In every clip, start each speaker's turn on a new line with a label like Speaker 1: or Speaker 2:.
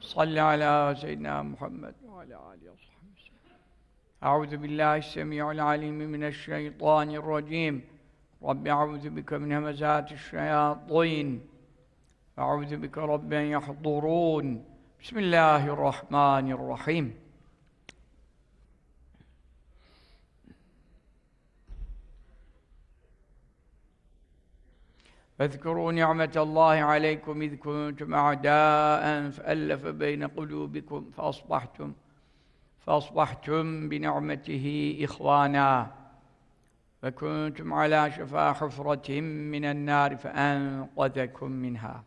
Speaker 1: صل على سيدنا محمد وعلى آله وصحبه. وسلم أعوذ بالله السميع العليم من الشيطان الرجيم. رب أعوذ بك من همزات الشياطين. أعوذ بك رب أن يحضرون. بسم الله الرحمن الرحيم. فاذكروا نعمة الله عليكم إذ كنتم أعداء فألف بين قلوبكم فأصبحتم فأصبحتم بنعمته إخوانا. وكنتم على شفا حفرة من النار فأنقذكم منها.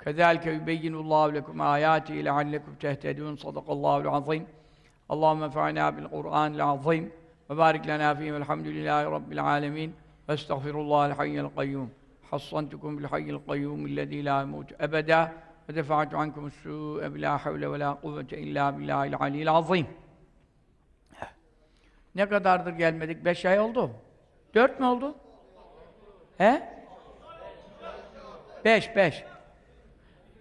Speaker 1: كذلك يبين الله لكم آياته لعلكم تهتدون. صدق الله العظيم. اللهم انفعنا بالقرآن العظيم. وبارك لنا فيه والحمد لله رب العالمين. واستغفر الله الحي القيوم حصنتكم بالحي القيوم الذي لا يموت أبدا ودفعت عنكم السوء بلا حول ولا قوة إلا بالله العلي العظيم Ne kadardır gelmedik? Beş ay oldu. Dört mü oldu? He? Beş, beş.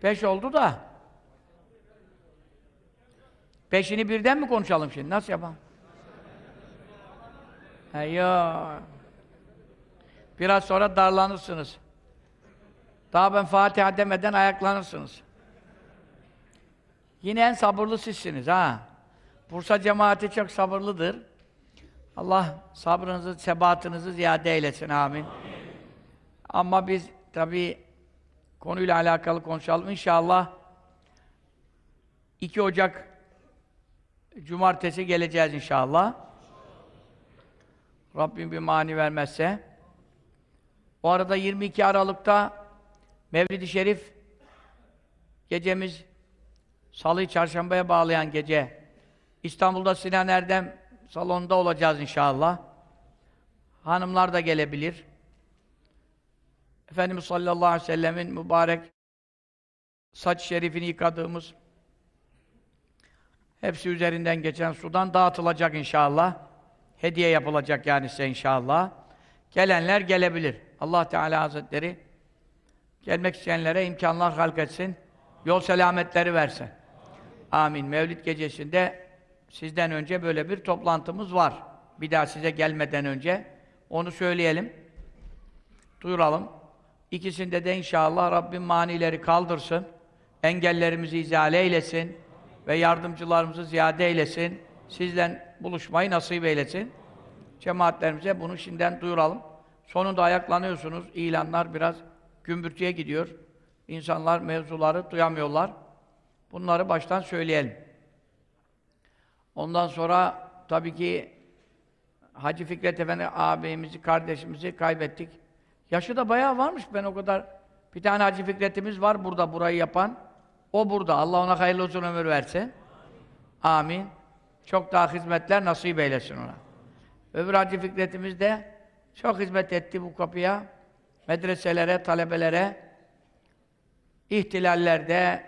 Speaker 1: Beş oldu da. Beşini birden mi konuşalım şimdi? Nasıl yapalım? Eyvah. Biraz sonra darlanırsınız. Daha ben Fatiha demeden ayaklanırsınız. Yine en sabırlı sizsiniz ha. Bursa cemaati çok sabırlıdır. Allah sabrınızı, sebatınızı ziyade eylesin. Amin. Amin. Ama biz tabi konuyla alakalı konuşalım. İnşallah 2 Ocak Cumartesi geleceğiz inşallah. Rabbim bir mani vermezse. O arada 22 Aralık'ta Mevlid-i Şerif gecemiz Salı Çarşamba'ya bağlayan gece İstanbul'da Sinan Erdem salonunda olacağız inşallah. Hanımlar da gelebilir. Efendimiz sallallahu aleyhi ve sellemin mübarek saç şerifini yıkadığımız hepsi üzerinden geçen sudan dağıtılacak inşallah. Hediye yapılacak yani size inşallah. Gelenler gelebilir. Allah Teala Hazretleri gelmek isteyenlere imkanlar halk etsin. Yol selametleri versin. Amin. Mevlid gecesinde sizden önce böyle bir toplantımız var. Bir daha size gelmeden önce onu söyleyelim. Duyuralım. İkisinde de inşallah Rabbim manileri kaldırsın. Engellerimizi izale eylesin ve yardımcılarımızı ziyade eylesin. Sizle buluşmayı nasip eylesin. Cemaatlerimize bunu şimdiden duyuralım. Sonunda ayaklanıyorsunuz. İlanlar biraz gümbürtüye gidiyor. İnsanlar mevzuları duyamıyorlar. Bunları baştan söyleyelim. Ondan sonra tabii ki Hacı Fikret Efendi ağabeyimizi, kardeşimizi kaybettik. Yaşı da bayağı varmış ben o kadar. Bir tane Hacı Fikret'imiz var burada, burayı yapan. O burada. Allah ona hayırlı uzun ömür versin. Amin. Çok daha hizmetler nasip eylesin ona. Öbür Hacı Fikret'imiz de çok hizmet etti bu kapıya. Medreselere, talebelere, ihtilallerde,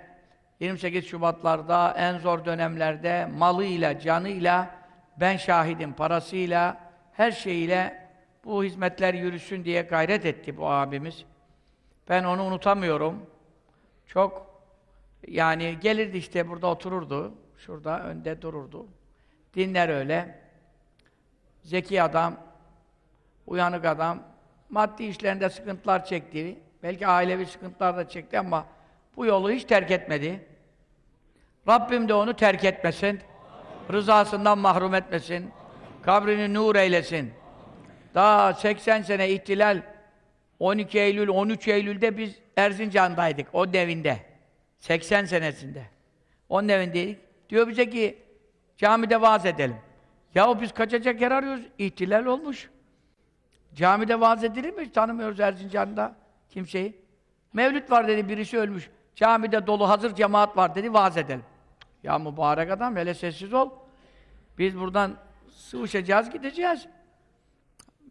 Speaker 1: 28 Şubatlarda, en zor dönemlerde, malıyla, canıyla, ben şahidim, parasıyla, her şeyiyle bu hizmetler yürüsün diye gayret etti bu abimiz. Ben onu unutamıyorum. Çok, yani gelirdi işte burada otururdu, şurada önde dururdu. Dinler öyle. Zeki adam, uyanık adam, maddi işlerinde sıkıntılar çekti. Belki ailevi sıkıntılar da çekti ama bu yolu hiç terk etmedi. Rabbim de onu terk etmesin. Rızasından mahrum etmesin. Kabrini nur eylesin. Daha 80 sene ihtilal 12 Eylül, 13 Eylül'de biz Erzincan'daydık. O devinde. 80 senesinde. Onun evindeydik. Diyor bize ki camide vaaz edelim. Yahu biz kaçacak yer arıyoruz. İhtilal olmuş. Camide vaaz edilir mi? Tanımıyoruz Erzincan'da kimseyi. Mevlüt var dedi, birisi ölmüş. Camide dolu hazır cemaat var dedi, vaaz edelim. Ya mübarek adam, hele sessiz ol. Biz buradan sıvışacağız, gideceğiz.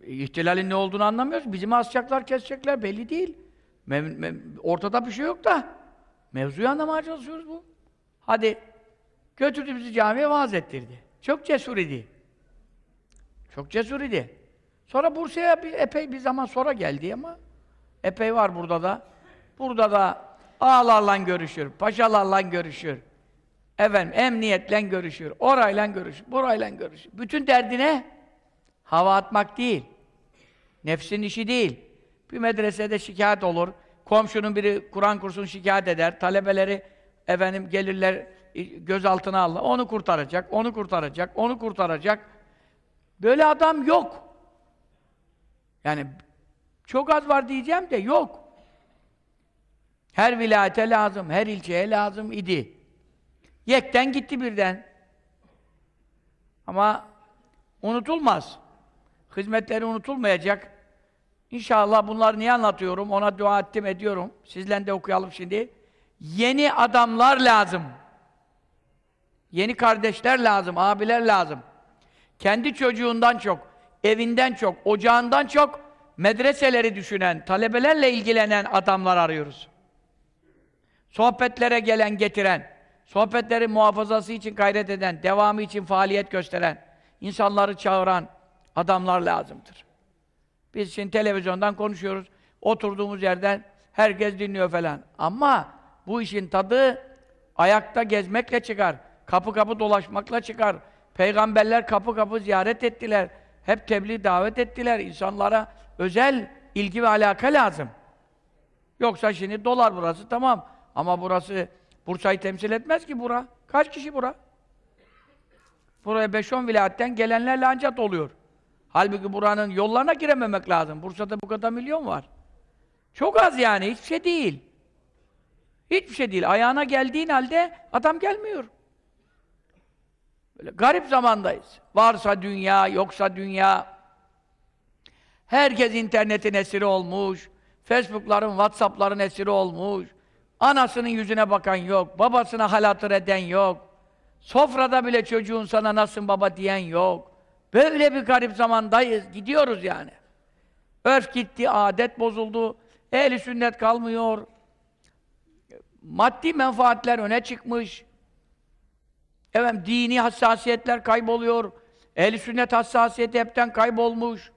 Speaker 1: İhtilalin ne olduğunu anlamıyoruz. Bizim asacaklar, kesecekler belli değil. Mem ortada bir şey yok da. Mevzuyu anlamaya çalışıyoruz bu. Hadi götürdü bizi camiye vaaz ettirdi. Çok cesur idi. Çok cesur idi. Sonra Bursa'ya bir, epey bir zaman sonra geldi ama epey var burada da. Burada da ağalarla görüşür, paşalarla görüşür. Efendim, emniyetle görüşür, orayla görüşür, burayla görüşür. Bütün derdine hava atmak değil. Nefsin işi değil. Bir medresede şikayet olur. Komşunun biri Kur'an kursunu şikayet eder. Talebeleri efendim gelirler gözaltına alırlar. Onu kurtaracak, onu kurtaracak, onu kurtaracak. Böyle adam yok. Yani çok az var diyeceğim de yok. Her vilayete lazım, her ilçeye lazım idi. Yekten gitti birden. Ama unutulmaz. Hizmetleri unutulmayacak. İnşallah bunları niye anlatıyorum? Ona dua ettim, ediyorum. Sizle de okuyalım şimdi. Yeni adamlar lazım. Yeni kardeşler lazım, abiler lazım. Kendi çocuğundan çok, evinden çok, ocağından çok medreseleri düşünen, talebelerle ilgilenen adamlar arıyoruz. Sohbetlere gelen, getiren, sohbetlerin muhafazası için gayret eden, devamı için faaliyet gösteren, insanları çağıran adamlar lazımdır. Biz şimdi televizyondan konuşuyoruz, oturduğumuz yerden herkes dinliyor falan. Ama bu işin tadı ayakta gezmekle çıkar, kapı kapı dolaşmakla çıkar. Peygamberler kapı kapı ziyaret ettiler, hep tebliğ davet ettiler. İnsanlara özel ilgi ve alaka lazım. Yoksa şimdi dolar burası tamam. Ama burası Bursa'yı temsil etmez ki bura. Kaç kişi bura? Buraya 5-10 vilayetten gelenlerle ancak oluyor. Halbuki buranın yollarına girememek lazım. Bursa'da bu kadar milyon var. Çok az yani, hiçbir şey değil. Hiçbir şey değil. Ayağına geldiğin halde adam gelmiyor. Böyle garip zamandayız. Varsa dünya, yoksa dünya. Herkes internetin esiri olmuş. Facebook'ların, Whatsapp'ların esiri olmuş. Anasının yüzüne bakan yok, babasına halatır eden yok. Sofrada bile çocuğun sana nasılsın baba diyen yok. Böyle bir garip zamandayız, gidiyoruz yani. Örf gitti, adet bozuldu, ehli sünnet kalmıyor. Maddi menfaatler öne çıkmış. Efendim, dini hassasiyetler kayboluyor. Ehli sünnet hassasiyeti hepten kaybolmuş.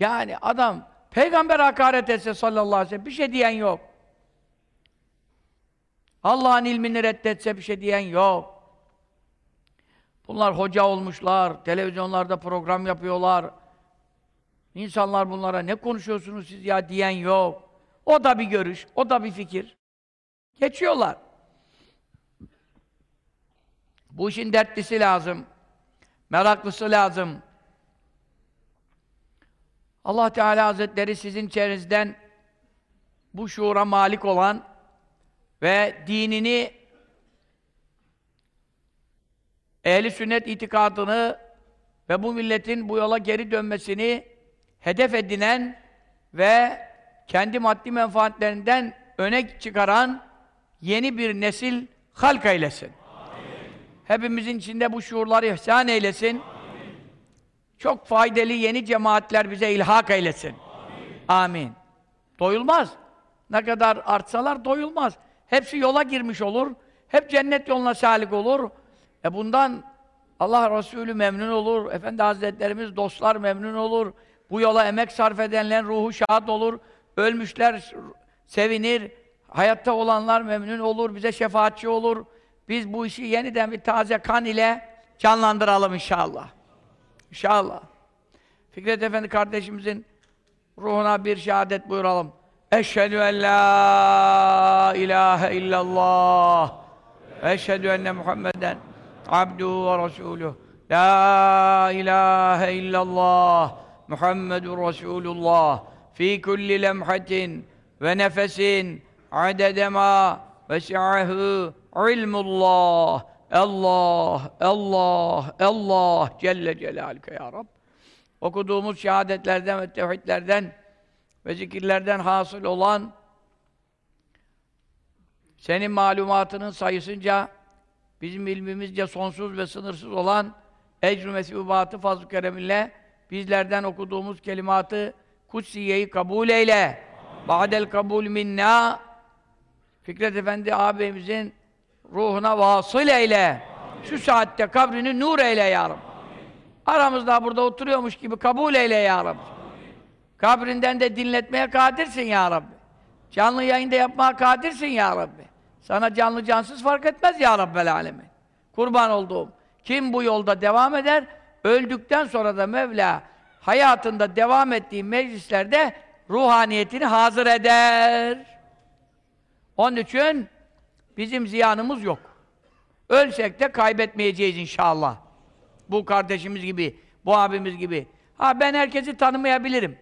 Speaker 1: Yani adam Peygamber hakaret etse sallallahu aleyhi ve sellem bir şey diyen yok. Allah'ın ilmini reddetse bir şey diyen yok. Bunlar hoca olmuşlar, televizyonlarda program yapıyorlar. İnsanlar bunlara ne konuşuyorsunuz siz ya diyen yok. O da bir görüş, o da bir fikir. Geçiyorlar. Bu işin dertlisi lazım. Meraklısı lazım. Allah Teala Hazretleri sizin içerinizden bu şuura malik olan ve dinini ehli sünnet itikadını ve bu milletin bu yola geri dönmesini hedef edinen ve kendi maddi menfaatlerinden öne çıkaran yeni bir nesil halk eylesin. Hepimizin içinde bu şuurları ihsan eylesin. Amin. Çok faydalı yeni cemaatler bize ilhak eylesin. Amin. Amin. Doyulmaz. Ne kadar artsalar doyulmaz. Hepsi yola girmiş olur. Hep cennet yoluna salik olur. E bundan Allah Resulü memnun olur. Efendi Hazretlerimiz, dostlar memnun olur. Bu yola emek sarf edenlerin ruhu şad olur. Ölmüşler sevinir. Hayatta olanlar memnun olur. Bize şefaatçi olur. Biz bu işi yeniden bir taze kan ile canlandıralım inşallah. İnşallah. Fikret Efendi kardeşimizin ruhuna bir şehadet buyuralım. Eşhedü en la ilahe illallah. Eşhedü enne Muhammeden abduhu ve resuluh. La ilahe illallah. Muhammedur Resulullah. Fi kulli lemhatin ve nefesin adede ma vesi'ahu ilmullah. Allah, Allah, Allah Celle Celaluhu ya Rab. Okuduğumuz şehadetlerden ve tevhidlerden ve zikirlerden hasıl olan senin malumatının sayısınca bizim ilmimizce sonsuz ve sınırsız olan ecr-ü mesûbatı fazl-ı kereminle bizlerden okuduğumuz kelimatı kutsiyeyi kabul eyle. Ba'del kabul minna Fikret Efendi ağabeyimizin ruhuna vasıl eyle. Şu saatte kabrini nur eyle ya. Aramızda burada oturuyormuş gibi kabul eyle ya. Kabrinden de dinletmeye kadirsin ya Rabbi. Canlı yayında yapmaya kadirsin ya Rabbi. Sana canlı cansız fark etmez ya Rabbel Alemin. Kurban olduğum. Kim bu yolda devam eder, öldükten sonra da Mevla hayatında devam ettiği meclislerde ruhaniyetini hazır eder. Onun için bizim ziyanımız yok. Ölsek de kaybetmeyeceğiz inşallah. Bu kardeşimiz gibi, bu abimiz gibi. Ha ben herkesi tanımayabilirim.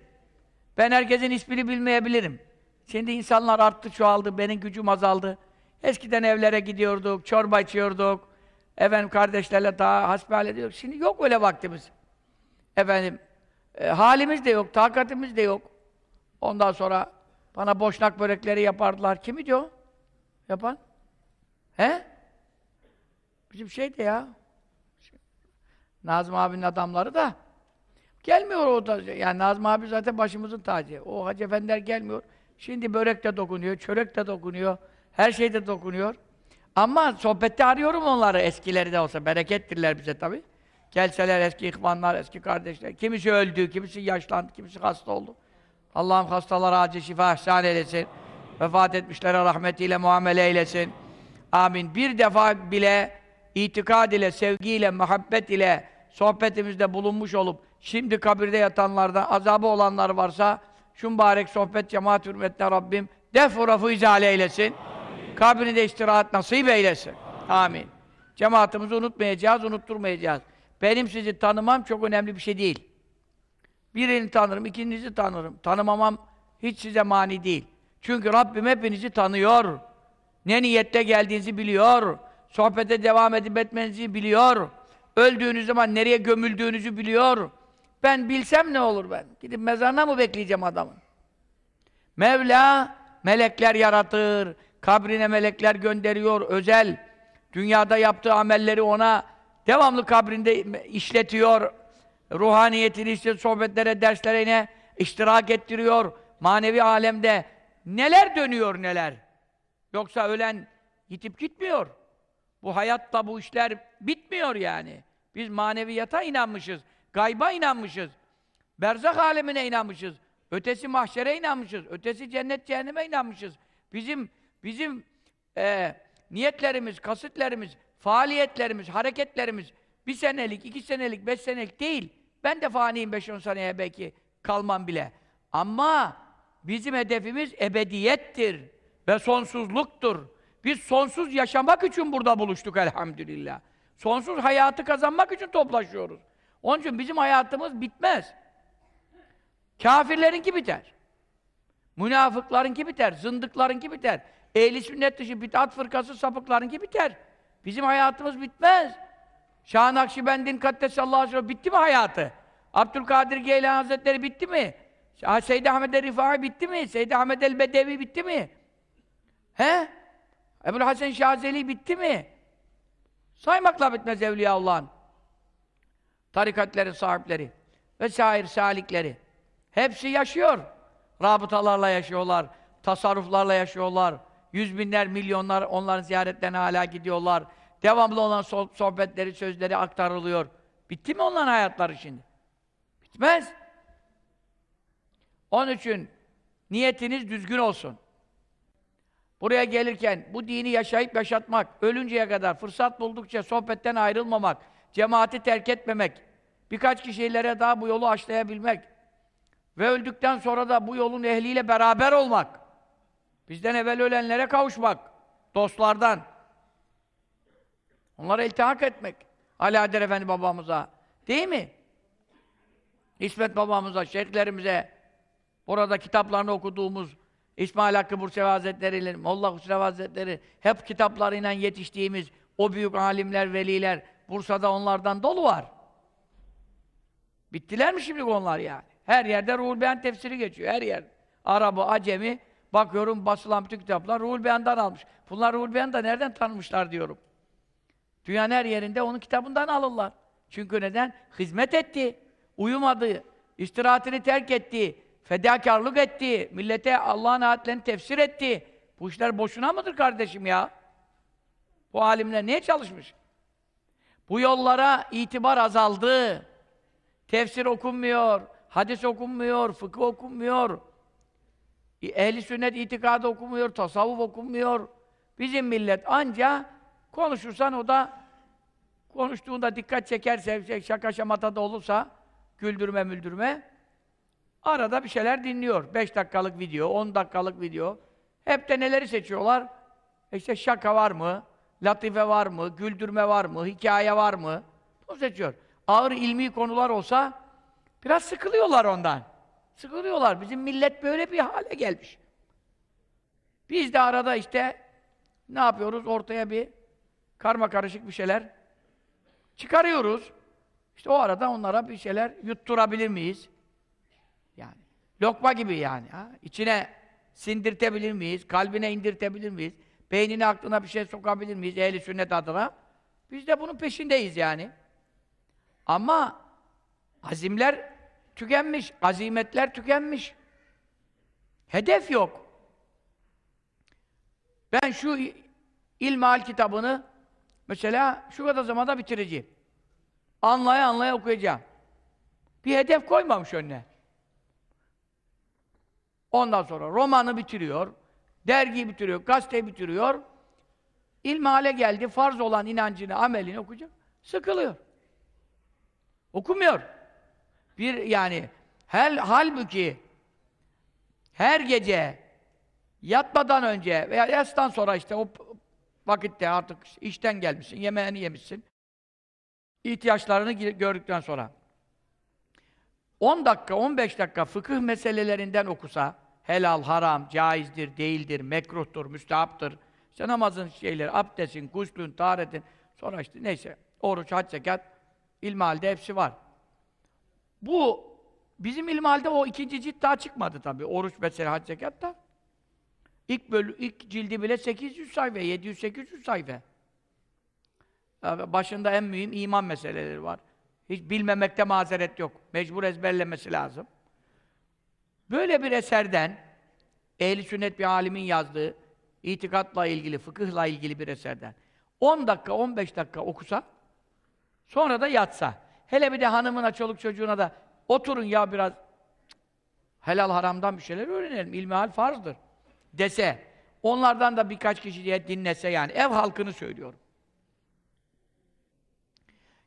Speaker 1: Ben herkesin ismini bilmeyebilirim. Şimdi insanlar arttı, çoğaldı, benim gücüm azaldı. Eskiden evlere gidiyorduk, çorba içiyorduk. Efendim kardeşlerle daha hasbihal ediyorduk. Şimdi yok öyle vaktimiz. Efendim, e, halimiz de yok, takatimiz de yok. Ondan sonra bana boşnak börekleri yapardılar. Kim diyor? Yapan? He? Bizim şey de ya. Nazım abinin adamları da gelmiyor o da. Yani Nazım abi zaten başımızın tacı. O Hacı Efendiler gelmiyor. Şimdi börek de dokunuyor, çörek de dokunuyor. Her şey de dokunuyor. Ama sohbette arıyorum onları eskileri de olsa. Berekettirler bize tabi. Gelseler eski ihvanlar, eski kardeşler. Kimisi öldü, kimisi yaşlandı, kimisi hasta oldu. Allah'ım hastalara acil şifa ihsan eylesin. Vefat etmişlere rahmetiyle muamele eylesin. Amin. Bir defa bile itikad ile, sevgiyle, muhabbet ile sohbetimizde bulunmuş olup şimdi kabirde yatanlardan azabı olanlar varsa şu mübarek sohbet cemaat hürmetine Rabbim def-u rafı izale eylesin. Kabrinde istirahat nasip eylesin. Amin. Cemaatimizi unutmayacağız, unutturmayacağız. Benim sizi tanımam çok önemli bir şey değil. Birini tanırım, ikincisi tanırım. Tanımamam hiç size mani değil. Çünkü Rabbim hepinizi tanıyor. Ne niyette geldiğinizi biliyor. Sohbete devam edip etmenizi biliyor. Öldüğünüz zaman nereye gömüldüğünüzü biliyor. Ben bilsem ne olur ben? Gidip mezarına mı bekleyeceğim adamın? Mevla melekler yaratır. Kabrine melekler gönderiyor özel. Dünyada yaptığı amelleri ona devamlı kabrinde işletiyor. Ruhaniyetini işte sohbetlere, derslere yine iştirak ettiriyor. Manevi alemde neler dönüyor neler. Yoksa ölen yitip gitmiyor. Bu hayatta bu işler bitmiyor yani. Biz maneviyata inanmışız. Gayba inanmışız. Berzak alemine inanmışız. Ötesi mahşere inanmışız. Ötesi cennet cehenneme inanmışız. Bizim bizim e, niyetlerimiz, kasıtlarımız, faaliyetlerimiz, hareketlerimiz bir senelik, iki senelik, beş senelik değil. Ben de faniyim beş on seneye belki kalmam bile. Ama bizim hedefimiz ebediyettir ve sonsuzluktur. Biz sonsuz yaşamak için burada buluştuk elhamdülillah. Sonsuz hayatı kazanmak için toplaşıyoruz. Onun için bizim hayatımız bitmez. Kafirlerinki biter. Münafıklarınki biter, zındıklarınki biter. Ehli sünnet dışı bid'at fırkası sapıklarınki biter. Bizim hayatımız bitmez. Şah Nakşibend'in Kaddesallahu aleyhi ve bitti mi hayatı? Abdülkadir Geylani Hazretleri bitti mi? Seyyid Ahmed el-Rifai bitti mi? Seyyid Ahmed el-Bedevi bitti mi? He? Ebu'l Hasan Şazeli bitti mi? Saymakla bitmez Evliyaullah'ın. Tarikatleri, sahipleri vesaire salikleri. Hepsi yaşıyor. Rabıtalarla yaşıyorlar, tasarruflarla yaşıyorlar. Yüz binler, milyonlar onların ziyaretlerine hala gidiyorlar. Devamlı olan sohbetleri, sözleri aktarılıyor. Bitti mi onların hayatları şimdi? Bitmez. Onun için niyetiniz düzgün olsun. Buraya gelirken bu dini yaşayıp yaşatmak, ölünceye kadar fırsat buldukça sohbetten ayrılmamak, cemaati terk etmemek, birkaç kişilere daha bu yolu aşlayabilmek ve öldükten sonra da bu yolun ehliyle beraber olmak, bizden evvel ölenlere kavuşmak, dostlardan, onlara iltihak etmek, Adel Efendi babamıza, değil mi? İsmet babamıza, şeyhlerimize, burada kitaplarını okuduğumuz İsmail Hakkı Bursevi Hazretleri, Molla Hüsrev Hazretleri, hep kitaplarıyla yetiştiğimiz o büyük alimler, veliler, Bursa'da onlardan dolu var. Bittiler mi şimdi onlar yani? Her yerde Ruhul Beyan tefsiri geçiyor, her yer. Arabı, Acemi, bakıyorum basılan bütün kitaplar Ruhul Beyan'dan almış. Bunlar Ruhul Beyan'ı da nereden tanımışlar diyorum. Dünyanın her yerinde onun kitabından alırlar. Çünkü neden? Hizmet etti, uyumadı, istirahatini terk etti, fedakarlık etti, millete Allah'ın ayetlerini tefsir etti. Bu işler boşuna mıdır kardeşim ya? Bu alimler niye çalışmış? Bu yollara itibar azaldı. Tefsir okunmuyor, hadis okunmuyor, fıkıh okunmuyor. Ehli sünnet itikadı okunmuyor, tasavvuf okunmuyor. Bizim millet anca konuşursan o da konuştuğunda dikkat çekerse, şaka şamata da olursa güldürme müldürme arada bir şeyler dinliyor. 5 dakikalık video, 10 dakikalık video. Hep de neleri seçiyorlar? İşte şaka var mı? Latife var mı? Güldürme var mı? Hikaye var mı? Bunu seçiyor. Ağır ilmi konular olsa biraz sıkılıyorlar ondan. Sıkılıyorlar. Bizim millet böyle bir hale gelmiş. Biz de arada işte ne yapıyoruz? Ortaya bir karma karışık bir şeyler çıkarıyoruz. İşte o arada onlara bir şeyler yutturabilir miyiz? Lokma gibi yani. Ha? İçine sindirtebilir miyiz? Kalbine indirtebilir miyiz? Beynine aklına bir şey sokabilir miyiz? Ehli sünnet adına. Biz de bunun peşindeyiz yani. Ama azimler tükenmiş, azimetler tükenmiş. Hedef yok. Ben şu İlmihal kitabını mesela şu kadar zamanda bitireceğim. Anlaya anlaya okuyacağım. Bir hedef koymamış önüne. Ondan sonra romanı bitiriyor, dergiyi bitiriyor, gazeteyi bitiriyor. İlmihale geldi, farz olan inancını, amelini okuyacak. Sıkılıyor. Okumuyor. Bir yani her halbuki her gece yatmadan önce veya yastan sonra işte o vakitte artık işten gelmişsin, yemeğini yemişsin. ihtiyaçlarını gördükten sonra 10 dakika, 15 dakika fıkıh meselelerinden okusa helal, haram, caizdir, değildir, mekruhtur, müstehaptır. İşte namazın şeyleri, abdestin, guslün, taharetin, sonra işte neyse, oruç, hac, zekat, ilmihalde hepsi var. Bu, bizim ilmihalde o ikinci cilt daha çıkmadı tabii. Oruç mesela, hac, zekat da. İlk, bölü, ilk cildi bile 800 sayfa, 700-800 sayfa. Başında en mühim iman meseleleri var. Hiç bilmemekte mazeret yok. Mecbur ezberlemesi lazım. Böyle bir eserden, ehli sünnet bir alimin yazdığı, itikatla ilgili, fıkıhla ilgili bir eserden 10 dakika, 15 dakika okusa, sonra da yatsa, hele bir de hanımına, çoluk çocuğuna da oturun ya biraz helal haramdan bir şeyler öğrenelim, ilmihal farzdır dese, onlardan da birkaç kişi diye dinlese yani, ev halkını söylüyorum.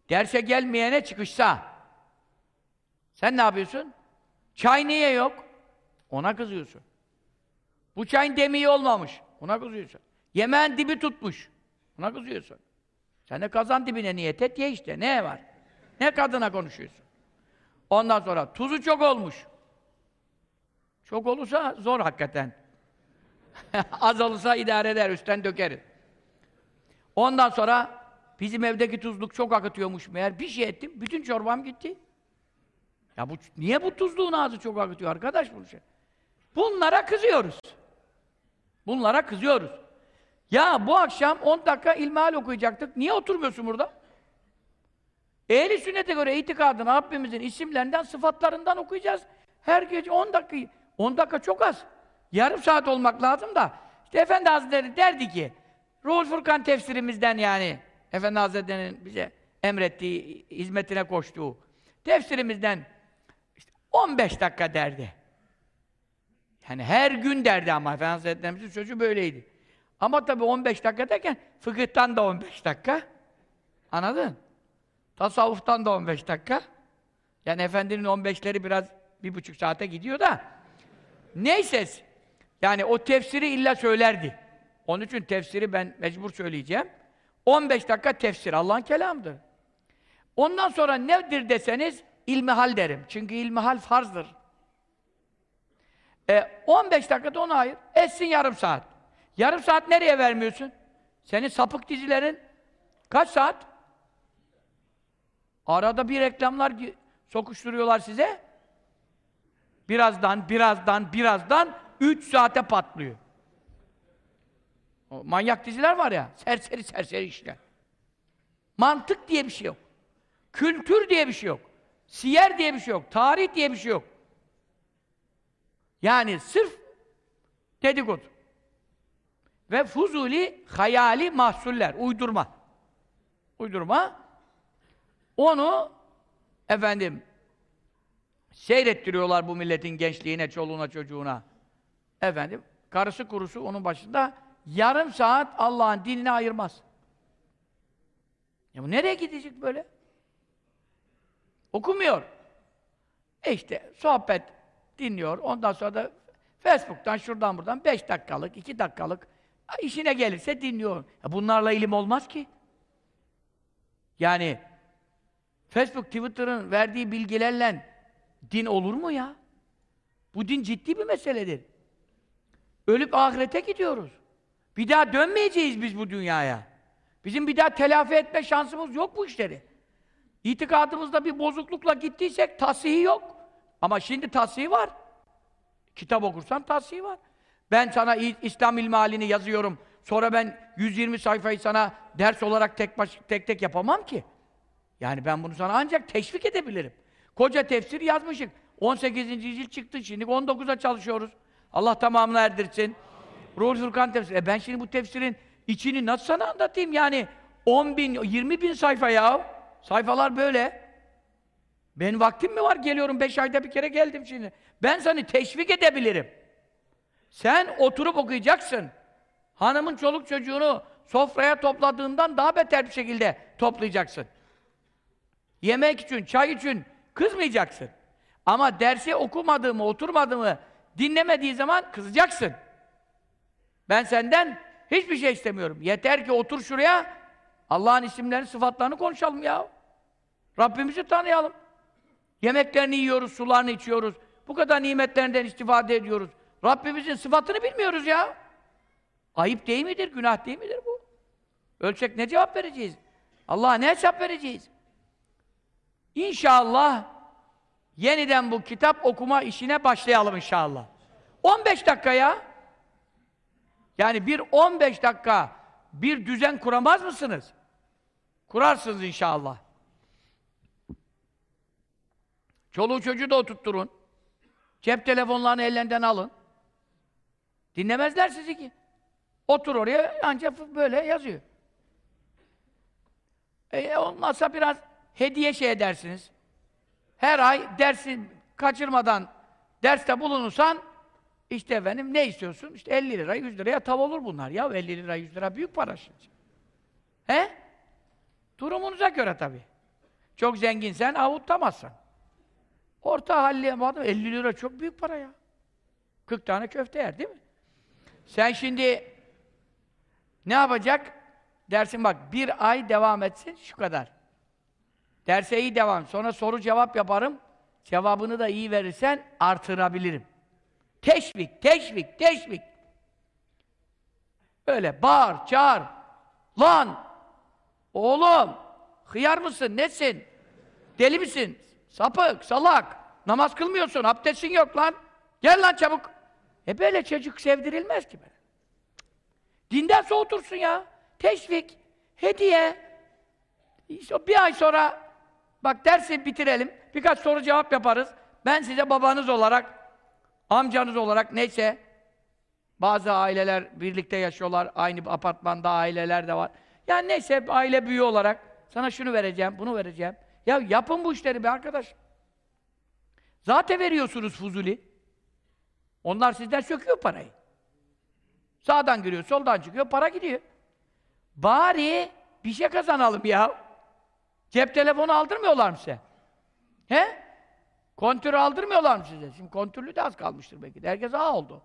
Speaker 1: Derse gelmeyene çıkışsa, sen ne yapıyorsun? Çay niye yok? Ona kızıyorsun. Bu çayın demiği olmamış. Ona kızıyorsun. Yemeğin dibi tutmuş. Ona kızıyorsun. Sen de kazan dibine niyet et, ye işte. Ne var? Ne kadına konuşuyorsun? Ondan sonra tuzu çok olmuş. Çok olursa zor hakikaten. Az olursa idare eder, üstten dökeriz. Ondan sonra bizim evdeki tuzluk çok akıtıyormuş meğer. Bir şey ettim, bütün çorbam gitti. Ya bu niye bu tuzluğun ağzı çok akıtıyor arkadaş bu şey? Bunlara kızıyoruz. Bunlara kızıyoruz. Ya bu akşam 10 dakika ilmihal okuyacaktık. Niye oturmuyorsun burada? Ehli sünnete göre itikadını Rabbimizin isimlerinden, sıfatlarından okuyacağız. Her gece 10 dakika. 10 dakika çok az. Yarım saat olmak lazım da. İşte Efendi Hazretleri derdi ki, Ruhul Furkan tefsirimizden yani, Efendi Hazretleri'nin bize emrettiği, hizmetine koştuğu tefsirimizden işte 15 dakika derdi. Yani her gün derdi ama Efendi Hazretlerimizin sözü böyleydi. Ama tabii 15 dakika derken fıkıhtan da 15 dakika. Anladın? Tasavvuftan da 15 dakika. Yani efendinin 15'leri biraz bir buçuk saate gidiyor da. Neyse. Yani o tefsiri illa söylerdi. Onun için tefsiri ben mecbur söyleyeceğim. 15 dakika tefsir. Allah'ın kelamıdır. Ondan sonra nedir deseniz ilmihal derim. Çünkü ilmihal farzdır. E, 15 dakikada onu ayır. Etsin yarım saat. Yarım saat nereye vermiyorsun? Senin sapık dizilerin kaç saat? Arada bir reklamlar sokuşturuyorlar size. Birazdan, birazdan, birazdan 3 saate patlıyor. O manyak diziler var ya, serseri serseri işler. Mantık diye bir şey yok. Kültür diye bir şey yok. Siyer diye bir şey yok. Tarih diye bir şey yok. Yani sırf dedikodu. Ve fuzuli, hayali mahsuller, uydurma. Uydurma. Onu efendim seyrettiriyorlar bu milletin gençliğine, çoluğuna, çocuğuna. Efendim, karısı kurusu onun başında yarım saat Allah'ın dinine ayırmaz. Ya bu nereye gidecek böyle? Okumuyor. E işte sohbet dinliyor. Ondan sonra da Facebook'tan, şuradan buradan beş dakikalık, iki dakikalık işine gelirse dinliyor. Bunlarla ilim olmaz ki. Yani Facebook, Twitter'ın verdiği bilgilerle din olur mu ya? Bu din ciddi bir meseledir. Ölüp ahirete gidiyoruz. Bir daha dönmeyeceğiz biz bu dünyaya. Bizim bir daha telafi etme şansımız yok bu işleri. İtikadımızda bir bozuklukla gittiysek tasihi yok. Ama şimdi tasihi var. Kitap okursan tasihi var. Ben sana İslam ilmi yazıyorum. Sonra ben 120 sayfayı sana ders olarak tek baş, tek tek yapamam ki. Yani ben bunu sana ancak teşvik edebilirim. Koca tefsir yazmışık. 18. cilt çıktı. Şimdi 19'a çalışıyoruz. Allah tamamını erdirsin. Ruhul Furkan tefsiri. E ben şimdi bu tefsirin içini nasıl sana anlatayım yani? 10 bin, 20 bin sayfa ya. Sayfalar böyle. Ben vaktim mi var? Geliyorum beş ayda bir kere geldim şimdi. Ben seni teşvik edebilirim. Sen oturup okuyacaksın. Hanımın çoluk çocuğunu sofraya topladığından daha beter bir şekilde toplayacaksın. Yemek için, çay için kızmayacaksın. Ama dersi okumadığımı, oturmadığımı dinlemediği zaman kızacaksın. Ben senden hiçbir şey istemiyorum. Yeter ki otur şuraya, Allah'ın isimlerini, sıfatlarını konuşalım ya. Rabbimizi tanıyalım. Yemeklerini yiyoruz, sularını içiyoruz. Bu kadar nimetlerinden istifade ediyoruz. Rabbimizin sıfatını bilmiyoruz ya. Ayıp değil midir, günah değil midir bu? Ölçek ne cevap vereceğiz? Allah'a ne hesap vereceğiz? İnşallah yeniden bu kitap okuma işine başlayalım inşallah. 15 dakika ya. Yani bir 15 dakika bir düzen kuramaz mısınız? Kurarsınız inşallah. Çoluğu çocuğu da oturtturun. Cep telefonlarını ellerinden alın. Dinlemezler sizi ki. Otur oraya ancak böyle yazıyor. E, olmazsa biraz hediye şey edersiniz. Her ay dersi kaçırmadan derste bulunursan işte efendim ne istiyorsun? İşte 50 lira, 100 liraya tav olur bunlar ya. 50 lira, 100 lira büyük para şimdi. He? Durumunuza göre tabii. Çok zenginsen avuttamazsın. Orta halli adam 50 lira çok büyük para ya. 40 tane köfte yer değil mi? Sen şimdi ne yapacak? Dersin bak bir ay devam etsin şu kadar. Derse iyi devam. Sonra soru cevap yaparım. Cevabını da iyi verirsen artırabilirim. Teşvik, teşvik, teşvik. Böyle bağır, çağır. Lan! Oğlum! Hıyar mısın? Nesin? Deli misin? Sapık, salak. Namaz kılmıyorsun, abdestin yok lan. Gel lan çabuk. E böyle çocuk sevdirilmez ki böyle. Dinden soğutursun ya. Teşvik, hediye. İşte bir ay sonra bak dersi bitirelim. Birkaç soru cevap yaparız. Ben size babanız olarak, amcanız olarak neyse bazı aileler birlikte yaşıyorlar. Aynı apartmanda aileler de var. Yani neyse aile büyüğü olarak sana şunu vereceğim, bunu vereceğim. Ya yapın bu işleri be arkadaş. Zaten veriyorsunuz fuzuli. Onlar sizden söküyor parayı. Sağdan giriyor, soldan çıkıyor, para gidiyor. Bari bir şey kazanalım ya. Cep telefonu aldırmıyorlar mı size? He? Kontür aldırmıyorlar mı size? Şimdi kontürlü de az kalmıştır belki de. Herkes ağ oldu.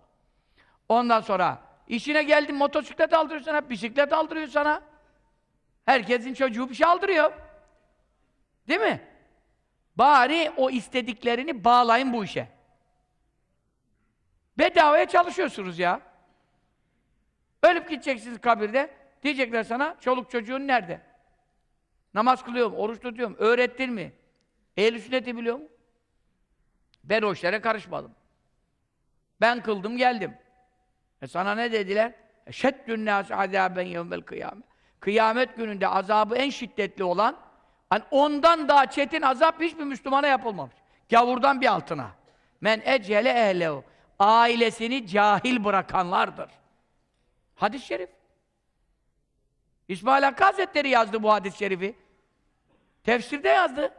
Speaker 1: Ondan sonra işine geldin motosiklet aldırıyor sana, bisiklet aldırıyor sana. Herkesin çocuğu bir şey aldırıyor. Değil mi? Bari o istediklerini bağlayın bu işe. Bedavaya çalışıyorsunuz ya. Ölüp gideceksiniz kabirde. Diyecekler sana, çoluk çocuğun nerede? Namaz kılıyorum, oruç tutuyorum, öğrettin mi? Ehl-i sünneti biliyor mu? Ben o işlere karışmadım. Ben kıldım geldim. E sana ne dediler? Eşeddün nâsi azâben yevmel kıyamet. Kıyamet gününde azabı en şiddetli olan, hani ondan daha çetin azap hiçbir Müslümana yapılmamış. Gavurdan bir altına. Men ecele ehlehu. Ailesini cahil bırakanlardır. Hadis-i şerif. İsmail Hakkı Hazretleri yazdı bu hadis-i şerifi. Tefsirde yazdı.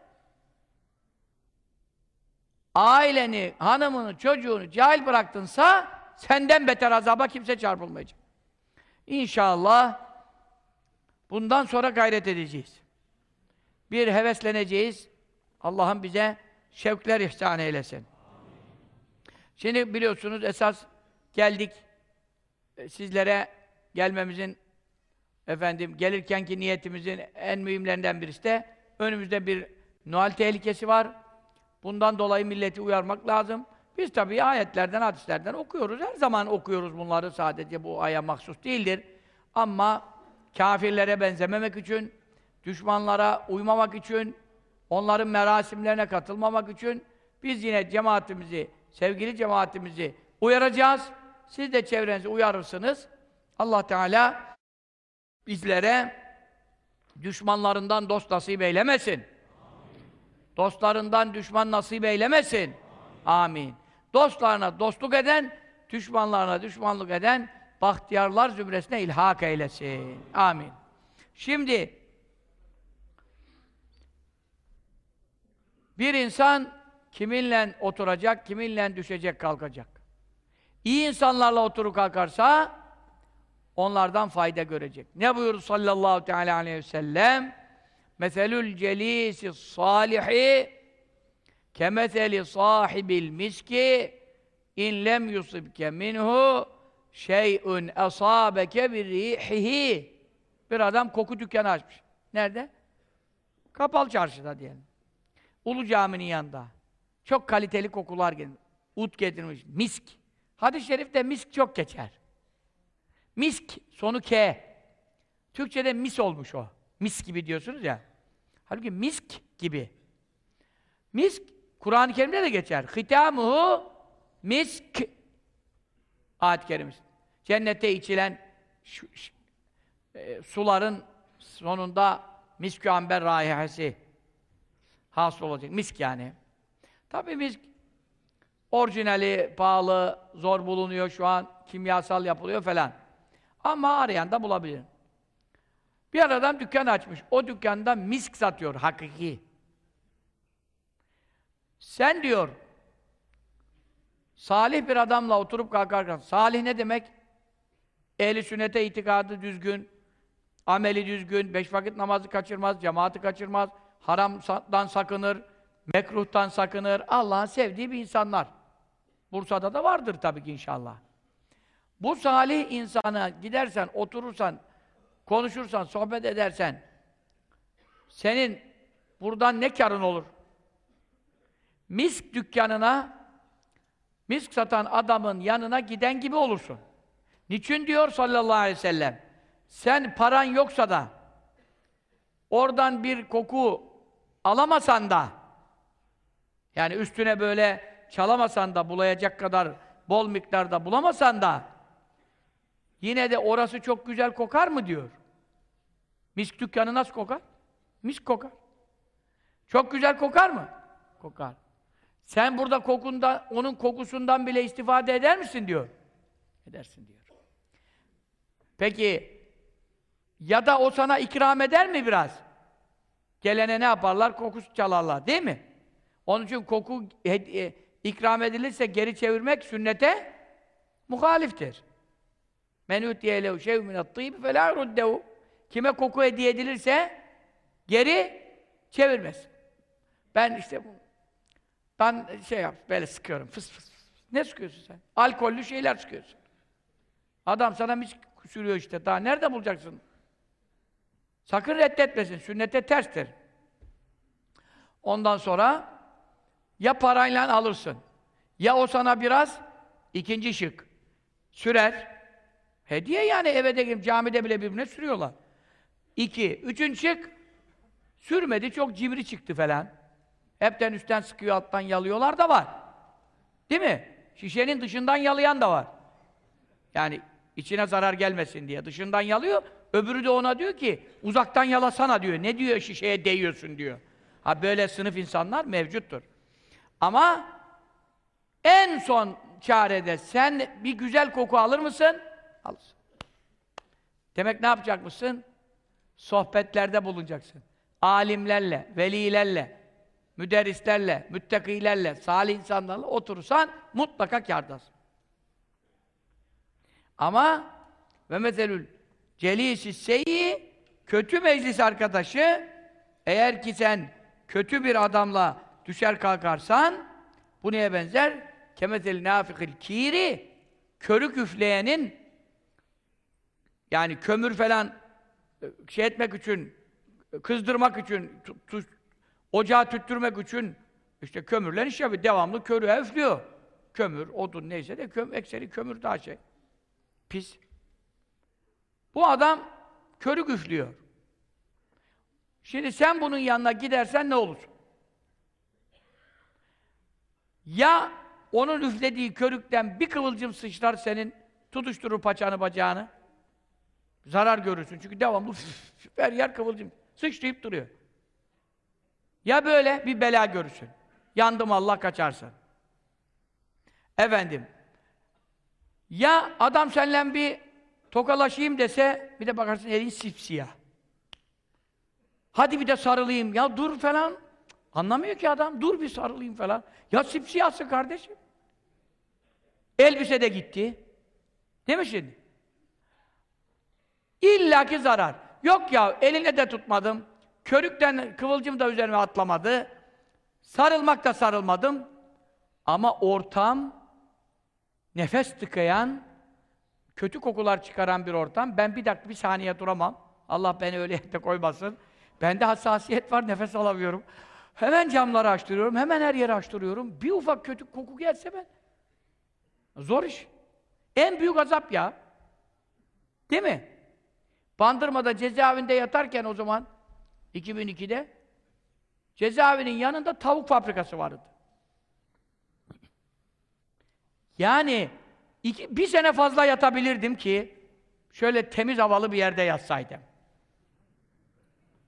Speaker 1: Aileni, hanımını, çocuğunu cahil bıraktınsa senden beter azaba kimse çarpılmayacak. İnşallah bundan sonra gayret edeceğiz. Bir hevesleneceğiz. Allah'ım bize şevkler ihsan eylesin. Şimdi biliyorsunuz esas geldik e, sizlere gelmemizin efendim gelirkenki niyetimizin en mühimlerinden birisi de önümüzde bir Noel tehlikesi var. Bundan dolayı milleti uyarmak lazım. Biz tabii ayetlerden, hadislerden okuyoruz. Her zaman okuyoruz bunları. Sadece bu aya mahsus değildir. Ama kafirlere benzememek için, düşmanlara uymamak için, onların merasimlerine katılmamak için biz yine cemaatimizi, sevgili cemaatimizi uyaracağız. Siz de çevrenizi uyarırsınız. Allah Teala bizlere düşmanlarından dost nasip eylemesin. Dostlarından düşman nasip eylemesin. Amin. Dostlarına dostluk eden, düşmanlarına düşmanlık eden bahtiyarlar zümresine ilhak eylesin. Amin. Şimdi bir insan kiminle oturacak, kiminle düşecek, kalkacak. İyi insanlarla oturup kalkarsa onlardan fayda görecek. Ne buyurdu sallallahu teala aleyhi ve sellem? Meselül celisi salihi kemeseli sahibil miski in lem yusibke minhu şey'un asabeke bir rihihi bir adam koku dükkanı açmış. Nerede? Kapalı çarşıda diyelim. Ulu caminin yanında. Çok kaliteli kokular getirmiş. Ut getirmiş. Misk. Hadis-i şerifte misk çok geçer. Misk, sonu K. Türkçe'de mis olmuş o. Mis gibi diyorsunuz ya. Halbuki misk gibi. Misk, Kur'an-ı Kerim'de de geçer. Hitamuhu misk. Ayet-i Kerim'de. Cennette içilen şu, şu, e, suların sonunda misk-ü amber raihesi hasıl olacak. Misk yani. Tabii misk orijinali pahalı, zor bulunuyor şu an, kimyasal yapılıyor falan. Ama arayan da bulabilir. Bir adam dükkan açmış. O dükkanda misk satıyor, hakiki. Sen diyor, salih bir adamla oturup kalkarken, salih ne demek? Ehli sünnete itikadı düzgün, ameli düzgün, beş vakit namazı kaçırmaz, cemaati kaçırmaz, haramdan sakınır, mekruhtan sakınır, Allah'ın sevdiği bir insanlar. Bursa'da da vardır tabii ki inşallah. Bu salih insana gidersen, oturursan, konuşursan, sohbet edersen, senin buradan ne karın olur? Misk dükkanına, misk satan adamın yanına giden gibi olursun. Niçin diyor sallallahu aleyhi ve sellem? Sen paran yoksa da, oradan bir koku alamasan da, yani üstüne böyle çalamasan da, bulayacak kadar bol miktarda bulamasan da, Yine de orası çok güzel kokar mı diyor. Misk dükkanı nasıl kokar? Misk kokar. Çok güzel kokar mı? Kokar. Sen burada kokunda, onun kokusundan bile istifade eder misin diyor. Edersin diyor. Peki ya da o sana ikram eder mi biraz? Gelene ne yaparlar? Kokusu çalarlar, değil mi? Onun için koku e, ikram edilirse geri çevirmek sünnete muhaliftir. Men utiye lehu şey'un minat-tîb felâ yuruddehu. Kime koku hediye edilirse geri çevirmez. Ben işte ben şey yap, böyle sıkıyorum, fıs fıs. Ne sıkıyorsun sen? Alkollü şeyler sıkıyorsun. Adam sana mis sürüyor işte, daha nerede bulacaksın? Sakın reddetmesin, sünnete terstir. Ondan sonra ya parayla alırsın, ya o sana biraz, ikinci şık, sürer, Hediye yani eve de girip camide bile birbirine sürüyorlar. İki. Üçüncü şık sürmedi, çok cimri çıktı falan. Hepten üstten sıkıyor, alttan yalıyorlar da var. Değil mi? Şişenin dışından yalayan da var. Yani içine zarar gelmesin diye dışından yalıyor. Öbürü de ona diyor ki uzaktan yalasana diyor. Ne diyor şişeye değiyorsun diyor. Ha böyle sınıf insanlar mevcuttur. Ama en son çarede sen bir güzel koku alır mısın? Alırsın. Demek ne yapacakmışsın? Sohbetlerde bulunacaksın. Alimlerle, velilerle, müderrislerle, müttakilerle, salih insanlarla oturursan mutlaka kârdasın. Ama ve meselül celisi seyyi kötü meclis arkadaşı eğer ki sen kötü bir adamla düşer kalkarsan bu neye benzer? Kemetel nafikil kiri körük üfleyenin yani kömür falan e, şey etmek için kızdırmak için ocağı tüttürmek için işte kömürler iş yapıyor. Devamlı körü üflüyor. Kömür, odun neyse de köm, ekseri kömür daha şey. Pis. Bu adam körük üflüyor. Şimdi sen bunun yanına gidersen ne olur? Ya onun üflediği körükten bir kıvılcım sıçrar senin, tutuşturur paçanı bacağını. Zarar görürsün çünkü devamlı her yer kıvılcım. Sıçrayıp duruyor. Ya böyle bir bela görürsün. Yandım Allah kaçarsın. Efendim. Ya adam seninle bir tokalaşayım dese bir de bakarsın elin sipsiyah. Hadi bir de sarılayım. Ya dur falan. Anlamıyor ki adam. Dur bir sarılayım falan. Ya sipsiyahsın kardeşim. Elbise de gitti. Değil mi şimdi? İlla ki zarar. Yok ya eline de tutmadım. Körükten kıvılcım da üzerime atlamadı. Sarılmak da sarılmadım. Ama ortam nefes tıkayan, kötü kokular çıkaran bir ortam. Ben bir dakika, bir saniye duramam. Allah beni öyle yerde koymasın. Bende hassasiyet var, nefes alamıyorum. Hemen camları açtırıyorum, hemen her yeri açtırıyorum. Bir ufak kötü koku gelse ben. Zor iş. En büyük azap ya. Değil mi? Bandırma'da cezaevinde yatarken o zaman 2002'de cezaevinin yanında tavuk fabrikası vardı. Yani iki, bir sene fazla yatabilirdim ki şöyle temiz havalı bir yerde yatsaydım.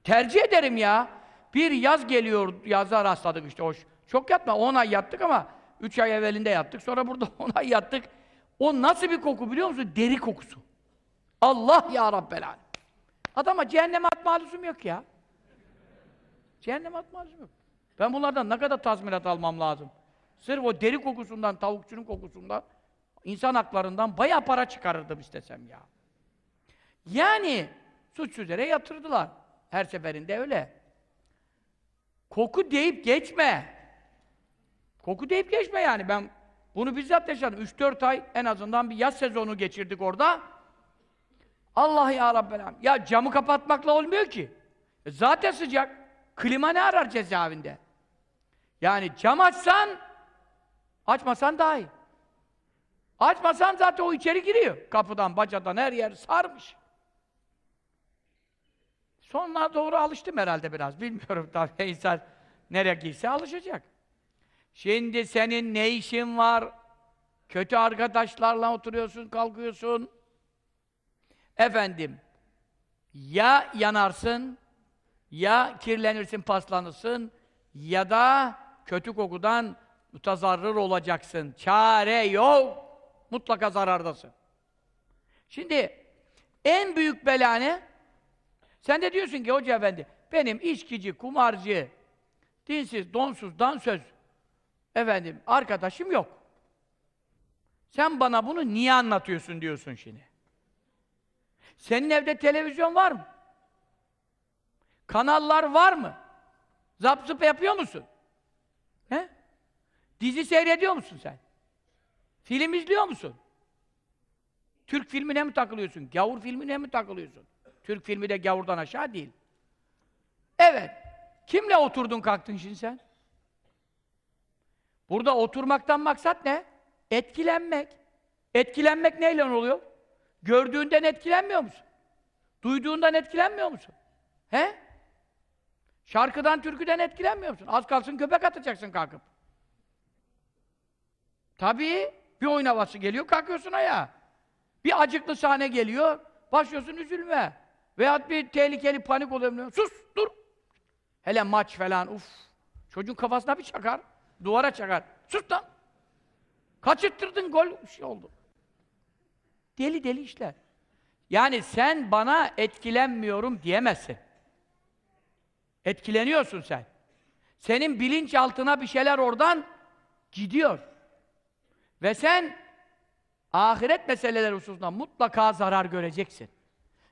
Speaker 1: Tercih ederim ya. Bir yaz geliyor, yaza rastladık işte hoş. Çok yatma, 10 ay yattık ama 3 ay evvelinde yattık. Sonra burada 10 ay yattık. O nasıl bir koku biliyor musun? Deri kokusu. Allah ya Rabbel. Adama cehenneme atma lüzum yok ya. Cehenneme atma lüzum yok. Ben bunlardan ne kadar tazminat almam lazım? Sırf o deri kokusundan, tavukçunun kokusundan, insan haklarından bayağı para çıkarırdım istesem ya. Yani suçsuz yere yatırdılar. Her seferinde öyle. Koku deyip geçme. Koku deyip geçme yani. Ben bunu bizzat yaşadım. 3-4 ay en azından bir yaz sezonu geçirdik orada. Allah ya Rabbel Ya camı kapatmakla olmuyor ki. E zaten sıcak. Klima ne arar cezaevinde? Yani cam açsan, açmasan daha iyi. Açmasan zaten o içeri giriyor. Kapıdan, bacadan, her yer sarmış. Sonuna doğru alıştım herhalde biraz. Bilmiyorum tabii insan nereye girse alışacak. Şimdi senin ne işin var? Kötü arkadaşlarla oturuyorsun, kalkıyorsun. Efendim, ya yanarsın, ya kirlenirsin, paslanırsın, ya da kötü kokudan mutazarrır olacaksın. Çare yok. Mutlaka zarardasın. Şimdi, en büyük bela ne? Sen de diyorsun ki hoca efendi, benim içkici, kumarcı, dinsiz, donsuz, dansöz, efendim, arkadaşım yok. Sen bana bunu niye anlatıyorsun diyorsun şimdi. Senin evde televizyon var mı? Kanallar var mı? Zap yapıyor musun? He? Dizi seyrediyor musun sen? Film izliyor musun? Türk filmine mi takılıyorsun? Gavur filmine mi takılıyorsun? Türk filmi de gavurdan aşağı değil. Evet. Kimle oturdun kalktın şimdi sen? Burada oturmaktan maksat ne? Etkilenmek. Etkilenmek neyle oluyor? Gördüğünden etkilenmiyor musun? Duyduğundan etkilenmiyor musun? He? Şarkıdan, türküden etkilenmiyor musun? Az kalsın köpek atacaksın kalkıp. Tabii. Bir oyun havası geliyor, kalkıyorsun ayağa. Bir acıklı sahne geliyor, başlıyorsun üzülme. Veyahut bir tehlikeli panik oluyor. Sus, dur. Hele maç falan, uf. Çocuğun kafasına bir çakar, duvara çakar. Sus lan. Kaçırttırdın gol, bir şey oldu. Deli deli işler. Yani sen bana etkilenmiyorum diyemezsin. Etkileniyorsun sen. Senin bilinçaltına bir şeyler oradan gidiyor. Ve sen ahiret meseleleri hususunda mutlaka zarar göreceksin.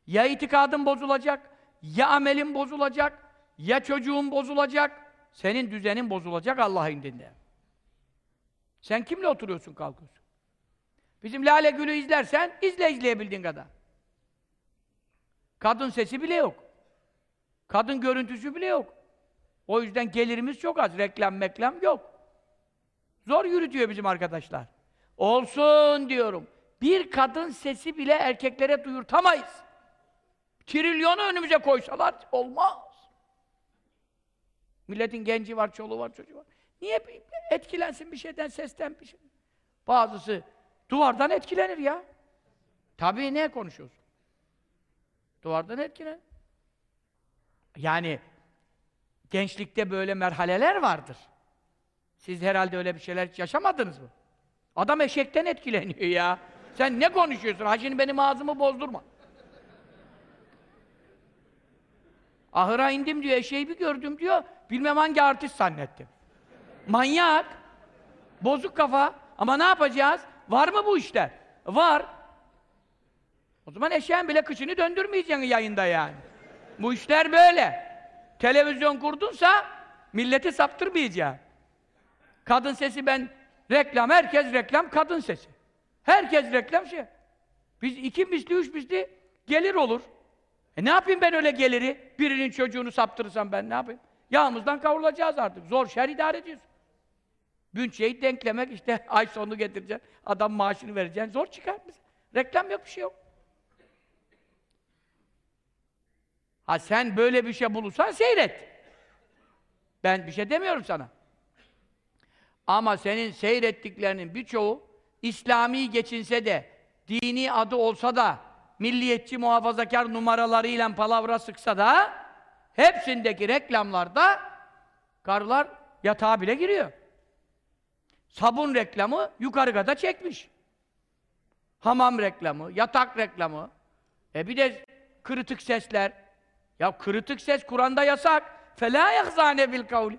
Speaker 1: Ya itikadın bozulacak, ya amelin bozulacak, ya çocuğun bozulacak, senin düzenin bozulacak Allah indinde. Sen kimle oturuyorsun kalkıyorsun? Bizim Lale Gül'ü izlersen, izle izleyebildiğin kadar. Kadın sesi bile yok. Kadın görüntüsü bile yok. O yüzden gelirimiz çok az. Reklam meklam yok. Zor yürütüyor bizim arkadaşlar. Olsun diyorum. Bir kadın sesi bile erkeklere duyurtamayız. Trilyonu önümüze koysalar olmaz. Milletin genci var, çoluğu var, çocuğu var. Niye etkilensin bir şeyden, sesten bir şey? Bazısı duvardan etkilenir ya. Tabii ne konuşuyorsun? Duvardan etkilenir. Yani gençlikte böyle merhaleler vardır. Siz herhalde öyle bir şeyler yaşamadınız mı? Adam eşekten etkileniyor ya. Sen ne konuşuyorsun? Ha şimdi benim ağzımı bozdurma. Ahıra indim diyor, eşeği bir gördüm diyor, bilmem hangi artist zannettim. Manyak. Bozuk kafa. Ama ne yapacağız? Var mı bu işler? Var. O zaman eşeğin bile kıçını döndürmeyeceksin yayında yani. Bu işler böyle. Televizyon kurdunsa milleti saptırmayacaksın. Kadın sesi ben reklam, herkes reklam kadın sesi. Herkes reklam şey. Biz iki misli, üç misli gelir olur. E ne yapayım ben öyle geliri? Birinin çocuğunu saptırırsam ben ne yapayım? Yağımızdan kavrulacağız artık. Zor şer idare ediyorsun. Bütçeyi denklemek işte ay sonunu getireceksin. Adam maaşını vereceksin. Zor çıkar mısın? Reklam yok bir şey yok. Ha sen böyle bir şey bulursan seyret. Ben bir şey demiyorum sana. Ama senin seyrettiklerinin birçoğu İslami geçinse de, dini adı olsa da, milliyetçi muhafazakar numaralarıyla palavra sıksa da, hepsindeki reklamlarda karılar yatağa bile giriyor. Sabun reklamı yukarı kata çekmiş. Hamam reklamı, yatak reklamı. E bir de kırıtık sesler. Ya kırıtık ses Kur'an'da yasak. Fela yahzane bil kavli.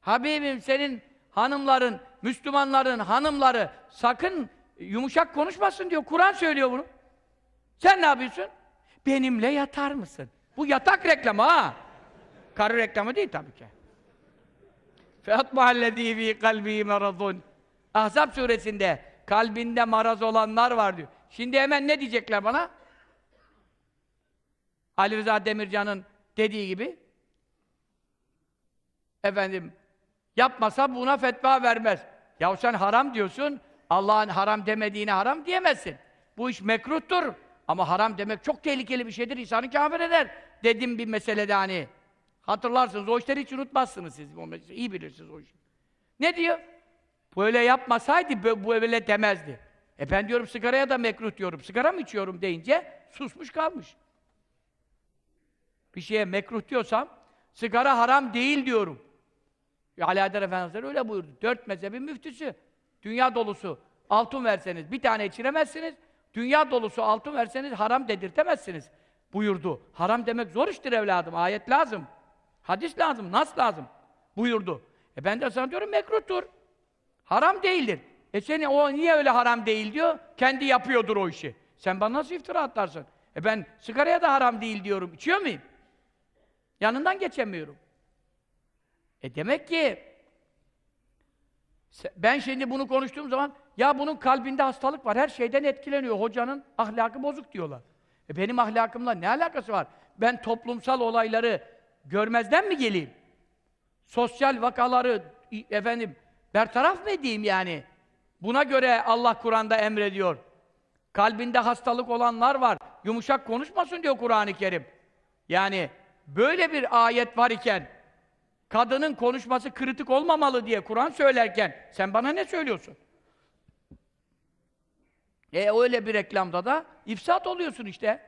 Speaker 1: Habibim senin hanımların, Müslümanların hanımları sakın yumuşak konuşmasın diyor. Kur'an söylüyor bunu. Sen ne yapıyorsun? Benimle yatar mısın? Bu yatak reklamı ha. Karı reklamı değil tabii ki. فَاَطْمَعَ الَّذ۪ي ف۪ي قَلْب۪ي مَرَضٌ Ahzab suresinde kalbinde maraz olanlar var diyor. Şimdi hemen ne diyecekler bana? Ali Rıza Demircan'ın dediği gibi efendim yapmasa buna fetva vermez. Ya sen haram diyorsun, Allah'ın haram demediğine haram diyemezsin. Bu iş mekruhtur. Ama haram demek çok tehlikeli bir şeydir, insanı kâfir eder. Dedim bir meselede hani. Hatırlarsınız, o işleri hiç unutmazsınız siz. İyi bilirsiniz o işi. Ne diyor? Böyle yapmasaydı böyle demezdi. E ben diyorum sigaraya da mekruh diyorum. Sigara mı içiyorum deyince susmuş kalmış. Bir şeye mekruh diyorsam sigara haram değil diyorum. Ali Adar Efendimiz öyle buyurdu. Dört mezhebin müftüsü. Dünya dolusu altın verseniz bir tane içiremezsiniz. Dünya dolusu altın verseniz haram dedirtemezsiniz buyurdu. Haram demek zor iştir evladım. Ayet lazım. Hadis lazım, nas lazım buyurdu. E ben de sana diyorum mekruhtur. Haram değildir. E seni o niye öyle haram değil diyor? Kendi yapıyordur o işi. Sen bana nasıl iftira atarsın? E ben sigaraya da haram değil diyorum. İçiyor muyum? Yanından geçemiyorum. E demek ki ben şimdi bunu konuştuğum zaman ya bunun kalbinde hastalık var. Her şeyden etkileniyor. Hocanın ahlakı bozuk diyorlar. E benim ahlakımla ne alakası var? Ben toplumsal olayları görmezden mi geleyim? Sosyal vakaları efendim bertaraf mı edeyim yani? Buna göre Allah Kur'an'da emrediyor. Kalbinde hastalık olanlar var. Yumuşak konuşmasın diyor Kur'an-ı Kerim. Yani böyle bir ayet var iken kadının konuşması kritik olmamalı diye Kur'an söylerken sen bana ne söylüyorsun? E öyle bir reklamda da ifsat oluyorsun işte.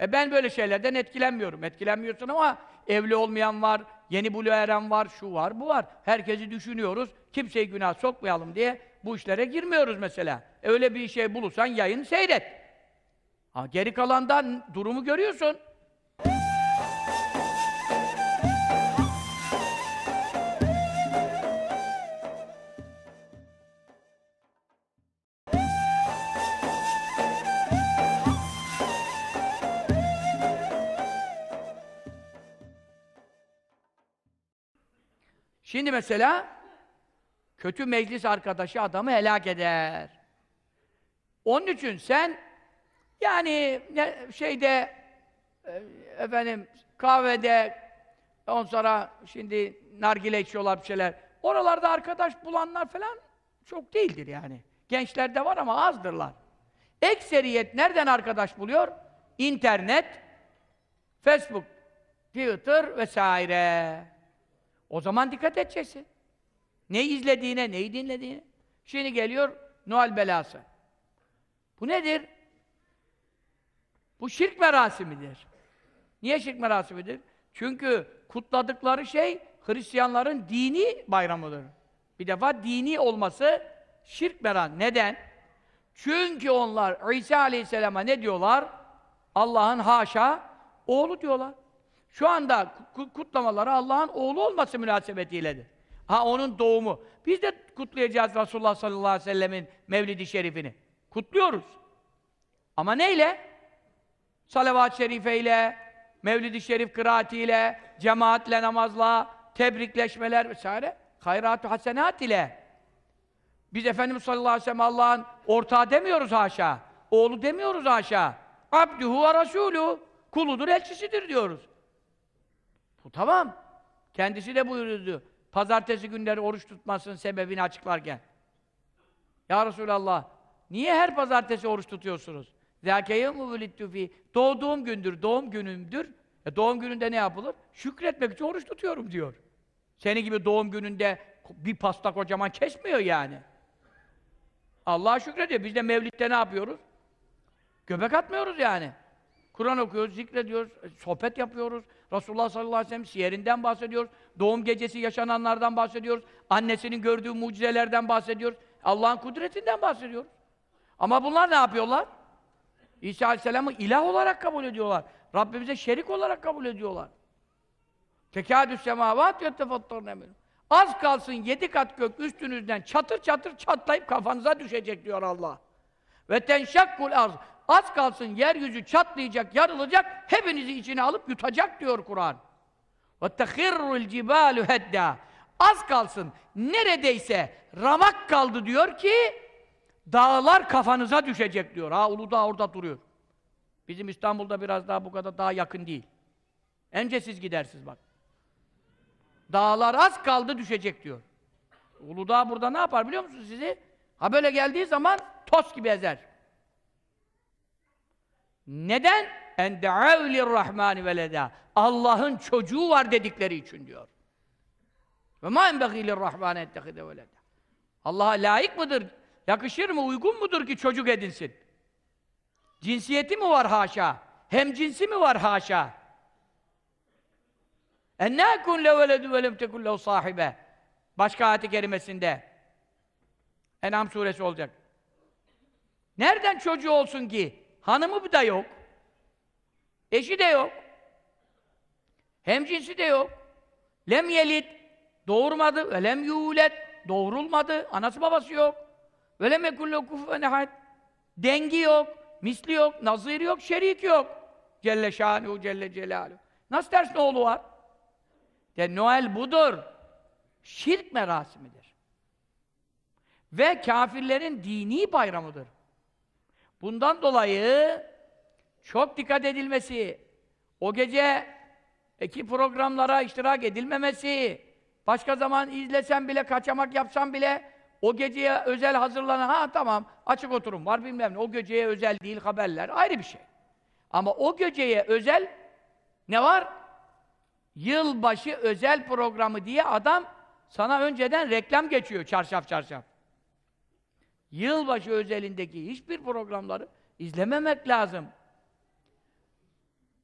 Speaker 1: E ben böyle şeylerden etkilenmiyorum. Etkilenmiyorsun ama evli olmayan var, yeni buluğa eren var, şu var, bu var. Herkesi düşünüyoruz. Kimseyi günah sokmayalım diye bu işlere girmiyoruz mesela. E öyle bir şey bulursan yayın seyret. Ha, geri kalandan durumu görüyorsun. Şimdi mesela kötü meclis arkadaşı adamı helak eder. Onun için sen yani ne, şeyde e, efendim kahvede on sonra şimdi nargile içiyorlar bir şeyler. Oralarda arkadaş bulanlar falan çok değildir yani. Gençlerde var ama azdırlar. Ekseriyet nereden arkadaş buluyor? İnternet, Facebook, Twitter vesaire. O zaman dikkat edeceksin. Ne izlediğine, neyi dinlediğine. Şimdi geliyor Noel belası. Bu nedir? Bu şirk merasimidir. Niye şirk merasimidir? Çünkü kutladıkları şey Hristiyanların dini bayramıdır. Bir defa dini olması şirk meran. Neden? Çünkü onlar İsa Aleyhisselam'a ne diyorlar? Allah'ın haşa oğlu diyorlar. Şu anda kutlamaları Allah'ın oğlu olması münasebetiyledir. Ha onun doğumu. Biz de kutlayacağız Resulullah sallallahu aleyhi ve sellemin Mevlid-i Şerifini. Kutluyoruz. Ama neyle? Salavat-ı şerifeyle, Mevlid-i Şerif kıraatiyle, cemaatle namazla, tebrikleşmeler vesaire, hayrat-ı hasenat ile. Biz Efendimiz sallallahu aleyhi ve sellem Allah'ın ortağı demiyoruz haşa. Oğlu demiyoruz haşa. Abduhu ve Resulü. Kuludur, elçisidir diyoruz. Bu tamam. Kendisi de buyurdu. Pazartesi günleri oruç tutmasının sebebini açıklarken. Ya Resulallah, niye her pazartesi oruç tutuyorsunuz? Zâkeye mu fi? Doğduğum gündür, doğum günümdür. E doğum gününde ne yapılır? Şükretmek için oruç tutuyorum diyor. Seni gibi doğum gününde bir pasta kocaman kesmiyor yani. Allah'a şükrediyor. Biz de Mevlid'de ne yapıyoruz? Göbek atmıyoruz yani. Kur'an okuyoruz, zikrediyoruz, sohbet yapıyoruz. Resulullah sallallahu aleyhi ve sellem siyerinden bahsediyoruz. Doğum gecesi yaşananlardan bahsediyoruz. Annesinin gördüğü mucizelerden bahsediyoruz. Allah'ın kudretinden bahsediyoruz. Ama bunlar ne yapıyorlar? İsa aleyhisselamı ilah olarak kabul ediyorlar. Rabbimize şerik olarak kabul ediyorlar. Tekâdü semâvât yettefattarne min. Az kalsın yedi kat gök üstünüzden çatır çatır çatlayıp kafanıza düşecek diyor Allah. Ve tenşakkul arz. Az kalsın yeryüzü çatlayacak, yarılacak, hepinizi içine alıp yutacak diyor Kur'an. Tehirrul cibalu hedda. Az kalsın neredeyse ramak kaldı diyor ki dağlar kafanıza düşecek diyor. Ha Uludağ orada duruyor. Bizim İstanbul'da biraz daha bu kadar daha yakın değil. Önce siz gidersiniz bak. Dağlar az kaldı düşecek diyor. Uludağ burada ne yapar biliyor musunuz sizi? Ha böyle geldiği zaman toz gibi ezer. Neden? En de'avlir rahmani veleda. Allah'ın çocuğu var dedikleri için diyor. Ve ma enbegilir rahmane ettehide veleda. Allah'a layık mıdır? Yakışır mı? Uygun mudur ki çocuk edinsin? Cinsiyeti mi var haşa? Hem cinsi mi var haşa? Ennâ kun leveledü ve lem tekun lehu sahibe. Başka ayet-i kerimesinde. En'am suresi olacak. Nereden çocuğu olsun ki? Hanımı da yok. Eşi de yok. Hemcinsi de yok. Lem yelit doğurmadı ve lem yulet doğurulmadı. Anası babası yok. Ve lem yekullu kufuven ehad. Dengi yok, misli yok, nazir yok, şerik yok. Celle şanuhu celle celaluhu. Nasıl ters ne oğlu var? De Noel budur. Şirk merasimidir. Ve kafirlerin dini bayramıdır. Bundan dolayı çok dikkat edilmesi, o gece eki programlara iştirak edilmemesi, başka zaman izlesen bile, kaçamak yapsan bile o geceye özel hazırlanan, ha tamam açık oturum var bilmem ne, o geceye özel değil haberler, ayrı bir şey. Ama o geceye özel ne var? Yılbaşı özel programı diye adam sana önceden reklam geçiyor çarşaf çarşaf. Yılbaşı özelindeki hiçbir programları izlememek lazım.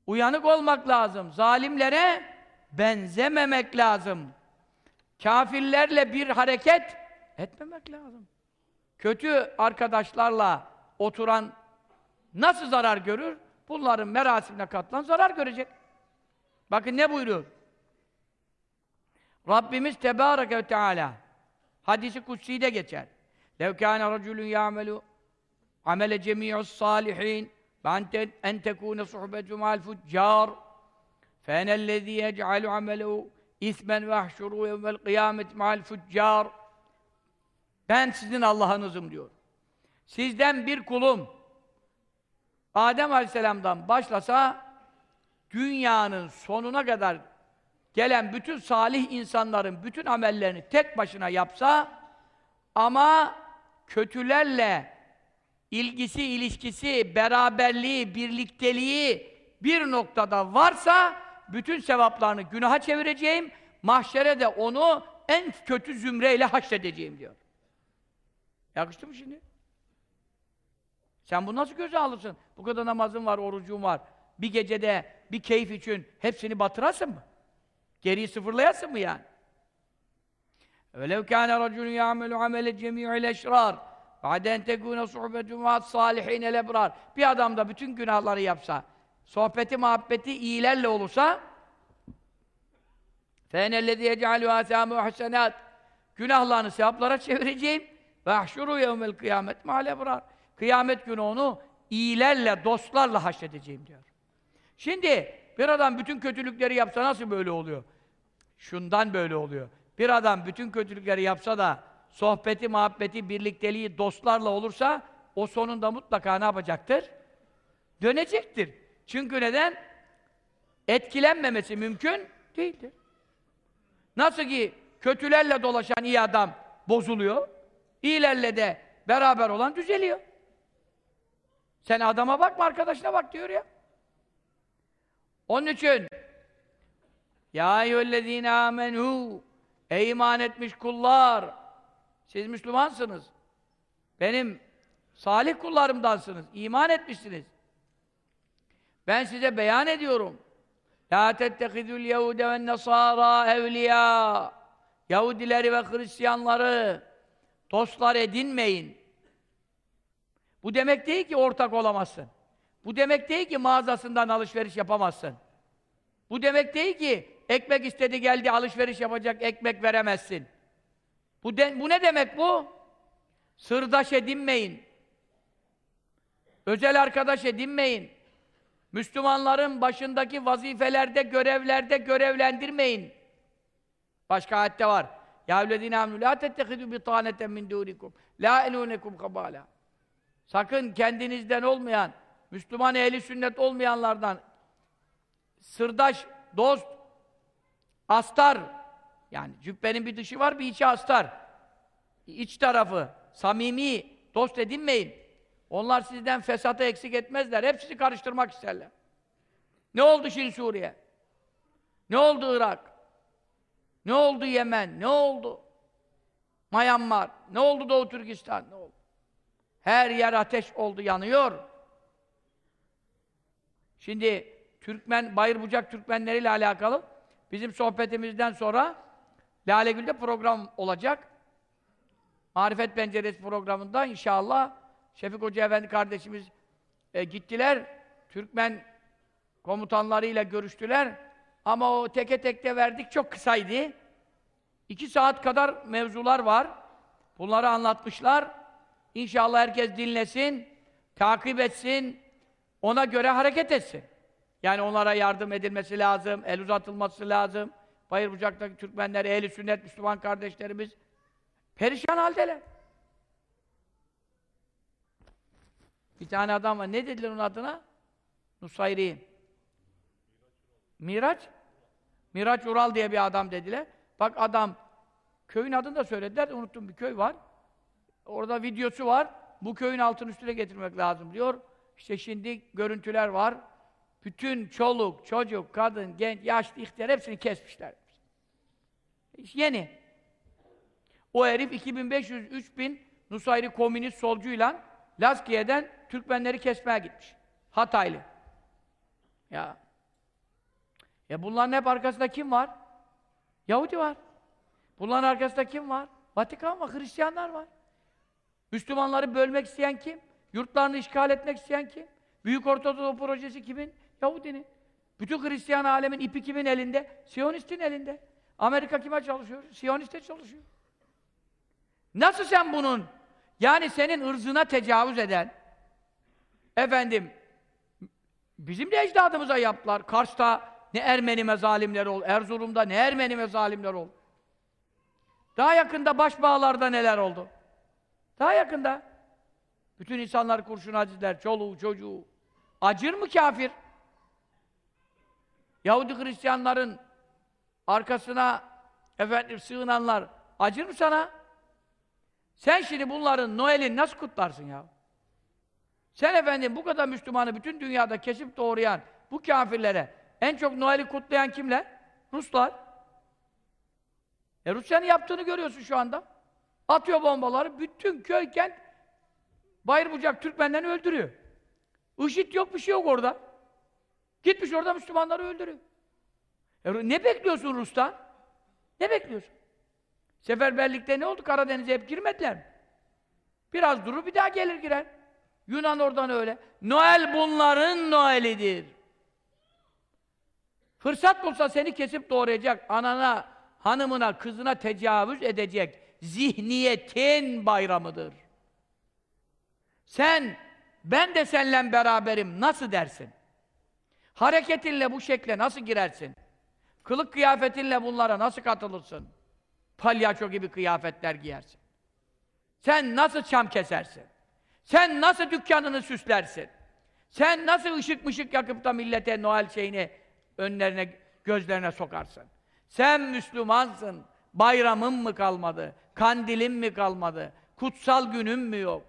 Speaker 1: Uyanık olmak lazım. Zalimlere benzememek lazım. Kafirlerle bir hareket etmemek lazım. Kötü arkadaşlarla oturan nasıl zarar görür? Bunların merasimine katılan zarar görecek. Bakın ne buyuruyor? Rabbimiz Tebareke ve Teala hadisi kutsi'de geçer. لَوْ كَانَ رَجُلٌ يَعْمَلُ عَمَلَ جَمِيعُ الصَّالِحِينَ وَاَنْ تَكُونَ صُحْبَةُ مَا الْفُجَّارِ فَاَنَا الَّذ۪ي يَجْعَلُ عَمَلَهُ اِثْمًا وَاحْشُرُوا يَوْمَ الْقِيَامَةِ مَا الْفُجَّارِ Ben sizin Allah'ınızım diyor. Sizden bir kulum Adem Aleyhisselam'dan başlasa dünyanın sonuna kadar gelen bütün salih insanların bütün amellerini tek başına yapsa ama kötülerle ilgisi, ilişkisi, beraberliği, birlikteliği bir noktada varsa bütün sevaplarını günaha çevireceğim, mahşere de onu en kötü zümreyle haşredeceğim diyor. Yakıştı mı şimdi? Sen bunu nasıl göze alırsın? Bu kadar namazın var, orucun var. Bir gecede, bir keyif için hepsini batırasın mı? Geriyi sıfırlayasın mı yani? وَلَوْ كَانَ رَجُلٌ يَعْمَلُ عَمَلَ جَمِيعِ الْاَشْرَارِ بَعْدَ اَنْ تَكُونَ صُحْبَةُ مَا الصَّالِحِينَ الْاَبْرَارِ Bir adam da bütün günahları yapsa, sohbeti, muhabbeti iyilerle olursa فَاَنَ الَّذِي يَجْعَلُ آثَامُ وَحَسَنَاتِ Günahlarını sevaplara çevireceğim. وَاحْشُرُوا يَوْمَ الْقِيَامَةِ مَا الْاَبْرَارِ Kıyamet günü onu iyilerle, dostlarla haşredeceğim diyor. Şimdi bir adam bütün kötülükleri yapsa nasıl böyle oluyor? Şundan böyle oluyor. Bir adam bütün kötülükleri yapsa da sohbeti, muhabbeti, birlikteliği dostlarla olursa o sonunda mutlaka ne yapacaktır? Dönecektir. Çünkü neden? Etkilenmemesi mümkün değildir. Nasıl ki kötülerle dolaşan iyi adam bozuluyor, iyilerle de beraber olan düzeliyor. Sen adama bakma, arkadaşına bak diyor ya. Onun için Ya eyyühellezine amenu Ey iman etmiş kullar! Siz Müslümansınız. Benim salih kullarımdansınız. iman etmişsiniz. Ben size beyan ediyorum. La tettehidul yehude ve nesara evliya. Yahudileri ve Hristiyanları dostlar edinmeyin. Bu demek değil ki ortak olamazsın. Bu demek değil ki mağazasından alışveriş yapamazsın. Bu demek değil ki ekmek istedi geldi alışveriş yapacak ekmek veremezsin. Bu, de, bu ne demek bu? Sırdaş edinmeyin. Özel arkadaş edinmeyin. Müslümanların başındaki vazifelerde, görevlerde görevlendirmeyin. Başka ayette var. Ya evledine amnu la tettehidu bi taneten min dunikum la elunekum kabala. Sakın kendinizden olmayan Müslüman ehli sünnet olmayanlardan sırdaş, dost, astar yani cübbenin bir dışı var, bir içi astar. İç tarafı, samimi, dost edinmeyin. Onlar sizden fesatı eksik etmezler. Hep sizi karıştırmak isterler. Ne oldu şimdi Suriye? Ne oldu Irak? Ne oldu Yemen? Ne oldu? Myanmar? Ne oldu Doğu Türkistan? Ne oldu? Her yer ateş oldu, yanıyor. Şimdi Türkmen, Bayırbucak Türkmenleriyle alakalı bizim sohbetimizden sonra Lalegül'de program olacak. Marifet Penceresi programında inşallah Şefik Hoca Efendi kardeşimiz e, gittiler. Türkmen komutanlarıyla görüştüler. Ama o teke tekte verdik çok kısaydı. İki saat kadar mevzular var. Bunları anlatmışlar. İnşallah herkes dinlesin, takip etsin, ona göre hareket etsin. Yani onlara yardım edilmesi lazım, el uzatılması lazım. Bayır bucaktaki Türkmenler, ehli sünnet, Müslüman kardeşlerimiz perişan haldeler. Bir tane adam var, ne dediler onun adına? Nusayri. Miraç? Miraç Ural diye bir adam dediler. Bak adam, köyün adını da söylediler, unuttum bir köy var. Orada videosu var. Bu köyün altın üstüne getirmek lazım diyor. İşte şimdi görüntüler var. Bütün çoluk, çocuk, kadın, genç, yaşlı, ihtiyar hepsini kesmişler. Yeni. O herif 2500-3000 Nusayri komünist solcuyla Lazkiye'den Türkmenleri kesmeye gitmiş. Hataylı. Ya. Ya bunların hep arkasında kim var? Yahudi var. Bunların arkasında kim var? Vatikan var, Hristiyanlar var. Müslümanları bölmek isteyen kim? Yurtlarını işgal etmek isteyen kim? Büyük Ortadoğu projesi kimin? Yahudinin. Bütün Hristiyan alemin ipi kimin elinde? Siyonistin elinde. Amerika kime çalışıyor? Siyoniste çalışıyor. Nasıl sen bunun, yani senin ırzına tecavüz eden, efendim, bizim de ecdadımıza yaptılar. Kars'ta ne Ermeni mezalimler ol, Erzurum'da ne Ermeni mezalimler ol. Daha yakında başbağlarda neler oldu? Daha yakında. Bütün insanlar kurşun acizler, çoluğu, çocuğu. Acır mı kafir? Yahudi Hristiyanların arkasına efendim sığınanlar acır mı sana? Sen şimdi bunların Noel'ini nasıl kutlarsın ya? Sen efendim bu kadar Müslümanı bütün dünyada kesip doğrayan bu kafirlere en çok Noel'i kutlayan kimler? Ruslar. E Rusya'nın yaptığını görüyorsun şu anda. Atıyor bombaları, bütün köy, kent bayır bucak Türkmenlerini öldürüyor. IŞİD yok, bir şey yok orada. Gitmiş orada Müslümanları öldürüyor. E, ne bekliyorsun Rus'tan? Ne bekliyorsun? Seferberlikte ne oldu? Karadeniz'e hep girmediler mi? Biraz durur, bir daha gelir girer. Yunan oradan öyle. Noel bunların Noel'idir. Fırsat bulsa seni kesip doğrayacak, anana, hanımına, kızına tecavüz edecek zihniyetin bayramıdır. Sen, ben de seninle beraberim nasıl dersin? Hareketinle bu şekle nasıl girersin? Kılık kıyafetinle bunlara nasıl katılırsın? Palyaço gibi kıyafetler giyersin. Sen nasıl çam kesersin? Sen nasıl dükkanını süslersin? Sen nasıl ışık mışık yakıp da millete Noel şeyini önlerine, gözlerine sokarsın? Sen Müslümansın. Bayramın mı kalmadı? Kandilin mi kalmadı? Kutsal günün mü yok?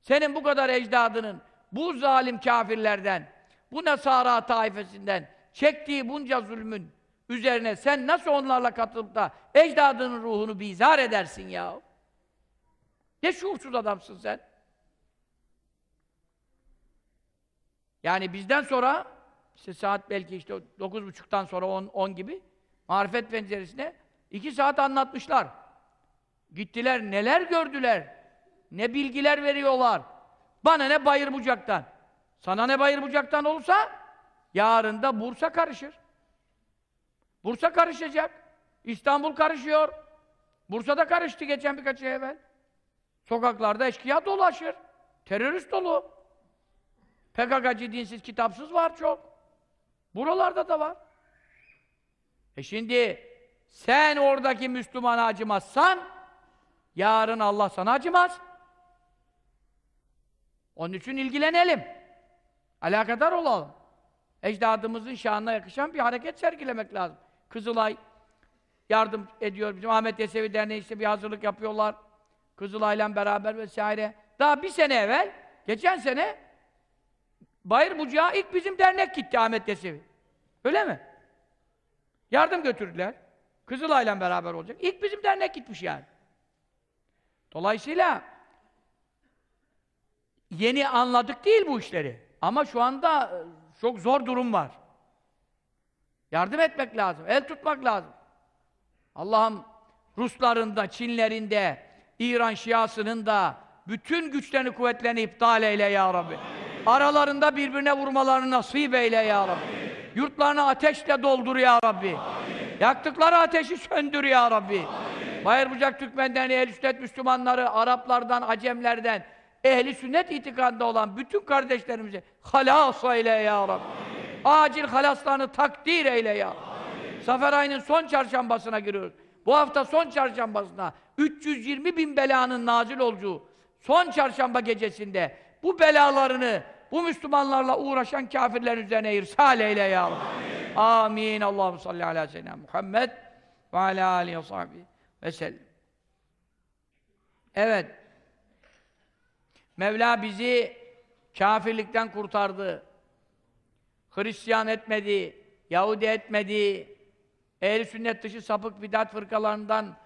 Speaker 1: Senin bu kadar ecdadının, bu zalim kafirlerden, bu Nesara taifesinden çektiği bunca zulmün üzerine sen nasıl onlarla katılıp da ecdadının ruhunu bizar edersin ya? Ne şuursuz adamsın sen? Yani bizden sonra işte saat belki işte dokuz buçuktan sonra on, on gibi marifet penceresine iki saat anlatmışlar. Gittiler neler gördüler. Ne bilgiler veriyorlar. Bana ne bayır bucaktan. Sana ne bayır bucaktan olursa yarın da Bursa karışır. Bursa karışacak. İstanbul karışıyor. Bursa'da karıştı geçen birkaç ay evvel. Sokaklarda eşkıya dolaşır. Terörist dolu. PKK'cı dinsiz, kitapsız var çok. Buralarda da var. E şimdi sen oradaki Müslümana acımazsan yarın Allah sana acımaz. Onun için ilgilenelim. Alakadar olalım. Ecdadımızın şanına yakışan bir hareket sergilemek lazım. Kızılay yardım ediyor. Bizim Ahmet Yesevi Derneği işte bir hazırlık yapıyorlar. Kızılay'la beraber vesaire. Daha bir sene evvel, geçen sene Bayır Bucağa ilk bizim dernek gitti Ahmet Yesevi. Öyle mi? Yardım götürdüler. Kızılay'la beraber olacak. İlk bizim dernek gitmiş yani. Dolayısıyla yeni anladık değil bu işleri. Ama şu anda e, çok zor durum var. Yardım etmek lazım, el tutmak lazım. Allah'ım Rusların da, Çinlerin de, İran Şiasının da bütün güçlerini, kuvvetlerini iptal eyle ya Rabbi. Aralarında birbirine vurmalarını nasip eyle ya Rabbi. Yurtlarını ateşle doldur ya Rabbi. Yaktıkları ateşi söndür ya Rabbi. Bayır Bucak Türkmenlerini, ehl sünnet Müslümanları, Araplardan, Acemlerden, ehli sünnet itikadında olan bütün kardeşlerimizi halas eyle ya Rabbi. Acil halaslarını takdir eyle ya Rabbi. Zafer ayının son çarşambasına giriyoruz. Bu hafta son çarşambasına 320 bin belanın nazil olduğu son çarşamba gecesinde bu belalarını bu Müslümanlarla uğraşan kafirlerin üzerine irsal eyle ya Rabbi. Amin. Allahu salli ala seyyidina Muhammed ve ala alihi ve sahbihi ve sellem. Evet. Mevla bizi kafirlikten kurtardı. Hristiyan etmedi, Yahudi etmedi, ehl sünnet dışı sapık bidat fırkalarından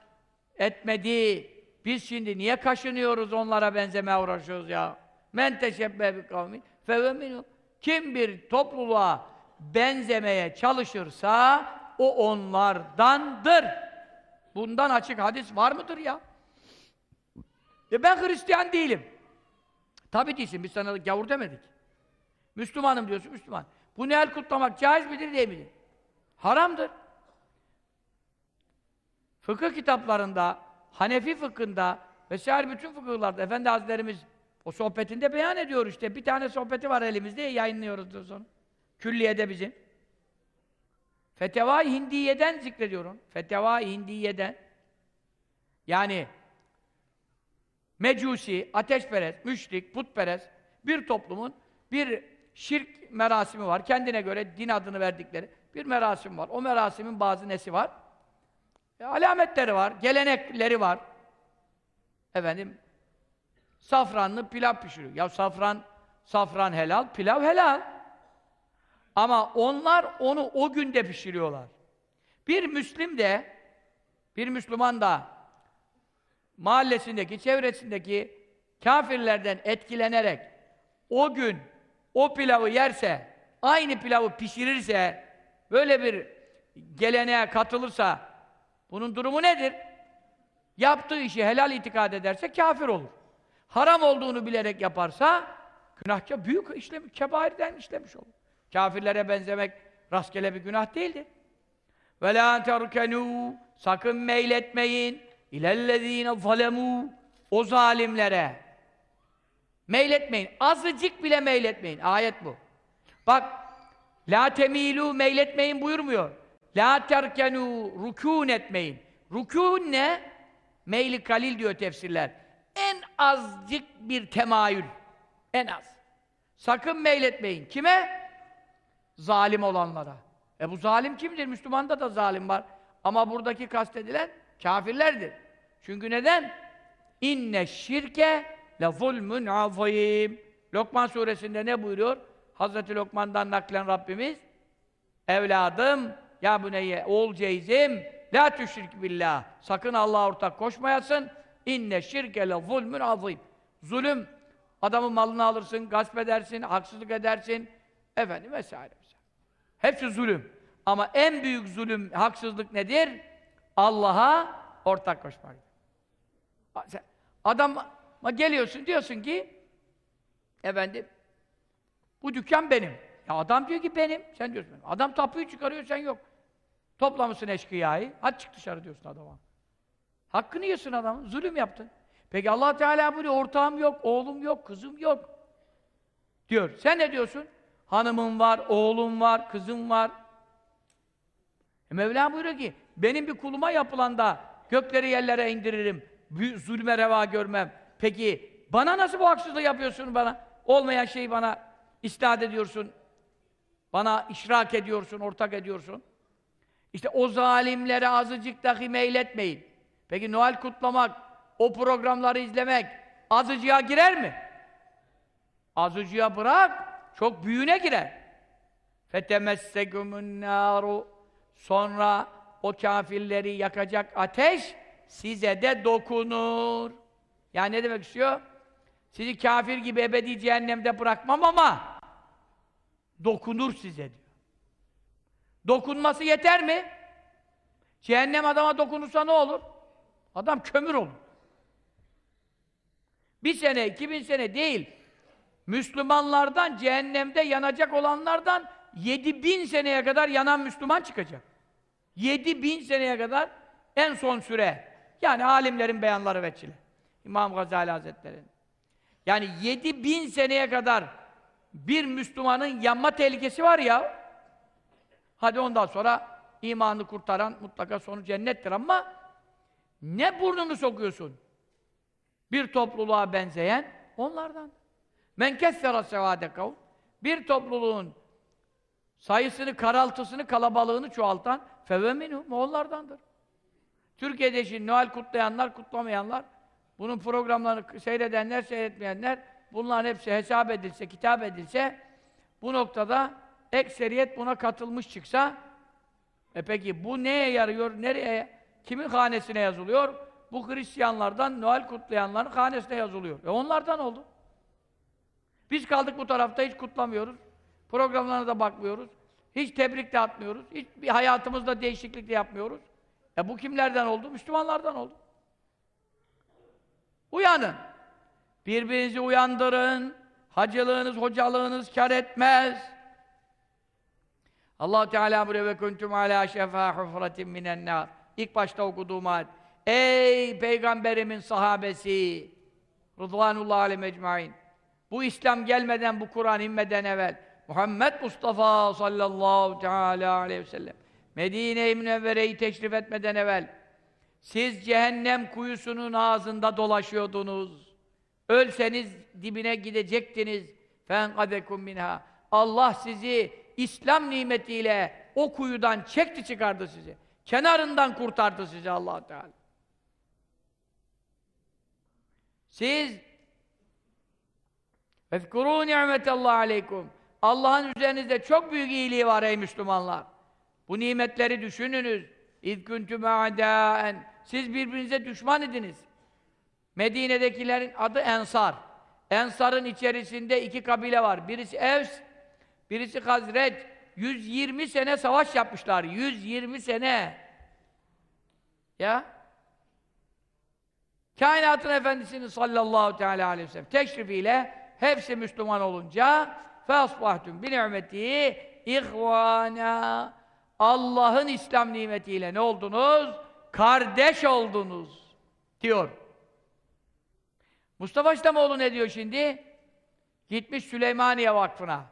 Speaker 1: etmedi. biz şimdi niye kaşınıyoruz onlara benzemeye uğraşıyoruz ya? Men teşebbe bi kavmin feve minhum. Kim bir topluluğa benzemeye çalışırsa o onlardandır. Bundan açık hadis var mıdır ya? E ben Hristiyan değilim. Tabii değilsin, biz sana gavur demedik. Müslümanım diyorsun, Müslüman. Bu Noel kutlamak caiz midir, değil midir? Haramdır. Fıkıh kitaplarında, Hanefi fıkhında vesaire bütün fıkıhlarda Efendi Hazretlerimiz o sohbetinde beyan ediyor işte. Bir tane sohbeti var elimizde, yayınlıyoruz sonra. Külliyede bizim. Feteva-i Hindiye'den zikrediyorum. Feteva-i Hindiye'den. Yani mecusi, ateşperest, müşrik, putperest bir toplumun bir şirk merasimi var. Kendine göre din adını verdikleri bir merasim var. O merasimin bazı nesi var? E, alametleri var, gelenekleri var. Efendim, safranlı pilav pişiriyor. Ya safran, safran helal, pilav helal. Ama onlar onu o günde pişiriyorlar. Bir Müslim de, bir Müslüman da mahallesindeki, çevresindeki kafirlerden etkilenerek o gün o pilavı yerse, aynı pilavı pişirirse, böyle bir geleneğe katılırsa bunun durumu nedir? Yaptığı işi helal itikad ederse kafir olur. Haram olduğunu bilerek yaparsa günahça büyük işlem, kebairden işlemiş olur. Kafirlere benzemek rastgele bir günah değildir. Ve la terkenu sakın meyletmeyin ilellezine zalemû o zalimlere meyletmeyin. Azıcık bile meyletmeyin. Ayet bu. Bak la temilu meyletmeyin buyurmuyor. La terkenu rukûn etmeyin. Rukûn ne? Meyli kalil diyor tefsirler. En azıcık bir temayül. En az. Sakın meyletmeyin. Kime? Zalim olanlara. E bu zalim kimdir? Müslümanda da zalim var. Ama buradaki kastedilen kafirlerdir. Çünkü neden? İnne şirke le zulmün azim. Lokman suresinde ne buyuruyor? Hazreti Lokman'dan naklen Rabbimiz Evladım, ya buneyye, oğul ceyzim, la tüşrik billah. Sakın Allah'a ortak koşmayasın. İnne şirke le zulmün azim. Zulüm, adamın malını alırsın, gasp edersin, haksızlık edersin, efendim vesaire. vesaire. Hepsi zulüm. Ama en büyük zulüm, haksızlık nedir? Allah'a ortak koşmak. Adama geliyorsun, diyorsun ki efendim bu dükkan benim. Ya adam diyor ki benim, sen diyorsun benim. Adam tapuyu çıkarıyor, sen yok. Toplamışsın eşkıyayı, hadi çık dışarı diyorsun adama. Hakkını yiyorsun adamın, zulüm yaptın. Peki allah Teala buyuruyor, ortağım yok, oğlum yok, kızım yok. Diyor. Sen ne diyorsun? Hanımım var, oğlum var, kızım var. E Mevla buyuruyor ki, benim bir kuluma yapılanda gökleri yerlere indiririm, zulme reva görmem. Peki, bana nasıl bu haksızlığı yapıyorsun bana? Olmayan şeyi bana isnat ediyorsun, bana işrak ediyorsun, ortak ediyorsun. İşte o zalimlere azıcık dahi meyletmeyin. Peki Noel kutlamak, o programları izlemek azıcığa girer mi? Azıcığa bırak, çok büyüğüne girer. فَتَمَسَّكُمُ النَّارُ Sonra o kafirleri yakacak ateş size de dokunur. Yani ne demek istiyor? Sizi kafir gibi ebedi cehennemde bırakmam ama dokunur size diyor. Dokunması yeter mi? Cehennem adama dokunursa ne olur? Adam kömür olur. Bir sene, iki bin sene değil. Müslümanlardan, cehennemde yanacak olanlardan yedi bin seneye kadar yanan Müslüman çıkacak. Yedi bin seneye kadar en son süre. Yani alimlerin beyanları veçile. İmam Gazali Hazretleri'nin. Yani yedi bin seneye kadar bir Müslümanın yanma tehlikesi var ya, hadi ondan sonra imanı kurtaran mutlaka sonu cennettir ama ne burnunu sokuyorsun? Bir topluluğa benzeyen onlardan. Men kessera sevade kavm. Bir topluluğun sayısını, karaltısını, kalabalığını çoğaltan feve minhum onlardandır. Türkiye'de şimdi Noel kutlayanlar, kutlamayanlar, bunun programlarını seyredenler, seyretmeyenler, bunların hepsi hesap edilse, kitap edilse, bu noktada ekseriyet buna katılmış çıksa, e peki bu neye yarıyor, nereye, kimin hanesine yazılıyor? bu Hristiyanlardan Noel kutlayanların hanesine yazılıyor. E onlardan oldu. Biz kaldık bu tarafta hiç kutlamıyoruz. Programlarına da bakmıyoruz. Hiç tebrik de atmıyoruz. Hiç bir hayatımızda değişiklik de yapmıyoruz. E bu kimlerden oldu? Müslümanlardan oldu. Uyanın. Birbirinizi uyandırın. Hacılığınız, hocalığınız kar etmez. Allah Teala buraya ve kuntum ala şefa hufratin minen nar. İlk başta okuduğum ayet. Ey peygamberimin sahabesi Rıdvanullah aleyhi ecmaîn. Bu İslam gelmeden, bu Kur'an inmeden evvel Muhammed Mustafa sallallahu teala aleyhi ve sellem Medine-i Münevvere'yi teşrif etmeden evvel siz cehennem kuyusunun ağzında dolaşıyordunuz. Ölseniz dibine gidecektiniz. فَاَنْقَدَكُمْ minha. Allah sizi İslam nimetiyle o kuyudan çekti çıkardı sizi. Kenarından kurtardı sizi allah Teala. Siz اذْكُرُوا نِعْمَةَ اللّٰهِ aleykum. Allah'ın üzerinizde çok büyük iyiliği var ey Müslümanlar. Bu nimetleri düşününüz. اِذْ كُنْتُمْ اَعْدَاءً Siz birbirinize düşman idiniz. Medine'dekilerin adı Ensar. Ensar'ın içerisinde iki kabile var. Birisi Evs, birisi Hazret. 120 sene savaş yapmışlar. 120 sene. Ya. Kainatın Efendisi'nin sallallahu teala aleyhi ve sellem teşrifiyle hepsi Müslüman olunca Fe asbahtum bi ni'meti ihvana. Allah'ın İslam nimetiyle ne oldunuz? Kardeş oldunuz diyor. Mustafa İslamoğlu ne diyor şimdi? Gitmiş Süleymaniye Vakfı'na.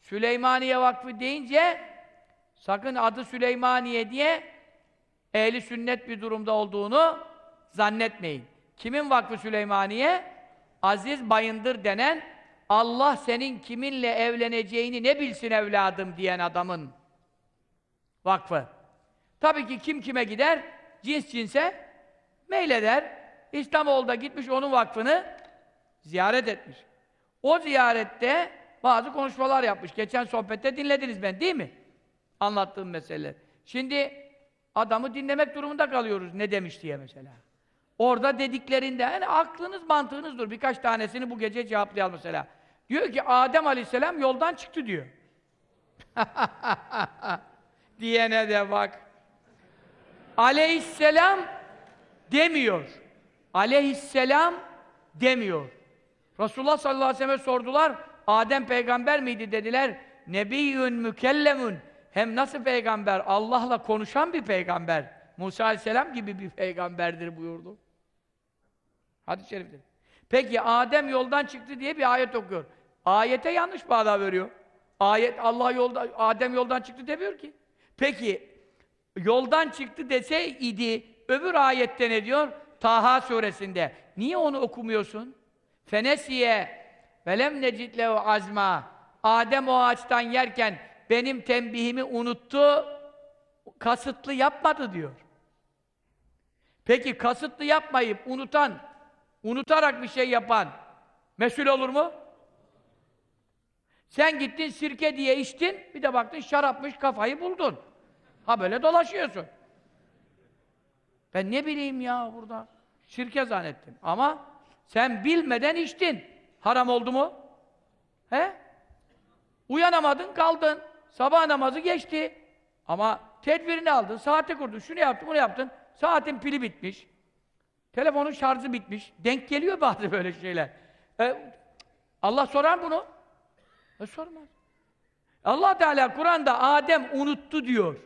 Speaker 1: Süleymaniye Vakfı deyince sakın adı Süleymaniye diye ehli sünnet bir durumda olduğunu zannetmeyin. Kimin vakfı Süleymaniye? Aziz Bayındır denen Allah senin kiminle evleneceğini ne bilsin evladım diyen adamın vakfı. Tabii ki kim kime gider? Cins cinse meyleder. İslamoğlu'da gitmiş onun vakfını ziyaret etmiş. O ziyarette bazı konuşmalar yapmış. Geçen sohbette dinlediniz ben değil mi? Anlattığım meseleler. Şimdi adamı dinlemek durumunda kalıyoruz ne demiş diye mesela. Orada dediklerinde yani aklınız mantığınızdır. Birkaç tanesini bu gece cevaplayalım mesela. Diyor ki Adem Aleyhisselam yoldan çıktı diyor. Diyene de bak. Aleyhisselam demiyor. Aleyhisselam demiyor. Resulullah sallallahu aleyhi ve sellem'e sordular. Adem peygamber miydi dediler. Nebiyyün mükellemun. Hem nasıl peygamber? Allah'la konuşan bir peygamber. Musa aleyhisselam gibi bir peygamberdir buyurdu. Hadis-i şeriftir. Peki Adem yoldan çıktı diye bir ayet okuyor. Ayete yanlış bağda veriyor. Ayet Allah yolda Adem yoldan çıktı demiyor ki. Peki yoldan çıktı deseydi öbür ayette ne diyor? Taha suresinde. Niye onu okumuyorsun? Fenesiye velem necid lehu azma. Adem o ağaçtan yerken benim tembihimi unuttu. Kasıtlı yapmadı diyor. Peki kasıtlı yapmayıp unutan, unutarak bir şey yapan mesul olur mu? Sen gittin sirke diye içtin, bir de baktın şarapmış kafayı buldun. Ha böyle dolaşıyorsun. Ben ne bileyim ya burada. Şirke zannettim. Ama sen bilmeden içtin. Haram oldu mu? He? Uyanamadın, kaldın. Sabah namazı geçti. Ama tedbirini aldın, saati kurdun, şunu yaptın, bunu yaptın. Saatin pili bitmiş. Telefonun şarjı bitmiş. Denk geliyor bazı böyle şeyler. E, Allah sorar bunu. E sormaz. Allah Teala Kur'an'da Adem unuttu diyor.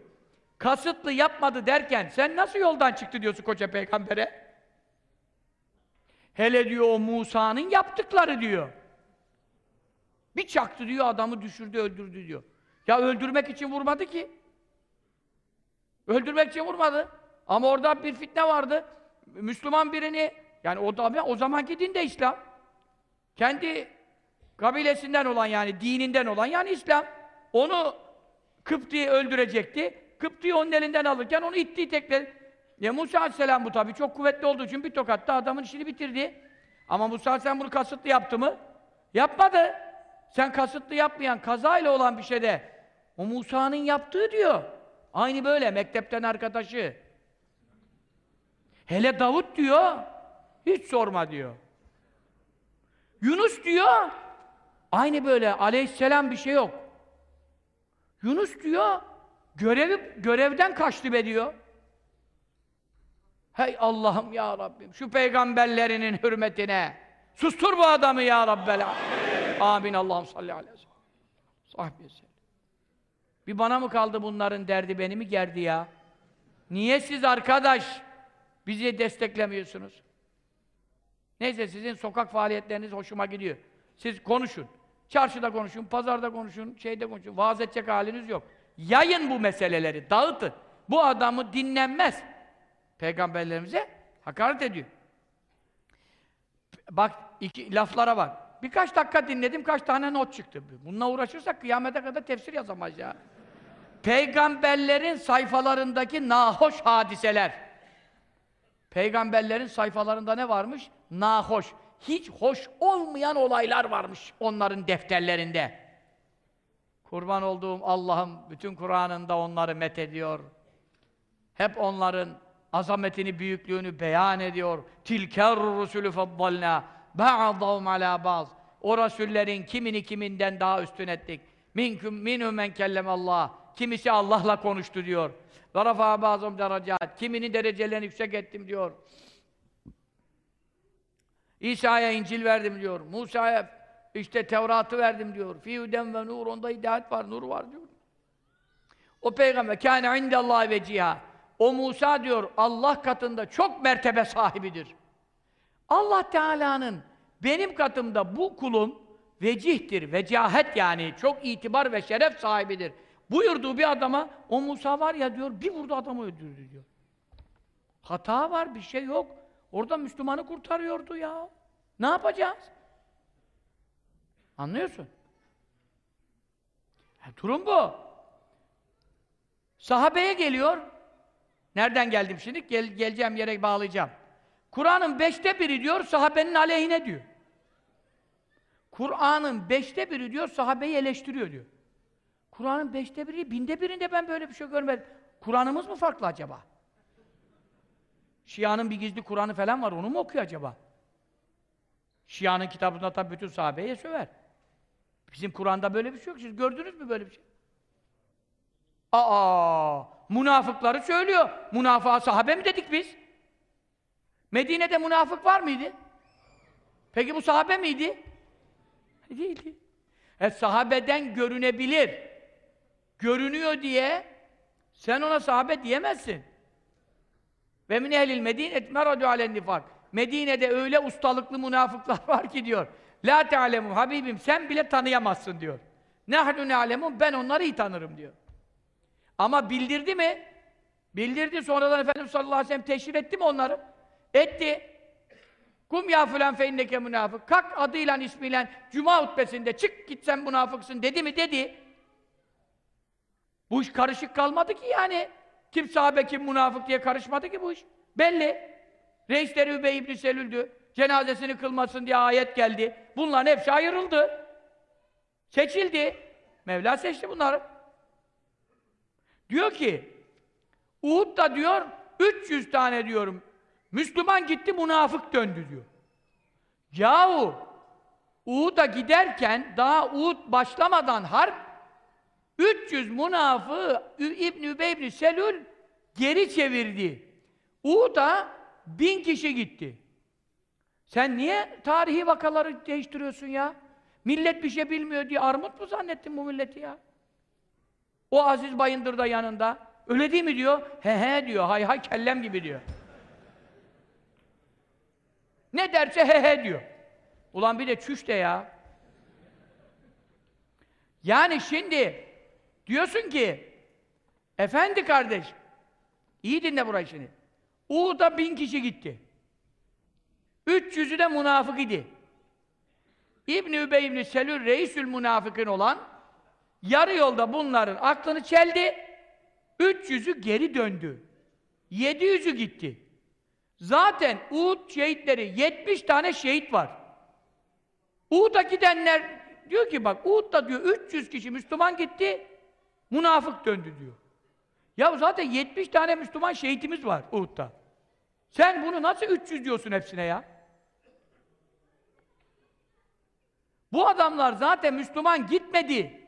Speaker 1: Kasıtlı yapmadı derken sen nasıl yoldan çıktı diyorsun koca peygambere? Hele diyor o Musa'nın yaptıkları diyor. Bir çaktı diyor adamı düşürdü öldürdü diyor. Ya öldürmek için vurmadı ki. Öldürmek için vurmadı. Ama orada bir fitne vardı. Müslüman birini yani o da o zamanki din de İslam. Kendi kabilesinden olan yani dininden olan yani İslam. Onu Kıpti'yi öldürecekti. Kıpti'yi onun elinden alırken onu ittiği tekrar. Ya Musa Aleyhisselam bu tabi çok kuvvetli olduğu için bir tokatta adamın işini bitirdi. Ama Musa Aleyhisselam bunu kasıtlı yaptı mı? Yapmadı. Sen kasıtlı yapmayan, kazayla olan bir şeyde o Musa'nın yaptığı diyor. Aynı böyle, mektepten arkadaşı. Hele Davut diyor, hiç sorma diyor. Yunus diyor, aynı böyle aleyhisselam bir şey yok. Yunus diyor, görevi, görevden kaçtı be diyor. Hey Allah'ım ya Rabbim, şu peygamberlerinin hürmetine sustur bu adamı ya Rabbel Amin. Amin Allah'ım salli aleyhi ve sellem. Bir bana mı kaldı bunların derdi, beni mi gerdi ya? Niye siz arkadaş bizi desteklemiyorsunuz? Neyse sizin sokak faaliyetleriniz hoşuma gidiyor. Siz konuşun. Çarşıda konuşun, pazarda konuşun, şeyde konuşun. Vaaz edecek haliniz yok. Yayın bu meseleleri, dağıtın. Bu adamı dinlenmez. Peygamberlerimize hakaret ediyor. Bak, iki, laflara bak. Birkaç dakika dinledim, kaç tane not çıktı. Bununla uğraşırsak kıyamete kadar tefsir yazamayız ya. Peygamberlerin sayfalarındaki nahoş hadiseler. Peygamberlerin sayfalarında ne varmış? Nahoş. Hiç hoş olmayan olaylar varmış onların defterlerinde. Kurban olduğum Allah'ım bütün Kur'an'ında onları met ediyor. Hep onların azametini, büyüklüğünü beyan ediyor. Tilker rusulü faddalna ba'dahum ala ba'd. O rasullerin kimini kiminden daha üstün ettik. Minkum minhum men Allah. Kimisi Allah'la konuştu diyor. Rafa bazım derecat. Kiminin derecelerini yüksek ettim diyor. İsa'ya İncil verdim diyor. Musa'ya işte Tevrat'ı verdim diyor. Fiyuden ve nur onda hidayet var, nur var diyor. O peygamber kâne indellâhi ve ciha. O Musa diyor Allah katında çok mertebe sahibidir. Allah Teala'nın benim katımda bu kulum vecihtir, vecahet yani çok itibar ve şeref sahibidir. Buyurduğu bir adama o Musa var ya diyor bir vurdu adamı öldürdü diyor. Hata var bir şey yok. Orada Müslümanı kurtarıyordu ya. Ne yapacağız? Anlıyorsun? Ya, durum bu. Sahabeye geliyor. Nereden geldim şimdi? Gel, geleceğim yere bağlayacağım. Kur'an'ın beşte biri diyor, sahabenin aleyhine diyor. Kur'an'ın beşte biri diyor, sahabeyi eleştiriyor diyor. Kur'an'ın beşte biri, binde birinde ben böyle bir şey görmedim. Kur'an'ımız mı farklı acaba? Şia'nın bir gizli Kur'an'ı falan var, onu mu okuyor acaba? Şia'nın kitabında tabi bütün sahabeye söver. Bizim Kur'an'da böyle bir şey yok. Siz gördünüz mü böyle bir şey? Aa, münafıkları söylüyor. Münafığa sahabe mi dedik biz? Medine'de münafık var mıydı? Peki bu sahabe miydi? Değildi. E sahabeden görünebilir. Görünüyor diye sen ona sahabe diyemezsin. Ve min ehlil medinet meradu alen nifak. Medine'de öyle ustalıklı münafıklar var ki diyor. La te'alemu Habibim sen bile tanıyamazsın diyor. Nahnu ne'alemun ben onları iyi tanırım diyor. Ama bildirdi mi? Bildirdi sonradan Efendimiz sallallahu aleyhi ve sellem teşhir etti mi onları? Etti. Kum ya filan fe münafık. Kalk adıyla ismiyle cuma hutbesinde çık git sen münafıksın dedi mi dedi. Bu iş karışık kalmadı ki yani. Kim sahabe kim münafık diye karışmadı ki bu iş. Belli. Reisleri Übey ibn Selül'dü. Cenazesini kılmasın diye ayet geldi. Bunların hepsi ayrıldı. Seçildi. Mevla seçti bunları. Diyor ki Uhud'da diyor 300 tane diyorum Müslüman gitti münafık döndü diyor. Yahu Uhud'a giderken daha Uhud başlamadan harp 300 münafığı İbn Übey ibn Selül geri çevirdi. Uhud'a bin kişi gitti. Sen niye tarihi vakaları değiştiriyorsun ya? Millet bir şey bilmiyor diye armut mu zannettin bu milleti ya? O Aziz Bayındır da yanında. Öyle değil mi diyor? He he diyor. Hay hay kellem gibi diyor. Ne derse he he diyor. Ulan bir de çüş de ya. Yani şimdi diyorsun ki efendi kardeş iyi dinle burayı şimdi. Uhud'a bin kişi gitti. 300'ü de münafık idi. İbn-i Übey ibn Selül reisül münafıkın olan yarı yolda bunların aklını çeldi. 300'ü geri döndü. 700'ü gitti. Zaten Uhud şehitleri 70 tane şehit var. Uhud'a gidenler diyor ki bak Uhud'da diyor 300 kişi Müslüman gitti, münafık döndü diyor. Ya zaten 70 tane Müslüman şehitimiz var Uhud'da. Sen bunu nasıl 300 diyorsun hepsine ya? Bu adamlar zaten Müslüman gitmedi.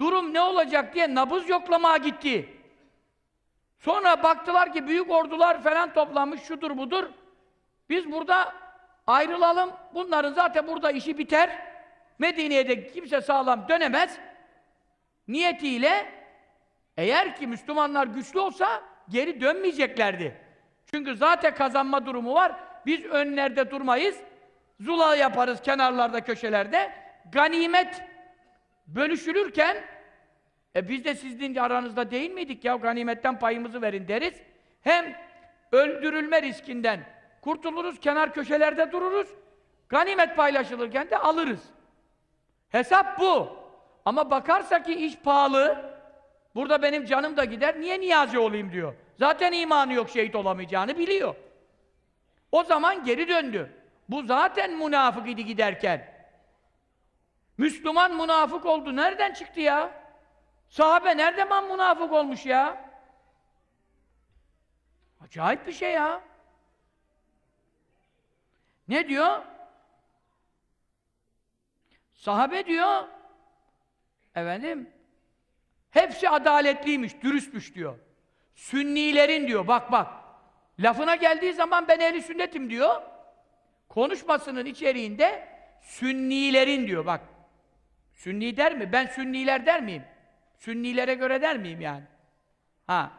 Speaker 1: Durum ne olacak diye nabız yoklamaya gitti. Sonra baktılar ki büyük ordular falan toplanmış, şudur budur. Biz burada ayrılalım, bunların zaten burada işi biter. Medine'ye de kimse sağlam dönemez. Niyetiyle eğer ki Müslümanlar güçlü olsa geri dönmeyeceklerdi. Çünkü zaten kazanma durumu var. Biz önlerde durmayız. Zula yaparız kenarlarda, köşelerde. Ganimet bölüşülürken e biz de sizin aranızda değil miydik ya ganimetten payımızı verin deriz. Hem öldürülme riskinden kurtuluruz, kenar köşelerde dururuz. Ganimet paylaşılırken de alırız. Hesap bu. Ama bakarsa ki iş pahalı, burada benim canım da gider, niye niyazi olayım diyor. Zaten imanı yok şehit olamayacağını biliyor. O zaman geri döndü. Bu zaten münafık idi giderken. Müslüman münafık oldu. Nereden çıktı ya? Sahabe nereden münafık olmuş ya? Acayip bir şey ya. Ne diyor? Sahabe diyor, efendim, hepsi adaletliymiş, dürüstmüş diyor. Sünnilerin diyor, bak bak. Lafına geldiği zaman ben ehli sünnetim diyor. Konuşmasının içeriğinde sünnilerin diyor, bak. Sünni der mi? Ben sünniler der miyim? Sünnilere göre der miyim yani? Ha.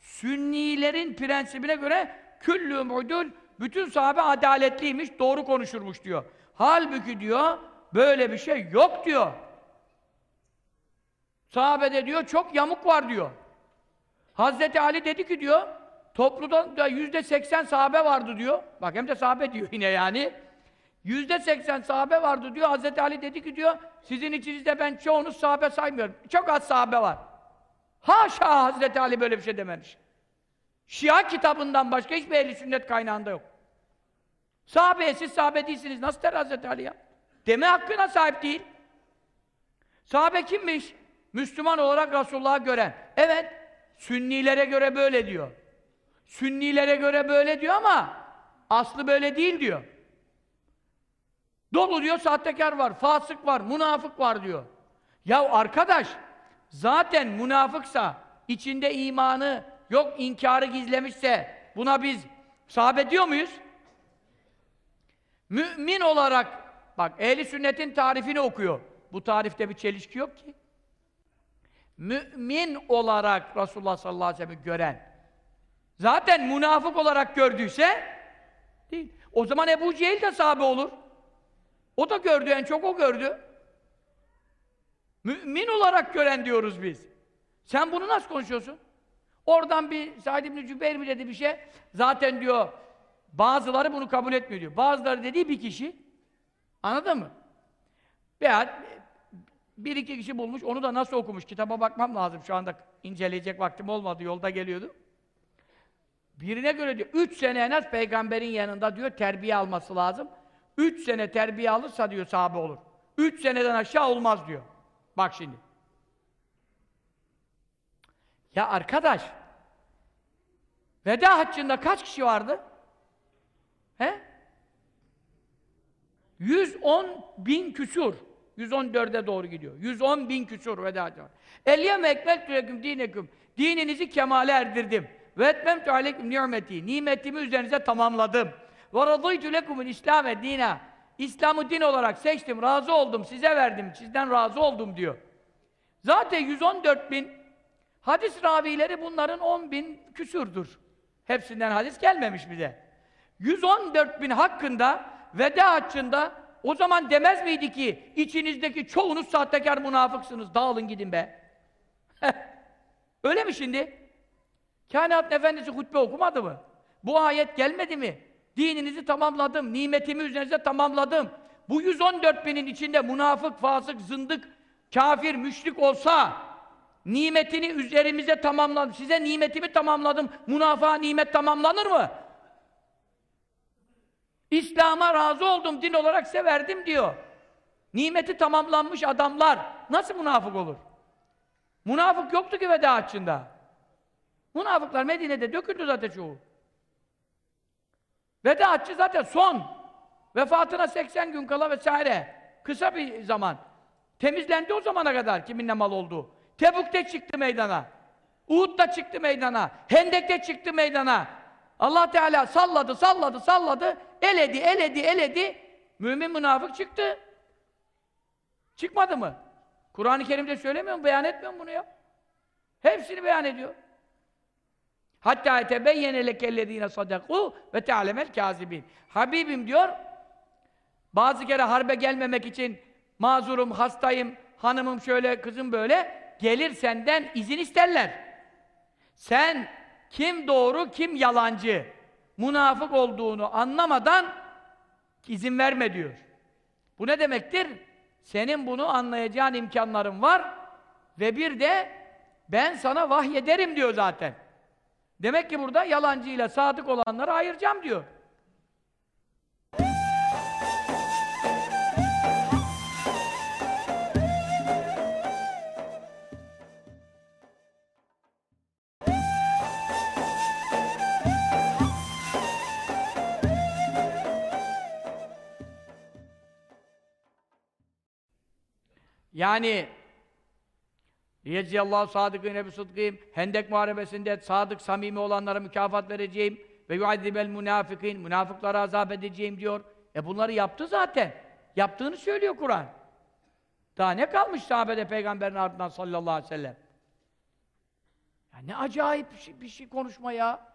Speaker 1: Sünnilerin prensibine göre küllü udul bütün sahabe adaletliymiş, doğru konuşurmuş diyor. Halbuki diyor, böyle bir şey yok diyor. Sahabede diyor, çok yamuk var diyor. Hazreti Ali dedi ki diyor, topluda da yüzde seksen sahabe vardı diyor. Bak hem de sahabe diyor yine yani. Yüzde seksen sahabe vardı diyor. Hazreti Ali dedi ki diyor, sizin içinizde ben çoğunuz sahabe saymıyorum. Çok az sahabe var. Haşa Hazreti Ali böyle bir şey dememiş. Şia kitabından başka hiçbir ehli sünnet kaynağında yok. Sahabeye siz sahabe değilsiniz. Nasıl der Hazreti Ali ya? Deme hakkına sahip değil. Sahabe kimmiş? Müslüman olarak Resulullah'ı gören. Evet, Sünnilere göre böyle diyor. Sünnilere göre böyle diyor ama aslı böyle değil diyor. Dolu diyor, sahtekar var, fasık var, münafık var diyor. Ya arkadaş, zaten münafıksa, içinde imanı yok, inkarı gizlemişse, buna biz sahabe diyor muyuz? Mümin olarak, bak ehli sünnetin tarifini okuyor. Bu tarifte bir çelişki yok ki. Mümin olarak Resulullah sallallahu aleyhi ve sellem'i gören, zaten münafık olarak gördüyse, değil. O zaman Ebu Cehil de sahabe olur. O da gördü, en çok o gördü. Mümin olarak gören diyoruz biz. Sen bunu nasıl konuşuyorsun? Oradan bir Said İbni Cübeyr mi dedi bir şey, zaten diyor, bazıları bunu kabul etmiyor diyor. Bazıları dediği bir kişi, anladın mı? Veya bir iki kişi bulmuş, onu da nasıl okumuş, kitaba bakmam lazım şu anda inceleyecek vaktim olmadı, yolda geliyordu. Birine göre diyor, üç sene en az peygamberin yanında diyor, terbiye alması lazım. Üç sene terbiye alırsa diyor sahabe olur. Üç seneden aşağı olmaz diyor. Bak şimdi. Ya arkadaş, veda haccında kaç kişi vardı? He? 110 bin küsur. 114'e doğru gidiyor. 110 bin küsur veda var. Elyeme ekmeltü leküm dineküm. Dininizi kemale erdirdim. Ve etmemtü aleyküm nimeti. Nimetimi üzerinize tamamladım. Ve radıytü lekumul İslam'e dina. İslam'ı din olarak seçtim, razı oldum, size verdim, sizden razı oldum diyor. Zaten 114 bin hadis ravileri bunların 10 bin küsurdur. Hepsinden hadis gelmemiş bize. 114 bin hakkında veda haccında o zaman demez miydi ki içinizdeki çoğunuz sahtekar münafıksınız, dağılın gidin be. Öyle mi şimdi? Kainat Efendisi hutbe okumadı mı? Bu ayet gelmedi mi? Dininizi tamamladım, nimetimi üzerinize tamamladım. Bu 114 binin içinde münafık, fasık, zındık, kafir, müşrik olsa nimetini üzerimize tamamladım. Size nimetimi tamamladım. Münafığa nimet tamamlanır mı? İslam'a razı oldum, din olarak size verdim diyor. Nimeti tamamlanmış adamlar nasıl münafık olur? Münafık yoktu ki veda haccında. Münafıklar Medine'de döküldü zaten çoğu. Veda haccı zaten son. Vefatına 80 gün kala vesaire. Kısa bir zaman. Temizlendi o zamana kadar kimin ne mal olduğu. Tebuk'te çıktı meydana. Uhud'da çıktı meydana. Hendek'te çıktı meydana. Allah Teala salladı, salladı, salladı. Eledi, eledi, eledi. Mümin münafık çıktı. Çıkmadı mı? Kur'an-ı Kerim'de söylemiyor mu? Beyan etmiyor mu bunu ya? Hepsini beyan ediyor. Hatta tebeyyene lekellezine sadaku ve te'alemel kazibin. Habibim diyor, bazı kere harbe gelmemek için mazurum, hastayım, hanımım şöyle, kızım böyle, gelir senden izin isterler. Sen kim doğru, kim yalancı, münafık olduğunu anlamadan izin verme diyor. Bu ne demektir? Senin bunu anlayacağın imkanların var ve bir de ben sana vahyederim diyor zaten. Demek ki burada yalancıyla sadık olanları ayıracağım diyor. Yani Yeciyallahu sadıkîne bi sıdkîm Hendek muharebesinde sadık, samimi olanlara mükafat vereceğim ve yuazzibel münafıkîn münafıklara azap edeceğim diyor. E bunları yaptı zaten. Yaptığını söylüyor Kur'an. Daha ne kalmış sahabede peygamberin ardından sallallahu aleyhi ve sellem? Ya ne acayip bir şey, bir şey konuşma ya.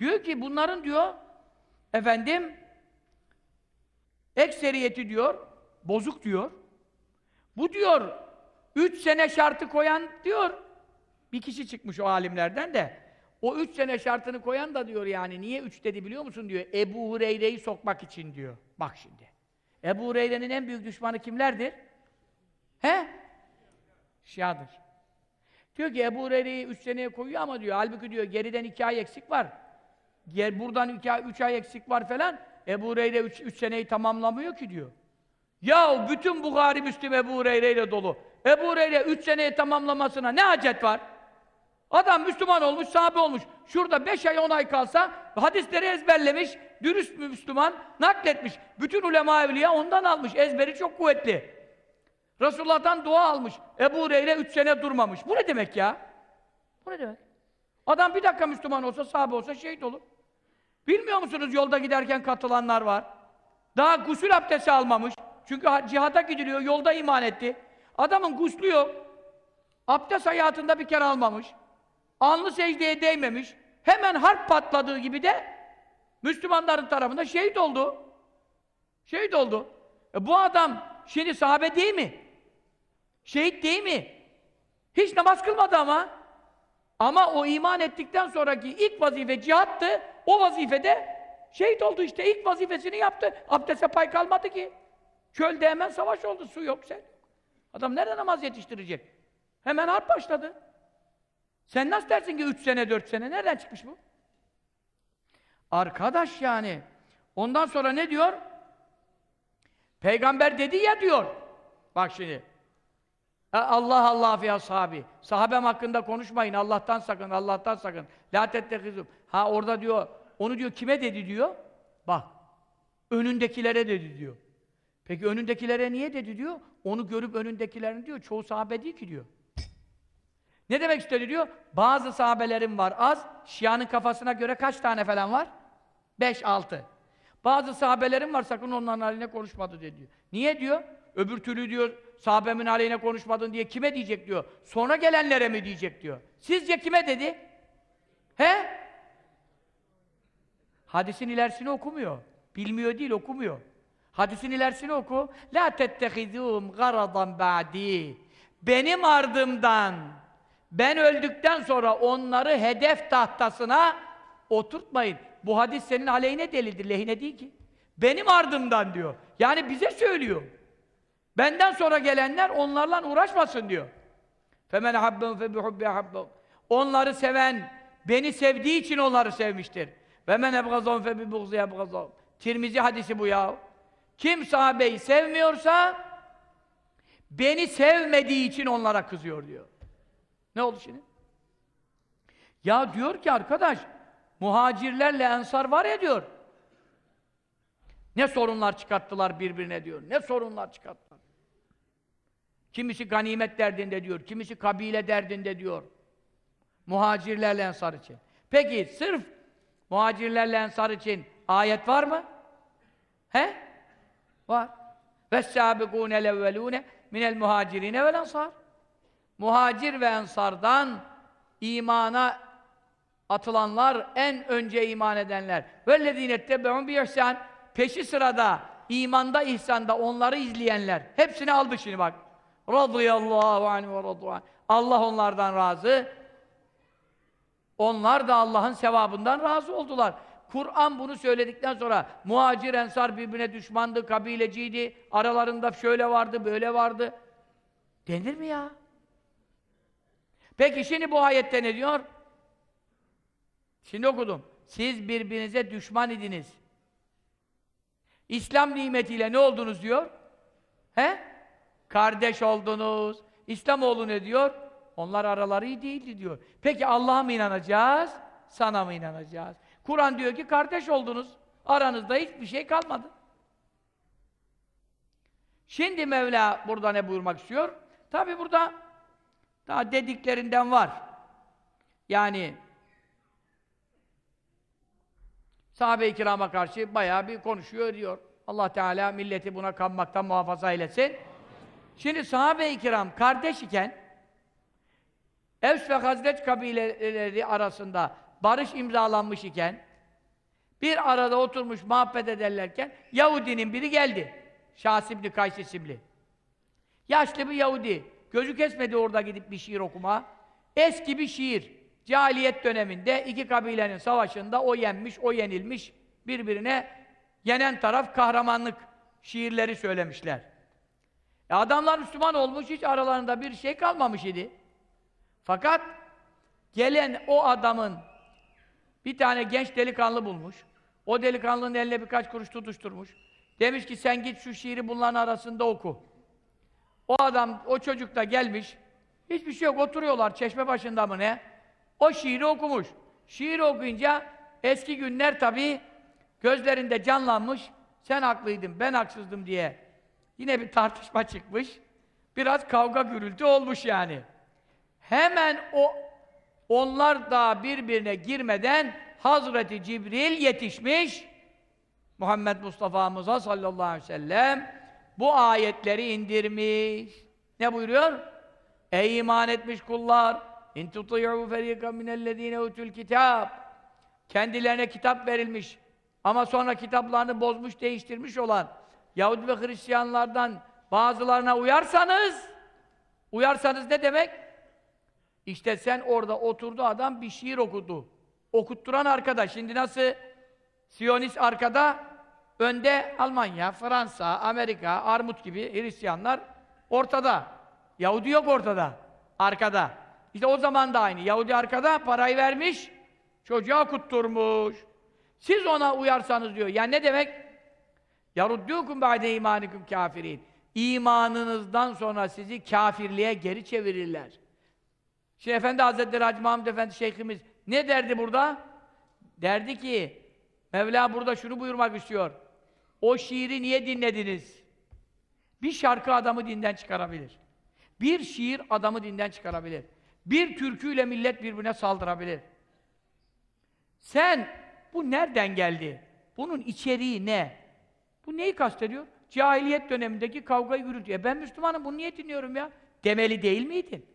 Speaker 1: Diyor ki bunların diyor efendim ekseriyeti diyor bozuk diyor. Bu diyor üç sene şartı koyan diyor bir kişi çıkmış o alimlerden de o üç sene şartını koyan da diyor yani niye üç dedi biliyor musun diyor Ebu Hureyre'yi sokmak için diyor. Bak şimdi. Ebu Hureyre'nin en büyük düşmanı kimlerdir? He? Şiadır. Diyor ki Ebu Hureyre'yi üç seneye koyuyor ama diyor halbuki diyor geriden iki ay eksik var. Ger buradan iki ay, üç ay eksik var falan. Ebu Hureyre üç, üç seneyi tamamlamıyor ki diyor. Ya bütün Bukhari Müslim Ebu Hureyre ile dolu. Ebu Hureyre üç seneyi tamamlamasına ne acet var? Adam Müslüman olmuş, sahabe olmuş. Şurada beş ay, on ay kalsa hadisleri ezberlemiş, dürüst Müslüman, nakletmiş. Bütün ulema evliya ondan almış. Ezberi çok kuvvetli. Resulullah'tan dua almış. Ebu Hureyre üç sene durmamış. Bu ne demek ya? Bu ne demek? Adam bir dakika Müslüman olsa, sahabe olsa şehit olur. Bilmiyor musunuz yolda giderken katılanlar var. Daha gusül abdesti almamış. Çünkü cihada gidiliyor, yolda iman etti. Adamın guslü yok. Abdest hayatında bir kere almamış. Alnı secdeye değmemiş. Hemen harp patladığı gibi de Müslümanların tarafında şehit oldu. Şehit oldu. E bu adam şimdi sahabe değil mi? Şehit değil mi? Hiç namaz kılmadı ama. Ama o iman ettikten sonraki ilk vazife cihattı. O vazifede şehit oldu işte. ilk vazifesini yaptı. Abdeste pay kalmadı ki. Çölde hemen savaş oldu. Su yok sen. Adam nerede namaz yetiştirecek? Hemen harp başladı. Sen nasıl dersin ki üç sene, dört sene? Nereden çıkmış bu? Arkadaş yani. Ondan sonra ne diyor? Peygamber dedi ya diyor. Bak şimdi. Allah Allah fi ashabi. Sahabem hakkında konuşmayın. Allah'tan sakın, Allah'tan sakın. La tettehizum. Ha orada diyor. Onu diyor kime dedi diyor? Bak. Önündekilere dedi diyor. Peki önündekilere niye dedi diyor? Onu görüp önündekilerin diyor. Çoğu sahabe değil ki diyor. Ne demek istedi diyor? Bazı sahabelerim var az. Şia'nın kafasına göre kaç tane falan var? Beş, altı. Bazı sahabelerim var sakın onların haline konuşmadı dedi diyor. Niye diyor? Öbür türlü diyor sahabemin aleyhine konuşmadın diye kime diyecek diyor. Sonra gelenlere mi diyecek diyor. Sizce kime dedi? He? Hadisin ilerisini okumuyor. Bilmiyor değil okumuyor. Hadisin ilerisini oku. La tettehizûm garadan ba'di. Benim ardımdan ben öldükten sonra onları hedef tahtasına oturtmayın. Bu hadis senin aleyhine delildir, lehine değil ki. Benim ardımdan diyor. Yani bize söylüyor. Benden sonra gelenler onlarla uğraşmasın diyor. Femen habbun fe bihubbi. Onları seven beni sevdiği için onları sevmiştir. Ve men ebgazon fe Tirmizi hadisi bu ya. Kim sahabeyi sevmiyorsa, beni sevmediği için onlara kızıyor diyor. Ne oldu şimdi? Ya diyor ki arkadaş, muhacirlerle ensar var ya diyor. Ne sorunlar çıkarttılar birbirine diyor. Ne sorunlar çıkarttılar. Kimisi ganimet derdinde diyor. Kimisi kabile derdinde diyor. Muhacirlerle ensar için. Peki sırf muhacirlerle ensar için ayet var mı? He? Var. وَالسَّابِقُونَ الْاَوَّلُونَ مِنَ الْمُهَاجِرِينَ وَالْاَنْصَارِ Muhacir ve ensardan imana atılanlar, en önce iman edenler. وَالَّذ۪ينَ اتَّبَعُونَ بِيَحْسَانِ Peşi sırada, imanda, ihsanda onları izleyenler. Hepsini aldı şimdi bak. Radıyallahu anh ve radu'an. Allah onlardan razı. Onlar da Allah'ın sevabından razı oldular. Kur'an bunu söyledikten sonra muhacir ensar birbirine düşmandı, kabileciydi, aralarında şöyle vardı, böyle vardı. Denir mi ya? Peki şimdi bu ayette ne diyor? Şimdi okudum. Siz birbirinize düşman idiniz. İslam nimetiyle ne oldunuz diyor? He? Kardeş oldunuz. İslamoğlu ne diyor? Onlar araları iyi değildi diyor. Peki Allah'a mı inanacağız? Sana mı inanacağız? Kur'an diyor ki kardeş oldunuz. Aranızda hiçbir şey kalmadı. Şimdi Mevla burada ne buyurmak istiyor? Tabi burada daha dediklerinden var. Yani sahabe-i kirama karşı bayağı bir konuşuyor diyor. Allah Teala milleti buna kanmaktan muhafaza eylesin. Şimdi sahabe-i kiram kardeş iken Evs ve Hazret kabileleri arasında barış imzalanmış iken bir arada oturmuş muhabbet ederlerken Yahudinin biri geldi. Şahs İbni Kays isimli. Yaşlı bir Yahudi. Gözü kesmedi orada gidip bir şiir okuma. Eski bir şiir. Cahiliyet döneminde iki kabilenin savaşında o yenmiş, o yenilmiş. Birbirine yenen taraf kahramanlık şiirleri söylemişler. E adamlar Müslüman olmuş, hiç aralarında bir şey kalmamış idi. Fakat gelen o adamın bir tane genç delikanlı bulmuş. O delikanlının eline birkaç kuruş tutuşturmuş. Demiş ki sen git şu şiiri bunların arasında oku. O adam, o çocuk da gelmiş. Hiçbir şey yok, oturuyorlar çeşme başında mı ne? O şiiri okumuş. Şiiri okuyunca eski günler tabii gözlerinde canlanmış. Sen haklıydın, ben haksızdım diye. Yine bir tartışma çıkmış. Biraz kavga gürültü olmuş yani. Hemen o onlar da birbirine girmeden Hazreti Cibril yetişmiş. Muhammed Mustafa'mıza sallallahu aleyhi ve sellem bu ayetleri indirmiş. Ne buyuruyor? Ey iman etmiş kullar! İn tuti'u feriqan minellezîne utul kitâb. Kendilerine kitap verilmiş ama sonra kitaplarını bozmuş, değiştirmiş olan Yahudi ve Hristiyanlardan bazılarına uyarsanız uyarsanız ne demek? İşte sen orada oturdu adam bir şiir okudu. Okutturan arkadaş. Şimdi nasıl Siyonist arkada, önde Almanya, Fransa, Amerika, Armut gibi Hristiyanlar ortada. Yahudi yok ortada. Arkada. İşte o zaman da aynı. Yahudi arkada parayı vermiş, çocuğa okutturmuş. Siz ona uyarsanız diyor. Yani ne demek? Yaruddukum ba'de imanikum kafirin. İmanınızdan sonra sizi kafirliğe geri çevirirler. Şimdi Efendi Hazretleri Hacı Mahmud Efendi Şeyhimiz ne derdi burada? Derdi ki Mevla burada şunu buyurmak istiyor. O şiiri niye dinlediniz? Bir şarkı adamı dinden çıkarabilir. Bir şiir adamı dinden çıkarabilir. Bir türküyle millet birbirine saldırabilir. Sen bu nereden geldi? Bunun içeriği ne? Bu neyi kastediyor? Cahiliyet dönemindeki kavgayı gürültü. E ben Müslümanım bunu niye dinliyorum ya? Demeli değil miydin?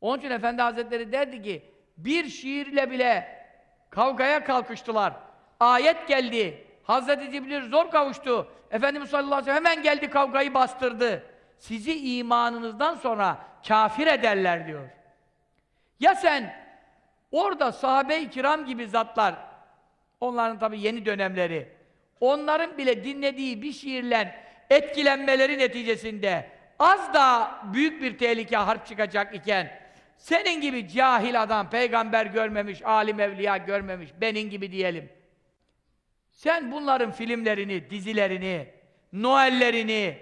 Speaker 1: Onun için Efendi Hazretleri derdi ki bir şiirle bile kavgaya kalkıştılar. Ayet geldi. Hazreti Cibril zor kavuştu. Efendimiz sallallahu aleyhi ve sellem hemen geldi kavgayı bastırdı. Sizi imanınızdan sonra kafir ederler diyor. Ya sen orada sahabe-i kiram gibi zatlar onların tabi yeni dönemleri onların bile dinlediği bir şiirle etkilenmeleri neticesinde az daha büyük bir tehlike harp çıkacak iken senin gibi cahil adam, peygamber görmemiş, alim evliya görmemiş, benim gibi diyelim. Sen bunların filmlerini, dizilerini, Noellerini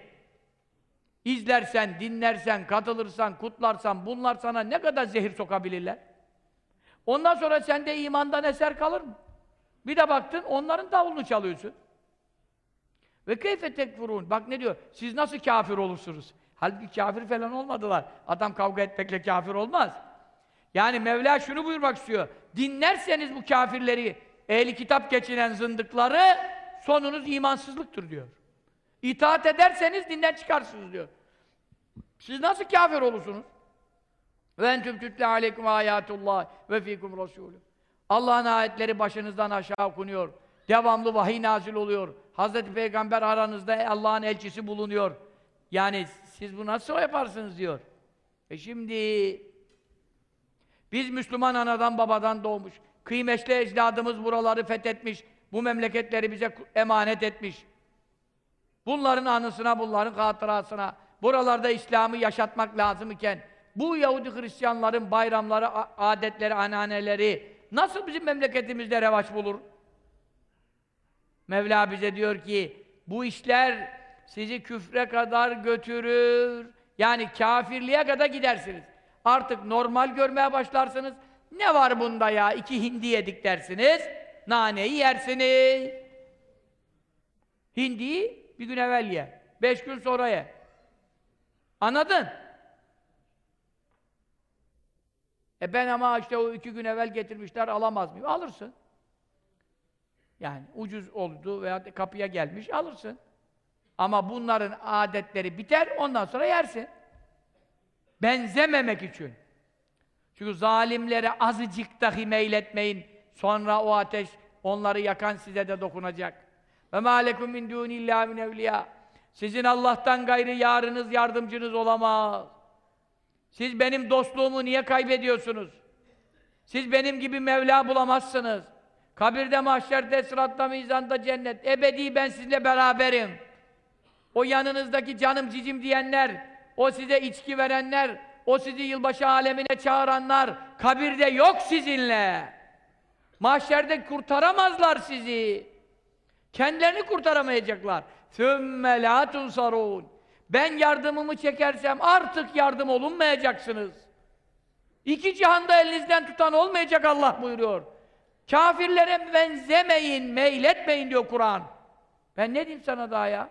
Speaker 1: izlersen, dinlersen, katılırsan, kutlarsan bunlar sana ne kadar zehir sokabilirler? Ondan sonra sende imandan eser kalır mı? Bir de baktın onların davulunu çalıyorsun. Ve keyfe tekfurun. Bak ne diyor? Siz nasıl kafir olursunuz? Halbuki kafir falan olmadılar. Adam kavga etmekle kafir olmaz. Yani Mevla şunu buyurmak istiyor. Dinlerseniz bu kafirleri, ehli kitap geçinen zındıkları sonunuz imansızlıktır diyor. İtaat ederseniz dinden çıkarsınız diyor. Siz nasıl kafir olursunuz? Ve entüm tütle aleyküm ayatullah ve fikum rasulü. Allah'ın ayetleri başınızdan aşağı okunuyor. Devamlı vahiy nazil oluyor. Hazreti Peygamber aranızda Allah'ın elçisi bulunuyor. Yani siz bu nasıl yaparsınız diyor. E şimdi biz Müslüman anadan babadan doğmuş. Kıymetli ecdadımız buraları fethetmiş. Bu memleketleri bize emanet etmiş. Bunların anısına, bunların hatırasına, buralarda İslam'ı yaşatmak lazım iken, bu Yahudi Hristiyanların bayramları, adetleri, ananeleri nasıl bizim memleketimizde revaç bulur? Mevla bize diyor ki, bu işler sizi küfre kadar götürür. Yani kafirliğe kadar gidersiniz. Artık normal görmeye başlarsınız. Ne var bunda ya? İki hindi yedik dersiniz. Naneyi yersiniz. Hindiyi bir gün evvel ye. Beş gün sonra ye. Anladın? E ben ama işte o iki gün evvel getirmişler alamaz mıyım? Alırsın. Yani ucuz oldu veya kapıya gelmiş alırsın. Ama bunların adetleri biter ondan sonra yersin. Benzememek için. Çünkü zalimlere azıcık dahi meyletmeyin. Sonra o ateş onları yakan size de dokunacak. Ve mâ lekum min dûnillâhi min evliyâ. Sizin Allah'tan gayrı yarınız, yardımcınız olamaz. Siz benim dostluğumu niye kaybediyorsunuz? Siz benim gibi Mevla bulamazsınız. Kabirde, mahşerde, sıratta, mizanda, cennet. Ebedi ben sizinle beraberim. O yanınızdaki canım cicim diyenler, o size içki verenler, o sizi yılbaşı alemine çağıranlar, kabirde yok sizinle. Mahşerde kurtaramazlar sizi. Kendilerini kurtaramayacaklar. ثُمَّ لَا تُنْصَرُونَ Ben yardımımı çekersem artık yardım olunmayacaksınız. İki cihanda elinizden tutan olmayacak Allah buyuruyor. Kafirlere benzemeyin, meyletmeyin diyor Kur'an. Ben ne diyeyim sana daha ya?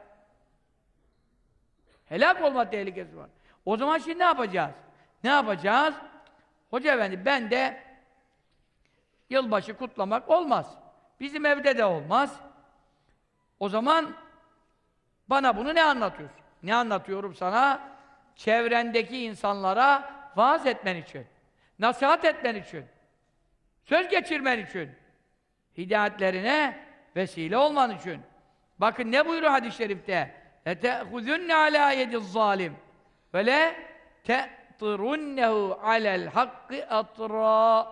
Speaker 1: Helak olma tehlikesi var. O zaman şimdi ne yapacağız? Ne yapacağız? Hoca efendi ben de yılbaşı kutlamak olmaz. Bizim evde de olmaz. O zaman bana bunu ne anlatıyorsun? Ne anlatıyorum sana? Çevrendeki insanlara vaaz etmen için, nasihat etmen için, söz geçirmen için, hidayetlerine vesile olman için. Bakın ne buyuruyor hadis-i şerifte? لَتَأْخُذُنَّ عَلَى يَدِ الظَّالِمِ وَلَا تَأْطِرُنَّهُ عَلَى الْحَقِّ أَطْرًا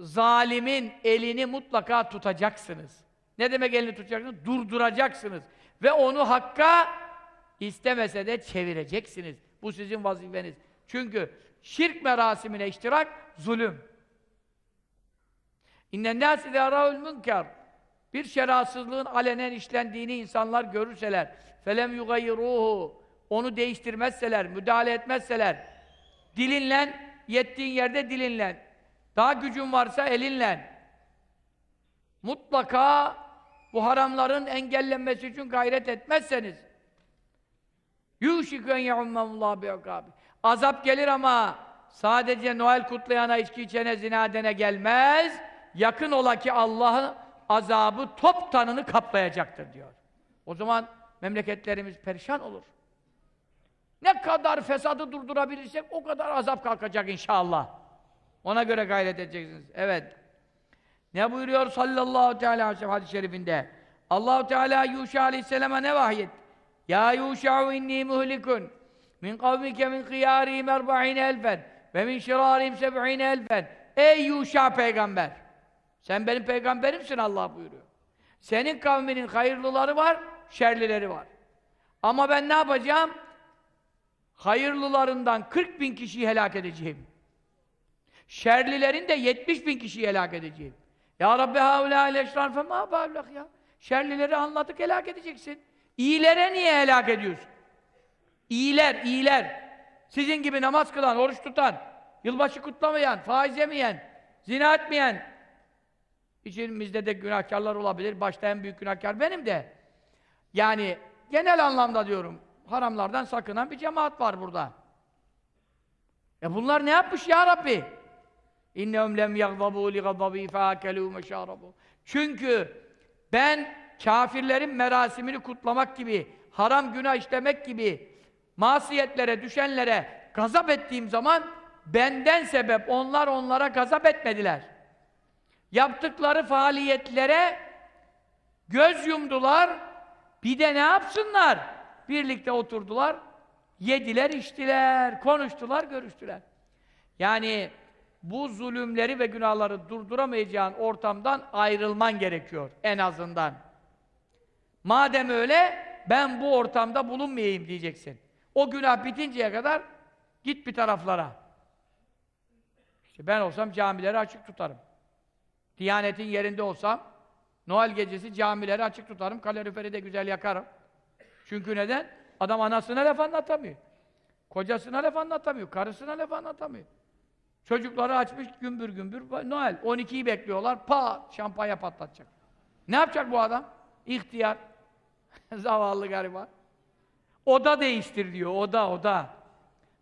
Speaker 1: Zalimin elini mutlaka tutacaksınız. Ne demek elini tutacaksınız? Durduracaksınız. Ve onu hakka istemese de çevireceksiniz. Bu sizin vazifeniz. Çünkü şirk merasimine iştirak zulüm. İnnen nâsi zârâul münker. Bir şerasızlığın alenen işlendiğini insanlar görürseler, felem yugayruhu onu değiştirmezseler, müdahale etmezseler dilinle yettiğin yerde dilinle daha gücün varsa elinle. Mutlaka bu haramların engellenmesi için gayret etmezseniz yuşikön yaummullah bi'akabi azap gelir ama sadece Noel kutlayana, içki içene, zina gelmez. Yakın ola ki Allah'ın azabı top tanını kaplayacaktır diyor. O zaman memleketlerimiz perişan olur. Ne kadar fesadı durdurabilirsek o kadar azap kalkacak inşallah. Ona göre gayret edeceksiniz. Evet. Ne buyuruyor sallallahu teala aleyhi hadis-i şerifinde? Allahu Teala Yuşa aleyhisselama ne vahyet? Ya Yuşa'u inni muhlikun min kavmike min khiyarihim erba'ine elfen ve min şirarihim seb'ine elfen. Ey Yuşa peygamber! Sen benim peygamberimsin Allah buyuruyor. Senin kavminin hayırlıları var, şerlileri var. Ama ben ne yapacağım? Hayırlılarından 40 bin kişiyi helak edeceğim. Şerlilerin de 70 bin kişiyi helak edeceğim. Ya Rabbi haulâ leşrân femâ bâvlak ya. Şerlileri anladık helak edeceksin. İyilere niye helak ediyorsun? İyiler, iyiler. Sizin gibi namaz kılan, oruç tutan, yılbaşı kutlamayan, faiz yemeyen, zina etmeyen, içimizde de günahkarlar olabilir, başta en büyük günahkar benim de. Yani genel anlamda diyorum, haramlardan sakınan bir cemaat var burada. E bunlar ne yapmış ya Rabbi? İnnehum lem yagzabu li gazabi feakelu meşarabu. Çünkü ben kafirlerin merasimini kutlamak gibi, haram günah işlemek gibi masiyetlere düşenlere gazap ettiğim zaman benden sebep onlar onlara gazap etmediler. Yaptıkları faaliyetlere göz yumdular. Bir de ne yapsınlar? Birlikte oturdular, yediler, içtiler, konuştular, görüştüler. Yani bu zulümleri ve günahları durduramayacağın ortamdan ayrılman gerekiyor en azından. Madem öyle, ben bu ortamda bulunmayayım diyeceksin. O günah bitinceye kadar git bir taraflara. İşte ben olsam camileri açık tutarım. Diyanetin yerinde olsam, Noel gecesi camileri açık tutarım, kaloriferi de güzel yakarım. Çünkü neden? Adam anasına laf anlatamıyor. Kocasına laf anlatamıyor, karısına laf anlatamıyor. Çocukları açmış gümbür gümbür Noel. 12'yi bekliyorlar. Pa şampanya patlatacak. Ne yapacak bu adam? İhtiyar. Zavallı gariban. Oda değiştir diyor. Oda, oda.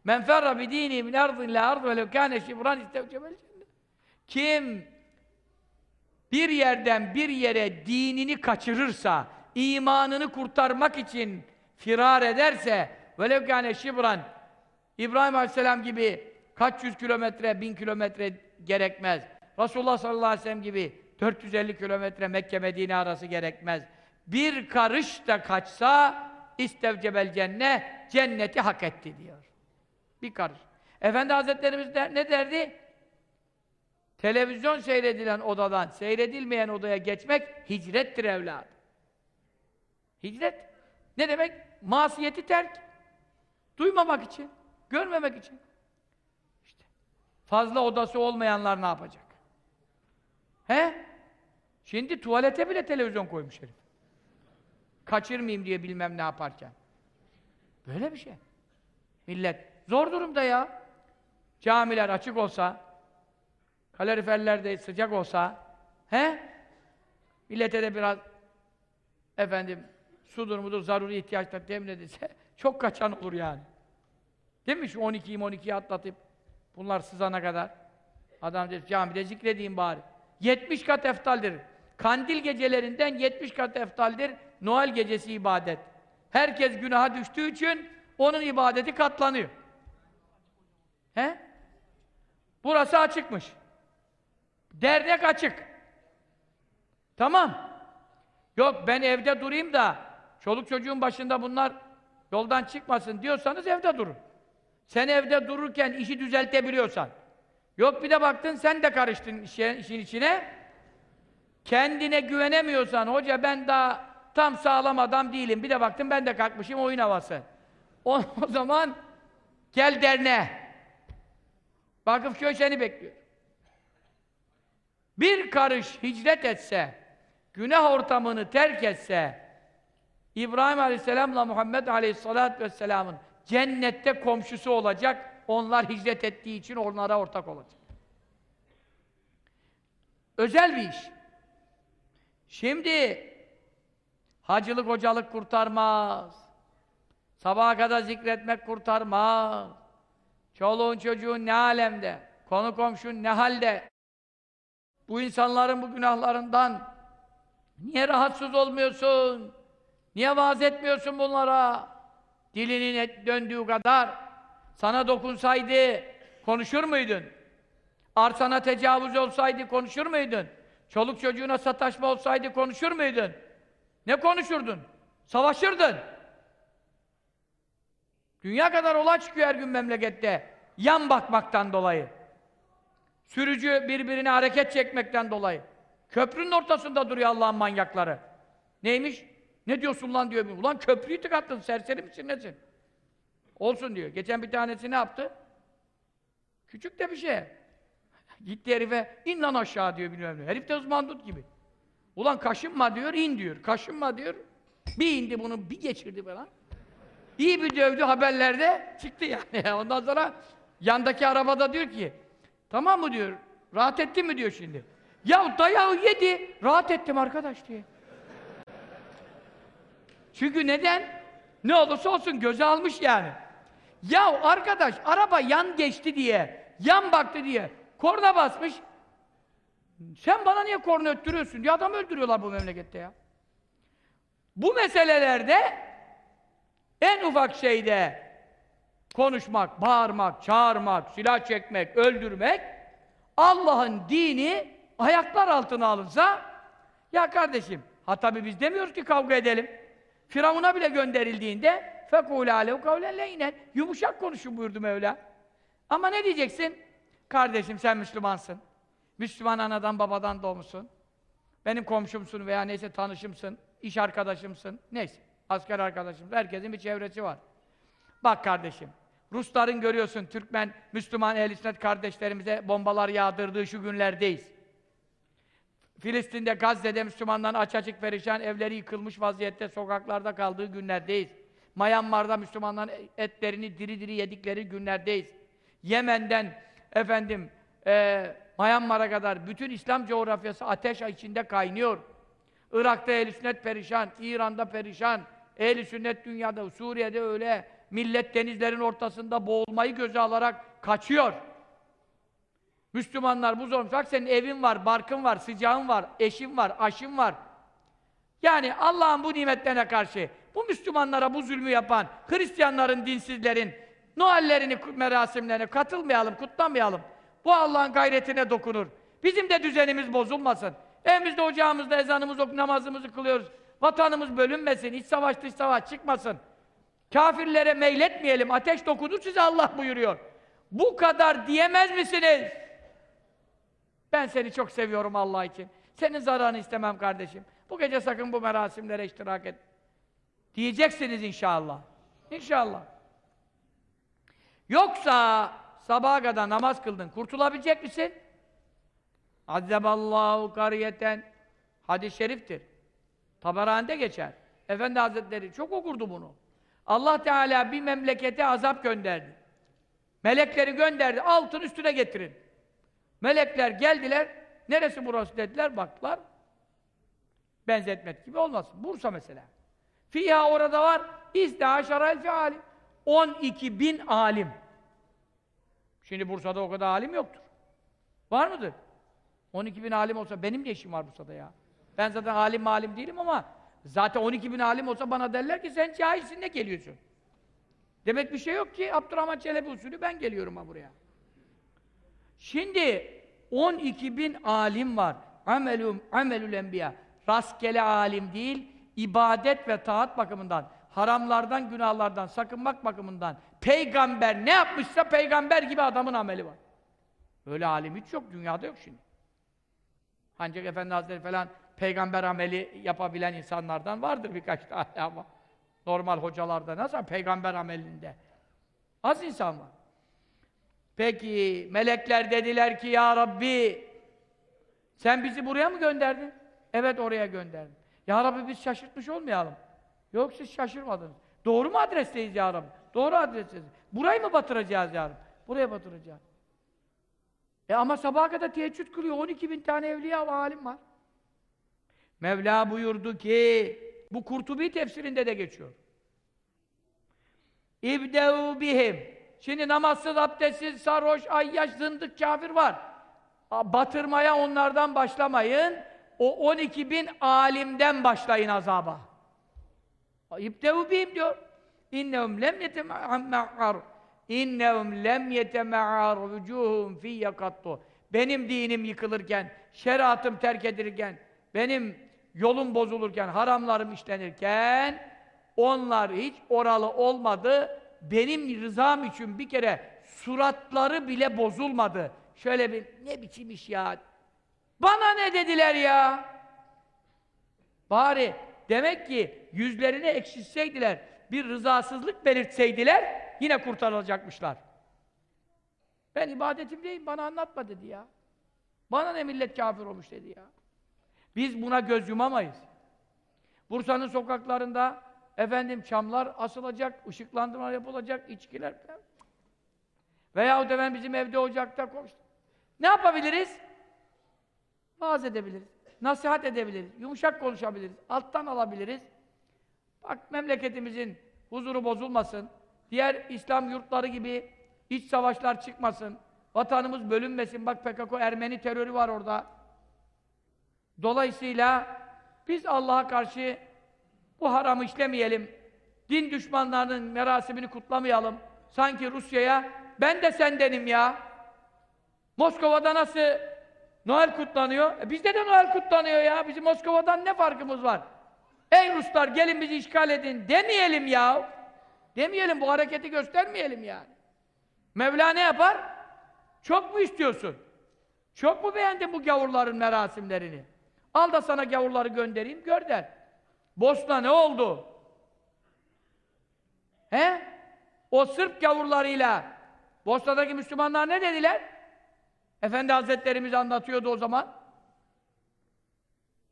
Speaker 1: Men ferra bi dini min ardın la ard ve lev şibran istevcebel Kim bir yerden bir yere dinini kaçırırsa, imanını kurtarmak için firar ederse velev kâne şibran İbrahim Aleyhisselam gibi kaç yüz kilometre, bin kilometre gerekmez. Resulullah sallallahu aleyhi ve sellem gibi 450 kilometre Mekke-Medine arası gerekmez. Bir karış da kaçsa istevcebel cennet, cenneti hak etti diyor. Bir karış. Efendi Hazretlerimiz der, ne derdi? Televizyon seyredilen odadan seyredilmeyen odaya geçmek hicrettir evlat. Hicret ne demek? Masiyeti terk. Duymamak için, görmemek için. İşte fazla odası olmayanlar ne yapacak? He? Şimdi tuvalete bile televizyon koymuş herif. Kaçırmayayım diye bilmem ne yaparken. Böyle bir şey. Millet zor durumda ya. Camiler açık olsa, kaloriferler de sıcak olsa, he? Millete de biraz efendim su durumudur, zaruri ihtiyaçlar temin edilse çok kaçan olur yani. Değil mi? Şu 12'yi 12'yi atlatıp bunlar sızana kadar adam der camide zikredeyim bari. 70 kat eftaldir. Kandil gecelerinden 70 kat eftaldir. Noel gecesi ibadet. Herkes günaha düştüğü için onun ibadeti katlanıyor. He? Burası açıkmış. Dernek açık. Tamam. Yok ben evde durayım da çoluk çocuğun başında bunlar yoldan çıkmasın diyorsanız evde durun. Sen evde dururken işi düzeltebiliyorsan. Yok bir de baktın sen de karıştın işin içine. Kendine güvenemiyorsan hoca ben daha tam sağlam adam değilim. Bir de baktın ben de kalkmışım oyun havası. O, o zaman gel derneğe. Vakıfköy seni bekliyor. Bir karış hicret etse, günah ortamını terk etse, İbrahim Aleyhisselam'la Muhammed Aleyhisselatü Vesselam'ın cennette komşusu olacak, onlar hicret ettiği için onlara ortak olacak. Özel bir iş. Şimdi hacılık hocalık kurtarmaz. Sabaha kadar zikretmek kurtarmaz. Çoluğun çocuğun ne alemde, konu komşun ne halde. Bu insanların bu günahlarından niye rahatsız olmuyorsun? Niye vaaz etmiyorsun bunlara? Dilinin döndüğü kadar sana dokunsaydı konuşur muydun? Arsana tecavüz olsaydı konuşur muydun? Çoluk çocuğuna sataşma olsaydı konuşur muydun? Ne konuşurdun? Savaşırdın. Dünya kadar olay çıkıyor her gün memlekette. Yan bakmaktan dolayı. Sürücü birbirine hareket çekmekten dolayı. Köprünün ortasında duruyor Allah'ın manyakları. Neymiş? Ne diyorsun lan diyor. Ulan köprüyü tıkattın, serseri misin nesin? Olsun diyor. Geçen bir tanesi ne yaptı? Küçük de bir şey. Gitti herife, in lan aşağı diyor bilmem ne. Herif de uzmandut gibi. Ulan kaşınma diyor, in diyor. Kaşınma diyor. Bir indi bunu, bir geçirdi falan. İyi bir dövdü haberlerde çıktı yani. Ondan sonra yandaki arabada diyor ki tamam mı diyor Rahat ettin mi diyor şimdi. Ya dayağı yedi, rahat ettim arkadaş diye. Çünkü neden? Ne olursa olsun göze almış yani. Ya arkadaş araba yan geçti diye, yan baktı diye korna basmış. Sen bana niye korna öttürüyorsun diye adam öldürüyorlar bu memlekette ya. Bu meselelerde en ufak şeyde konuşmak, bağırmak, çağırmak, silah çekmek, öldürmek Allah'ın dini ayaklar altına alınsa ya kardeşim, ha tabi biz demiyoruz ki kavga edelim. Firavun'a bile gönderildiğinde فَقُولَ عَلَوْ قَوْلًا لَيْنًا Yumuşak konuşun buyurdu Mevla. Ama ne diyeceksin? Kardeşim sen Müslümansın. Müslüman anadan babadan doğmuşsun. Benim komşumsun veya neyse tanışımsın, iş arkadaşımsın, neyse. Asker arkadaşımsın, herkesin bir çevresi var. Bak kardeşim, Rusların görüyorsun, Türkmen, Müslüman ehl kardeşlerimize bombalar yağdırdığı şu günlerdeyiz. Filistin'de, Gazze'de Müslümanların aç açık perişan, evleri yıkılmış vaziyette sokaklarda kaldığı günlerdeyiz. Myanmar'da Müslümanların etlerini diri diri yedikleri günlerdeyiz. Yemen'den, efendim, e, Myanmar'a kadar bütün İslam coğrafyası ateş içinde kaynıyor. Irak'ta ehl perişan, İran'da perişan, ehl sünnet dünyada, Suriye'de öyle, millet denizlerin ortasında boğulmayı göze alarak kaçıyor. Müslümanlar bu zor. Bak senin evin var, barkın var, sıcağın var, eşin var, aşın var. Yani Allah'ın bu nimetlerine karşı bu Müslümanlara bu zulmü yapan Hristiyanların, dinsizlerin Noellerini, merasimlerine katılmayalım, kutlamayalım. Bu Allah'ın gayretine dokunur. Bizim de düzenimiz bozulmasın. Evimizde, ocağımızda ezanımız ok, namazımızı kılıyoruz. Vatanımız bölünmesin, iç savaş, dış savaş çıkmasın. Kafirlere meyletmeyelim, ateş dokunur size Allah buyuruyor. Bu kadar diyemez misiniz? Ben seni çok seviyorum Allah için. Senin zararını istemem kardeşim. Bu gece sakın bu merasimlere iştirak et. Diyeceksiniz inşallah. İnşallah. Yoksa sabaha kadar namaz kıldın, kurtulabilecek misin? Azzeballahu kariyeten hadis-i şeriftir. Taberani'de geçer. Efendi Hazretleri çok okurdu bunu. Allah Teala bir memlekete azap gönderdi. Melekleri gönderdi, altın üstüne getirin. Melekler geldiler, neresi burası dediler, baktılar. Benzetmek gibi olmasın. Bursa mesela. Fiha orada var, İzde aşaral alim. 12 bin alim. Şimdi Bursa'da o kadar alim yoktur. Var mıdır? 12 bin alim olsa, benim de işim var Bursa'da ya. Ben zaten alim malim değilim ama zaten 12 bin alim olsa bana derler ki sen cahilsin ne geliyorsun? Demek bir şey yok ki Abdurrahman Çelebi usulü ben geliyorum ha buraya. Şimdi 12 bin alim var. Amelum, amelül enbiya. Rastgele alim değil, ibadet ve taat bakımından, haramlardan, günahlardan sakınmak bakımından peygamber ne yapmışsa peygamber gibi adamın ameli var. Öyle alim hiç yok, dünyada yok şimdi. Ancak Efendi Hazretleri falan peygamber ameli yapabilen insanlardan vardır birkaç tane ama normal hocalarda nasıl peygamber amelinde az insan var. Peki melekler dediler ki ya Rabbi sen bizi buraya mı gönderdin? Evet oraya gönderdim. Ya Rabbi biz şaşırtmış olmayalım. Yok siz şaşırmadınız. Doğru mu adresteyiz ya Rabbi? Doğru adresteyiz. Burayı mı batıracağız ya Rabbi? Buraya batıracağız. E ama sabaha kadar teheccüd kılıyor. 12 bin tane evliya ve alim var. Mevla buyurdu ki bu Kurtubi tefsirinde de geçiyor. İbdev bihim Şimdi namazsız, abdestsiz, sarhoş, ayyaş, zındık, kafir var. Batırmaya onlardan başlamayın. O 12 bin alimden başlayın azaba. İbdev bihim diyor. İnnehum lem yetema'ar İnnehum lem yetema'ar vücuhum fiyye kattu. Benim dinim yıkılırken, şeriatım terk edilirken, benim yolum bozulurken, haramlarım işlenirken onlar hiç oralı olmadı. Benim rızam için bir kere suratları bile bozulmadı. Şöyle bir ne biçim iş ya? Bana ne dediler ya? Bari demek ki yüzlerini ekşitseydiler, bir rızasızlık belirtseydiler yine kurtarılacakmışlar. Ben ibadetimdeyim, bana anlatma dedi ya. Bana ne millet kafir olmuş dedi ya. Biz buna göz yumamayız. Bursa'nın sokaklarında efendim çamlar asılacak, ışıklandırma yapılacak, içkiler. Veyahut efendim bizim evde ocakta koştu. Ne yapabiliriz? Vaaz edebiliriz. Nasihat edebiliriz. Yumuşak konuşabiliriz. Alttan alabiliriz. Bak memleketimizin huzuru bozulmasın. Diğer İslam yurtları gibi iç savaşlar çıkmasın. Vatanımız bölünmesin. Bak PKK Ermeni terörü var orada. Dolayısıyla biz Allah'a karşı bu haramı işlemeyelim. Din düşmanlarının merasimini kutlamayalım. Sanki Rusya'ya ben de sendenim ya. Moskova'da nasıl Noel kutlanıyor? E bizde de Noel kutlanıyor ya. Bizim Moskova'dan ne farkımız var? Ey Ruslar gelin bizi işgal edin demeyelim ya. Demeyelim bu hareketi göstermeyelim yani. Mevla ne yapar? Çok mu istiyorsun? Çok mu beğendin bu gavurların merasimlerini? Al da sana gavurları göndereyim, gör der. Bosna ne oldu? He? O Sırp gavurlarıyla Bosna'daki Müslümanlar ne dediler? Efendi Hazretlerimiz anlatıyordu o zaman.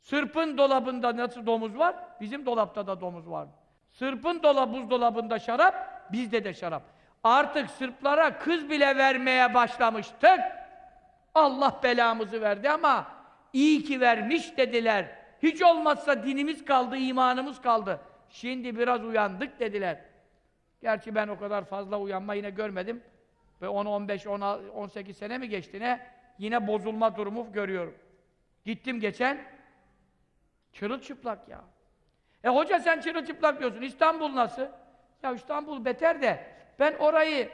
Speaker 1: Sırp'ın dolabında nasıl domuz var? Bizim dolapta da domuz var. Sırp'ın dolabı buzdolabında şarap, bizde de şarap. Artık Sırplara kız bile vermeye başlamıştık. Allah belamızı verdi ama iyi ki vermiş dediler. Hiç olmazsa dinimiz kaldı, imanımız kaldı. Şimdi biraz uyandık dediler. Gerçi ben o kadar fazla uyanma yine görmedim. Ve 10, 15, 10, 18 sene mi geçti ne? Yine bozulma durumu görüyorum. Gittim geçen, çırılçıplak ya. E hoca sen çırılçıplak diyorsun, İstanbul nasıl? Ya İstanbul beter de, ben orayı,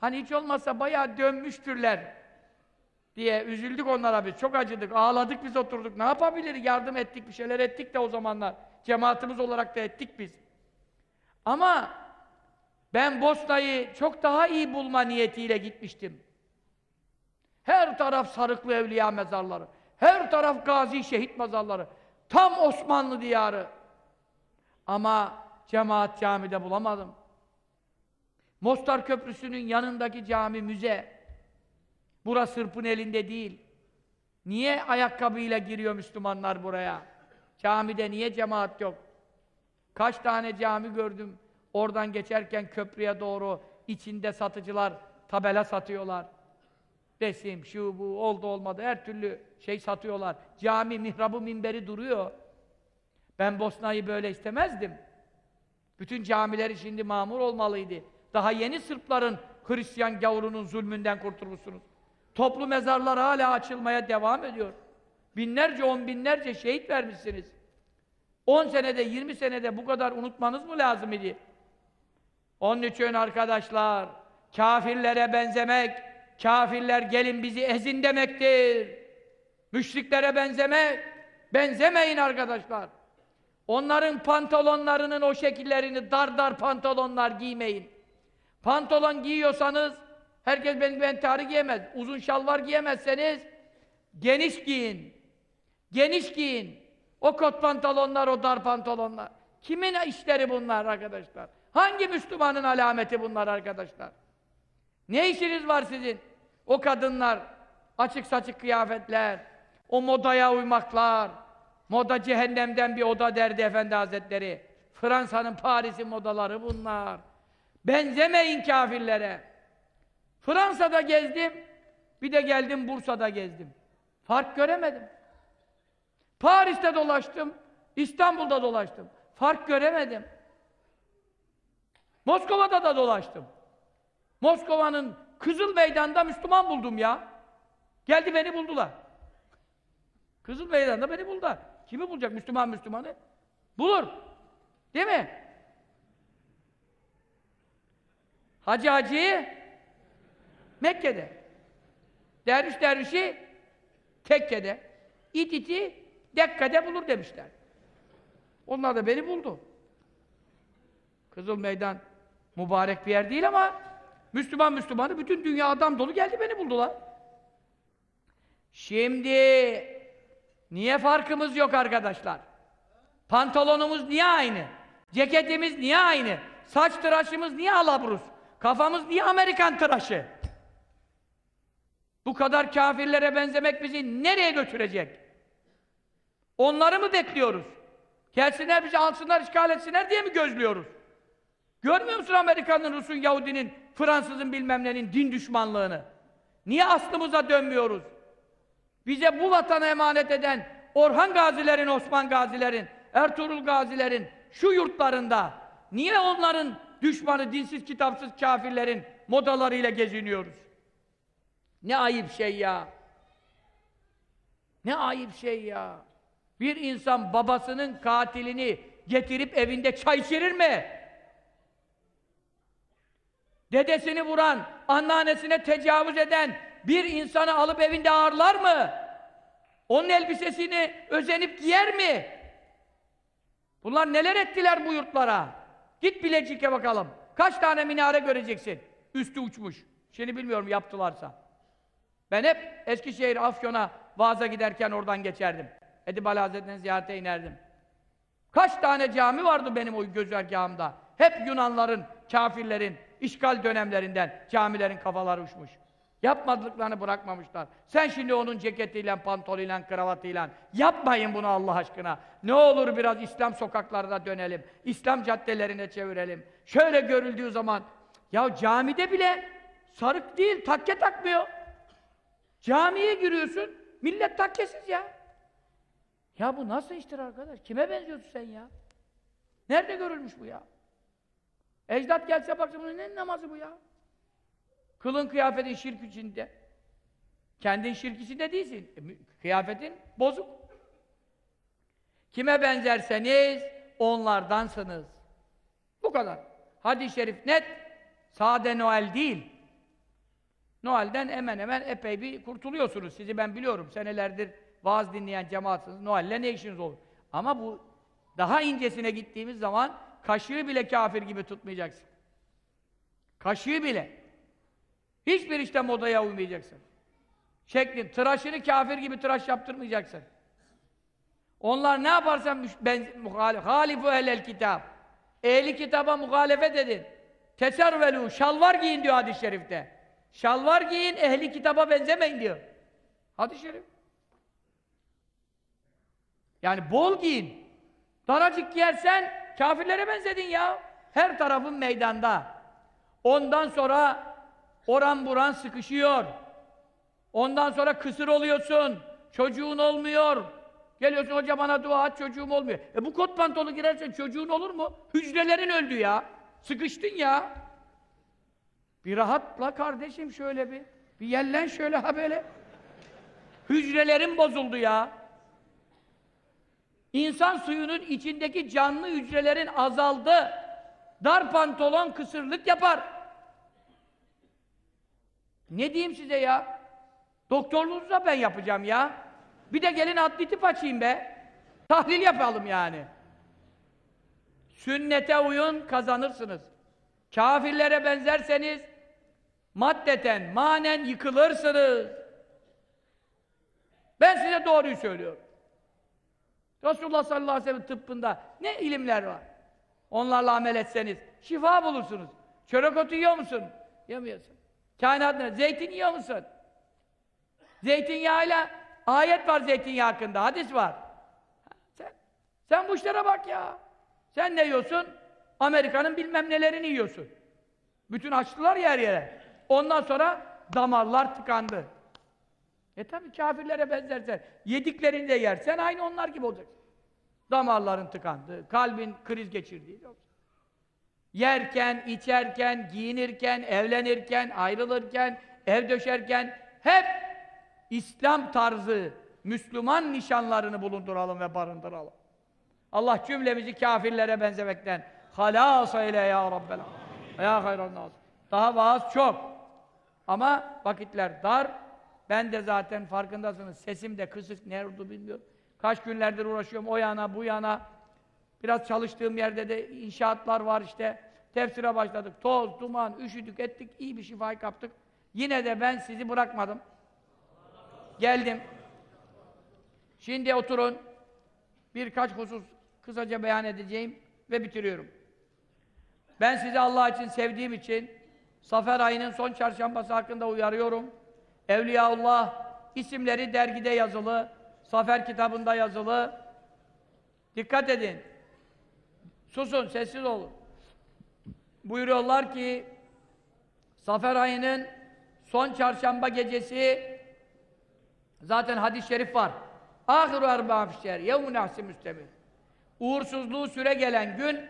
Speaker 1: hani hiç olmazsa bayağı dönmüştürler diye üzüldük onlara biz, çok acıdık, ağladık biz oturduk, ne yapabiliriz? Yardım ettik, bir şeyler ettik de o zamanlar. Cemaatimiz olarak da ettik biz. Ama ben Bosna'yı çok daha iyi bulma niyetiyle gitmiştim. Her taraf sarıklı evliya mezarları. Her taraf gazi şehit mezarları. Tam Osmanlı diyarı. Ama cemaat camide bulamadım. Mostar Köprüsü'nün yanındaki cami müze. Burası Sırp'ın elinde değil. Niye ayakkabıyla giriyor Müslümanlar buraya? Camide niye cemaat yok? Kaç tane cami gördüm. Oradan geçerken köprüye doğru içinde satıcılar tabela satıyorlar. Resim, şu bu, oldu olmadı her türlü şey satıyorlar. Cami, mihrabı, minberi duruyor. Ben Bosna'yı böyle istemezdim. Bütün camileri şimdi mamur olmalıydı. Daha yeni Sırpların Hristiyan gavurunun zulmünden kurtulmuşsunuz. Toplu mezarlar hala açılmaya devam ediyor. Binlerce, on binlerce şehit vermişsiniz. 10 senede, 20 senede bu kadar unutmanız mı lazım idi? Onun için arkadaşlar, kafirlere benzemek, kafirler gelin bizi ezin demektir. Müşriklere benzemek, benzemeyin arkadaşlar. Onların pantolonlarının o şekillerini dar dar pantolonlar giymeyin. Pantolon giyiyorsanız, herkes benim entari giyemez. Uzun şalvar giyemezseniz, geniş giyin. Geniş giyin. O kot pantolonlar, o dar pantolonlar. Kimin işleri bunlar arkadaşlar? Hangi Müslümanın alameti bunlar arkadaşlar? Ne işiniz var sizin? O kadınlar, açık saçık kıyafetler, o modaya uymaklar, moda cehennemden bir oda derdi Efendi Hazretleri. Fransa'nın, Paris'in modaları bunlar. Benzemeyin kafirlere. Fransa'da gezdim, bir de geldim Bursa'da gezdim. Fark göremedim. Paris'te dolaştım, İstanbul'da dolaştım. Fark göremedim. Moskova'da da dolaştım. Moskova'nın Kızıl Meydan'da Müslüman buldum ya. Geldi beni buldular. Kızıl Meydan'da beni buldular. Kimi bulacak Müslüman Müslümanı? Bulur. Değil mi? Hacı Hacı'yı Mekke'de. Derviş dervişi tekkede. İt iti dekkede bulur demişler. Onlar da beni buldu. Kızıl Meydan mübarek bir yer değil ama Müslüman Müslümanı bütün dünya adam dolu geldi beni buldular. Şimdi niye farkımız yok arkadaşlar? Pantolonumuz niye aynı? Ceketimiz niye aynı? Saç tıraşımız niye alabruz? Kafamız niye Amerikan tıraşı? Bu kadar kafirlere benzemek bizi nereye götürecek? Onları mı bekliyoruz? Gelsinler bizi alsınlar, işgal etsinler diye mi gözlüyoruz? Görmüyor musun Amerikan'ın, Rus'un, Yahudinin, Fransız'ın bilmem nenin din düşmanlığını? Niye aslımıza dönmüyoruz? Bize bu vatanı emanet eden Orhan Gazilerin, Osman Gazilerin, Ertuğrul Gazilerin şu yurtlarında niye onların düşmanı, dinsiz, kitapsız kafirlerin modalarıyla geziniyoruz? Ne ayıp şey ya! Ne ayıp şey ya! Bir insan babasının katilini getirip evinde çay içirir mi? Dedesini vuran, anneannesine tecavüz eden bir insanı alıp evinde ağırlar mı? Onun elbisesini özenip giyer mi? Bunlar neler ettiler bu yurtlara? Git Bilecik'e bakalım. Kaç tane minare göreceksin? Üstü uçmuş. Şimdi bilmiyorum yaptılarsa. Ben hep Eskişehir, Afyon'a vaaza giderken oradan geçerdim. Edip Ali Hazretleri'ni ziyarete inerdim. Kaç tane cami vardı benim o gözergahımda? Hep Yunanların, kafirlerin, işgal dönemlerinden camilerin kafaları uçmuş. Yapmadıklarını bırakmamışlar. Sen şimdi onun ceketiyle, pantoluyla, kravatıyla yapmayın bunu Allah aşkına. Ne olur biraz İslam sokaklarına dönelim. İslam caddelerine çevirelim. Şöyle görüldüğü zaman ya camide bile sarık değil, takke takmıyor. Camiye giriyorsun, millet takkesiz ya. Ya bu nasıl iştir arkadaş? Kime benziyorsun sen ya? Nerede görülmüş bu ya? Ecdat gelse baksın bunun ne namazı bu ya? Kılın kıyafetin şirk içinde. Kendin şirk içinde değilsin. E, kıyafetin bozuk. Kime benzerseniz onlardansınız. Bu kadar. Hadis-i şerif net. Sade Noel değil. Noel'den hemen hemen epey bir kurtuluyorsunuz. Sizi ben biliyorum. Senelerdir vaaz dinleyen cemaatsınız. Noel'le ne işiniz olur? Ama bu daha incesine gittiğimiz zaman kaşığı bile kafir gibi tutmayacaksın. Kaşığı bile. Hiçbir işte modaya uymayacaksın. Şeklin, tıraşını kafir gibi tıraş yaptırmayacaksın. Onlar ne yaparsan ben muhalif, halifu ehlel kitap. Ehli kitaba muhalefet edin. Teservelu, şalvar giyin diyor hadis-i şerifte. Şalvar giyin, ehli kitaba benzemeyin diyor. Hadis-i şerif. Yani bol giyin. Daracık giyersen kafirlere benzedin ya. Her tarafın meydanda. Ondan sonra oran buran sıkışıyor. Ondan sonra kısır oluyorsun. Çocuğun olmuyor. Geliyorsun hoca bana dua et çocuğum olmuyor. E bu kot pantolonu girersen çocuğun olur mu? Hücrelerin öldü ya. Sıkıştın ya. Bir rahatla kardeşim şöyle bir. Bir yellen şöyle ha böyle. Hücrelerin bozuldu ya. İnsan suyunun içindeki canlı hücrelerin azaldı. Dar pantolon kısırlık yapar. Ne diyeyim size ya? Doktorluğunuzu da ben yapacağım ya. Bir de gelin adli tıp açayım be. Tahlil yapalım yani. Sünnete uyun kazanırsınız. Kafirlere benzerseniz maddeten, manen yıkılırsınız. Ben size doğruyu söylüyorum. Resulullah sallallahu aleyhi ve sellem tıbbında ne ilimler var? Onlarla amel etseniz şifa bulursunuz. Çörek otu yiyor musun? Yemiyorsun. Kainat? Zeytin yiyor musun? Zeytinyağıyla ayet var zeytinyağı hakkında, hadis var. Sen, sen bu işlere bak ya. Sen ne yiyorsun? Amerika'nın bilmem nelerini yiyorsun. Bütün açtılar yer yere. Ondan sonra damarlar tıkandı. E tabi kafirlere benzersen, yediklerini de yersen aynı onlar gibi olacaksın. Damarların tıkandı, kalbin kriz geçirdiği. Yerken, içerken, giyinirken, evlenirken, ayrılırken, ev döşerken hep İslam tarzı, Müslüman nişanlarını bulunduralım ve barındıralım. Allah cümlemizi kafirlere benzemekten halas eyle ya Rabbel Ya hayran nas. Daha vaaz çok. Ama vakitler dar. Ben de zaten farkındasınız. Sesim de kısık. Ne oldu bilmiyorum. Kaç günlerdir uğraşıyorum o yana bu yana. Biraz çalıştığım yerde de inşaatlar var işte. Tefsire başladık. Toz, duman, üşüdük, ettik. iyi bir şifayı kaptık. Yine de ben sizi bırakmadım. Geldim. Şimdi oturun. Birkaç husus kısaca beyan edeceğim ve bitiriyorum. Ben sizi Allah için sevdiğim için Safer ayının son çarşambası hakkında uyarıyorum. Evliyaullah isimleri dergide yazılı, Safer kitabında yazılı. Dikkat edin. Susun, sessiz olun. Buyuruyorlar ki Safer ayının son çarşamba gecesi zaten hadis-i şerif var. Ahiru erba'an fişer yevmun ahsi müstemir. Uğursuzluğu süre gelen gün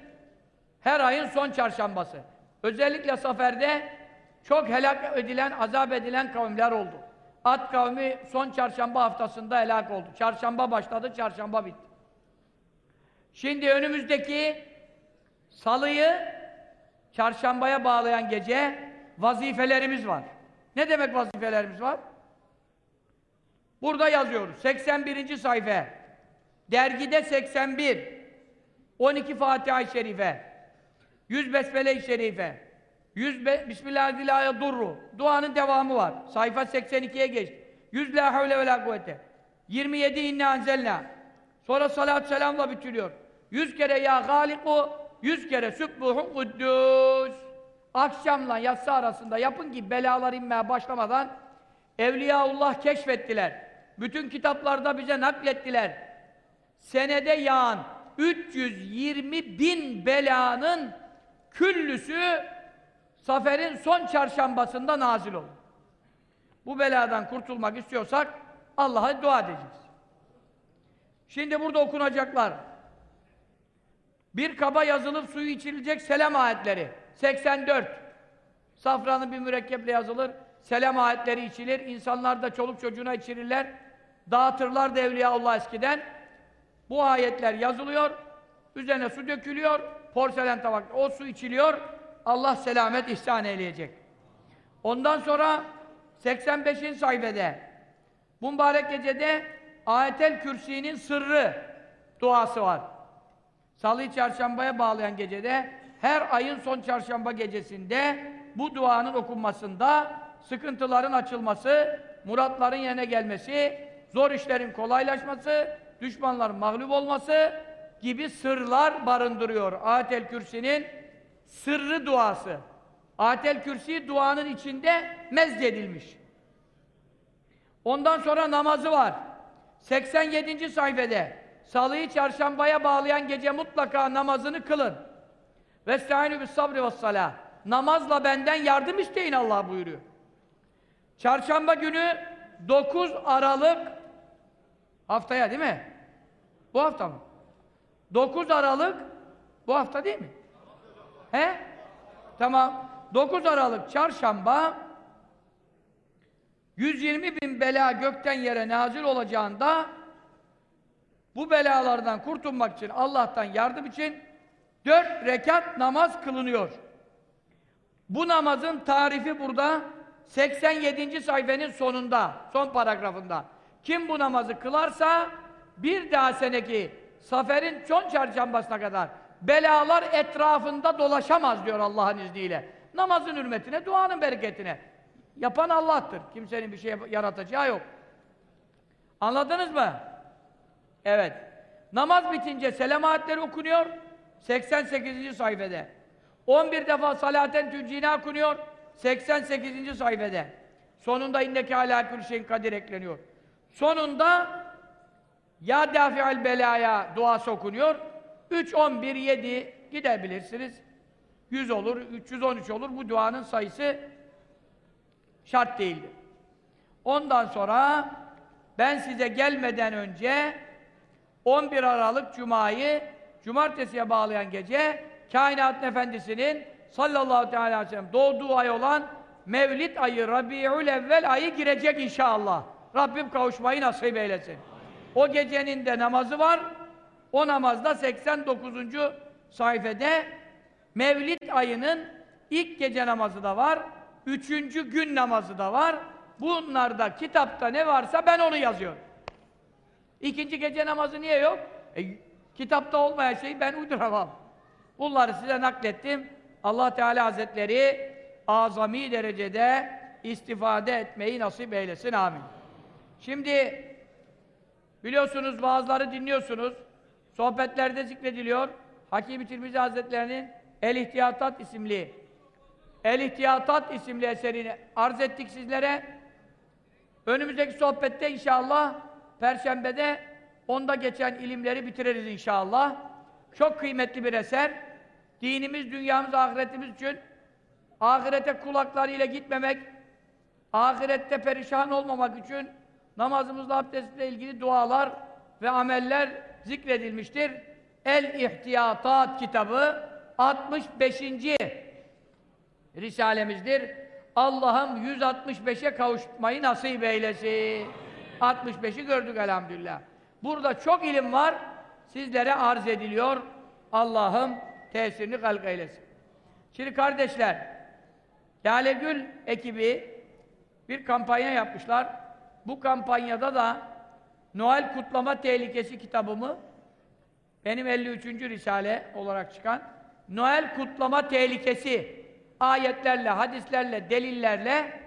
Speaker 1: her ayın son çarşambası. Özellikle saferde çok helak edilen, azap edilen kavimler oldu. At kavmi son çarşamba haftasında helak oldu. Çarşamba başladı, çarşamba bitti. Şimdi önümüzdeki salıyı çarşambaya bağlayan gece vazifelerimiz var. Ne demek vazifelerimiz var? Burada yazıyoruz. 81. sayfa. Dergide 81. 12 Fatiha-i Şerife. 100 Besmele-i Şerife. 100 be Bismillahirrahmanirrahim durru. Duanın devamı var. Sayfa 82'ye geçti. 100 la havle ve la kuvvete. 27 inne anzelna. Sonra salat selamla bitiriyor. 100 kere ya haliku, 100 kere sübbuhu kuddus. Akşamla yatsı arasında yapın ki belalar inmeye başlamadan Evliyaullah keşfettiler. Bütün kitaplarda bize naklettiler. Senede yağan 320 bin belanın küllüsü Safer'in son çarşambasında nazil olur. Bu beladan kurtulmak istiyorsak Allah'a dua edeceğiz. Şimdi burada okunacaklar. Bir kaba yazılıp suyu içilecek selam ayetleri. 84. Safranın bir mürekkeple yazılır. Selam ayetleri içilir. İnsanlar da çoluk çocuğuna içirirler. Dağıtırlar da Evliyaullah eskiden. Bu ayetler yazılıyor. Üzerine su dökülüyor. Porselen tabak. O su içiliyor. Allah selamet ihsan eyleyecek. Ondan sonra 85. sayfede bu mübarek gecede Ayetel Kürsi'nin sırrı duası var. Salı çarşambaya bağlayan gecede her ayın son çarşamba gecesinde bu duanın okunmasında sıkıntıların açılması, muratların yerine gelmesi, zor işlerin kolaylaşması, düşmanların mağlup olması gibi sırlar barındırıyor. Ayetel Kürsi'nin sırrı duası. Ayetel Kürsi duanın içinde mezcedilmiş. Ondan sonra namazı var. 87. sayfede salıyı çarşambaya bağlayan gece mutlaka namazını kılın. Vestaînü bis sabri ve salâ. Namazla benden yardım isteyin Allah buyuruyor. Çarşamba günü 9 Aralık haftaya değil mi? Bu hafta mı? 9 Aralık bu hafta değil mi? He? Tamam. 9 Aralık çarşamba 120 bin bela gökten yere nazil olacağında bu belalardan kurtulmak için Allah'tan yardım için dört rekat namaz kılınıyor. Bu namazın tarifi burada 87. sayfenin sonunda, son paragrafında. Kim bu namazı kılarsa bir daha seneki Safer'in son çarşambasına kadar belalar etrafında dolaşamaz diyor Allah'ın izniyle. Namazın hürmetine, duanın bereketine. Yapan Allah'tır. Kimsenin bir şey yaratacağı yok. Anladınız mı? Evet. Namaz bitince selam ayetleri okunuyor. 88. sayfede. 11 defa salaten tüccine okunuyor. 88. sayfede. Sonunda inneke alâ kül şeyin kadir ekleniyor. Sonunda ya dafi'al belaya duası okunuyor. 3, 11, 7 gidebilirsiniz. 100 olur, 313 olur. Bu duanın sayısı şart değildir. Ondan sonra ben size gelmeden önce 11 Aralık Cuma'yı Cumartesiye bağlayan gece Kainat Efendisi'nin sallallahu teala aleyhi ve sellem doğduğu ay olan Mevlid ayı Rabiül Evvel ayı girecek inşallah. Rabbim kavuşmayı nasip eylesin. O gecenin de namazı var. O namazda 89. sayfede Mevlid ayının ilk gece namazı da var. Üçüncü gün namazı da var. Bunlarda kitapta ne varsa ben onu yazıyorum. İkinci gece namazı niye yok? E, kitapta olmayan şeyi ben uyduramam. Bunları size naklettim. Allah Teala Hazretleri azami derecede istifade etmeyi nasip eylesin. Amin. Şimdi biliyorsunuz vaazları dinliyorsunuz. Sohbetlerde zikrediliyor. Hakim-i Tirmizi Hazretlerinin El İhtiyatat isimli El İhtiyatat isimli eserini arz ettik sizlere. Önümüzdeki sohbette inşallah Perşembe'de onda geçen ilimleri bitiririz inşallah. Çok kıymetli bir eser. Dinimiz, dünyamız, ahiretimiz için ahirete kulaklarıyla gitmemek, ahirette perişan olmamak için namazımızla abdestle ilgili dualar ve ameller zikredilmiştir. El İhtiyatat kitabı 65. risalemizdir. Allah'ım 165'e kavuşmayı nasip eylesin. 65'i gördük elhamdülillah. Burada çok ilim var. Sizlere arz ediliyor. Allah'ım tesirini halk eylesin. Şimdi kardeşler, Lale Gül ekibi bir kampanya yapmışlar. Bu kampanyada da Noel Kutlama Tehlikesi kitabımı benim 53. Risale olarak çıkan Noel Kutlama Tehlikesi ayetlerle, hadislerle, delillerle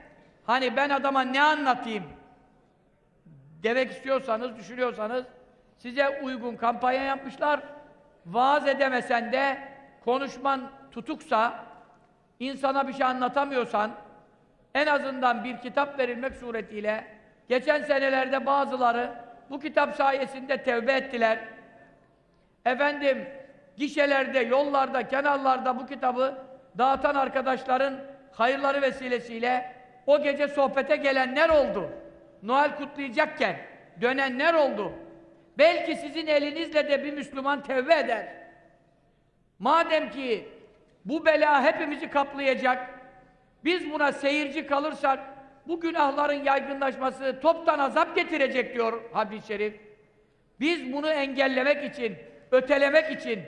Speaker 1: hani ben adama ne anlatayım demek istiyorsanız, düşünüyorsanız size uygun kampanya yapmışlar. Vaaz edemesen de konuşman tutuksa, insana bir şey anlatamıyorsan en azından bir kitap verilmek suretiyle geçen senelerde bazıları bu kitap sayesinde tevbe ettiler. Efendim gişelerde, yollarda, kenarlarda bu kitabı dağıtan arkadaşların hayırları vesilesiyle o gece sohbete gelenler oldu. Noel kutlayacakken dönenler oldu. Belki sizin elinizle de bir Müslüman tevbe eder. Madem ki bu bela hepimizi kaplayacak, biz buna seyirci kalırsak bu günahların yaygınlaşması toptan azap getirecek diyor hadis-i şerif. Biz bunu engellemek için, ötelemek için,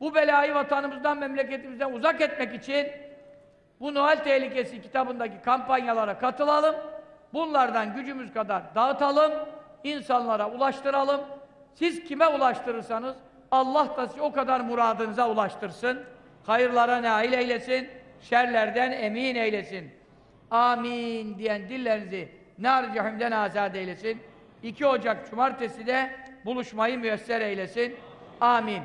Speaker 1: bu belayı vatanımızdan, memleketimizden uzak etmek için bu Noel Tehlikesi kitabındaki kampanyalara katılalım. Bunlardan gücümüz kadar dağıtalım, insanlara ulaştıralım. Siz kime ulaştırırsanız Allah da sizi o kadar muradınıza ulaştırsın. Hayırlara nail eylesin, şerlerden emin eylesin. Amin diyen dillerinizi nar cehimden azad eylesin. 2 Ocak Cumartesi de buluşmayı müyesser eylesin. Amin.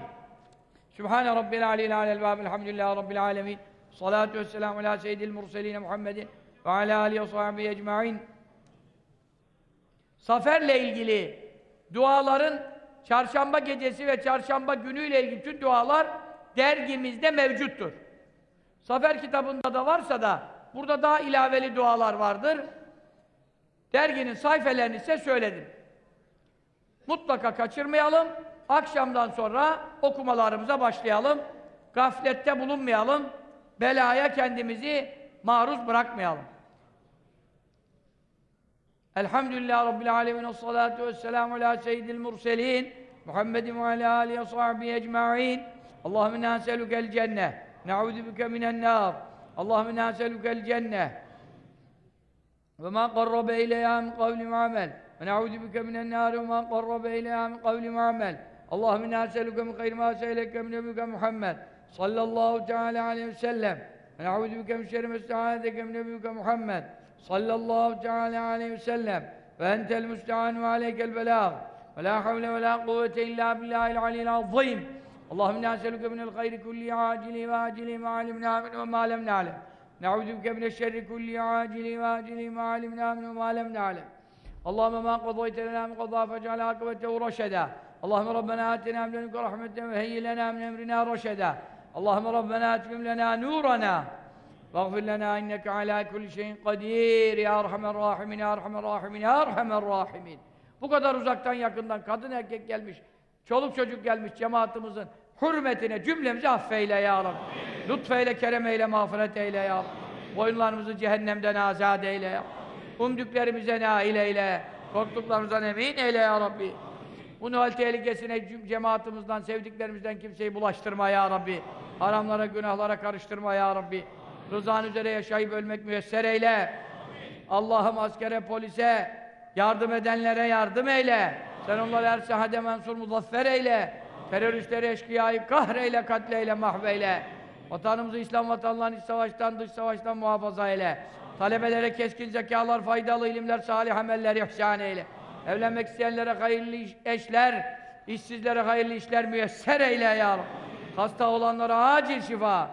Speaker 1: Sübhane Rabbil Aleyhi Alel Vâb Elhamdülillahi Rabbil Alemin. Salatu vesselamu ala seyyidil murseline Muhammedin ve ala alihi ve sahbihi ecma'in. Saferle ilgili duaların çarşamba gecesi ve çarşamba günüyle ilgili tüm dualar dergimizde mevcuttur. Safer kitabında da varsa da burada daha ilaveli dualar vardır. Derginin sayfelerini ise söyledim. Mutlaka kaçırmayalım. Akşamdan sonra okumalarımıza başlayalım. Gaflette bulunmayalım. Belaya kendimizi maruz bırakmayalım. Elhamdülillah Rabbil Alemin. Salatu vesselamu ala seyyidil murselin. Muhammedin ve ala alihi ve sahbihi ecma'in. Allahümme inna neselükel cenneh. Ne'udhu bike minen nar. Allahümme inna neselükel cenneh. Ve ma qarrabe ileyha min kavli mu'amel. Ve ne'udhu bike minen nar ve ma qarrabe ileyha min kavli mu'amel. Allahümme inna neselüke min hayri ma seyleke min nebike Muhammed. Sallallahu teala aleyhi ve sellem. Ve ne'udhu bike min şerri mesta'adeke min nebike Muhammed. Sallallahu teala aleyhi ve sellem. Ve entel müstehan ve aleykel belâg. Ve la Allahümme neselüke minel gayri kulli acili ve acili ma alimna min ve ma lem na'lem. Na'udhu bike min şerri kulli acili ve acili ma alimna min ve ma lem na'lem. Allahümme ma qadayte lena min qada fec'al akibetehu reşeda. Allahümme Rabbena atina min ledunke rahmeten ve heyyi lena min emrina reşeda. Allahümme Rabbena etmim lena nurana. Vaghfir lena inneke ala kulli şeyin kadir. Ya Erhamer Rahimin, Ya Erhamer Rahimin, Ya Erhamer Rahimin. Bu kadar uzaktan yakından kadın erkek gelmiş, çoluk çocuk gelmiş cemaatimizin hürmetine cümlemizi affeyle ya Rabbi. Lütfeyle, kerem eyle, mağfiret eyle ya Rabbi. Boyunlarımızı cehennemden azad eyle ya Rabbi. Umdüklerimize nail eyle, korktuklarımızdan emin eyle ya Rabbi. Bu Noel tehlikesine cemaatimizden, sevdiklerimizden kimseyi bulaştırma ya Rabbi. Haramlara, günahlara karıştırma ya Rabbi. Rızan üzere yaşayıp ölmek müyesser eyle. Allah'ım askere, polise, yardım edenlere yardım eyle. Sen onları her sahade mensur muzaffer eyle. Teröristleri, eşkıyayı kahreyle, katleyle, mahveyle. Vatanımızı İslam vatanlarını iç savaştan, dış savaştan muhafaza eyle. Talebelere keskin zekalar, faydalı ilimler, salih ameller ihsan eyle. Evlenmek isteyenlere hayırlı eşler, işsizlere hayırlı işler müyesser eyle ya Rabbi. Hasta olanlara acil şifa.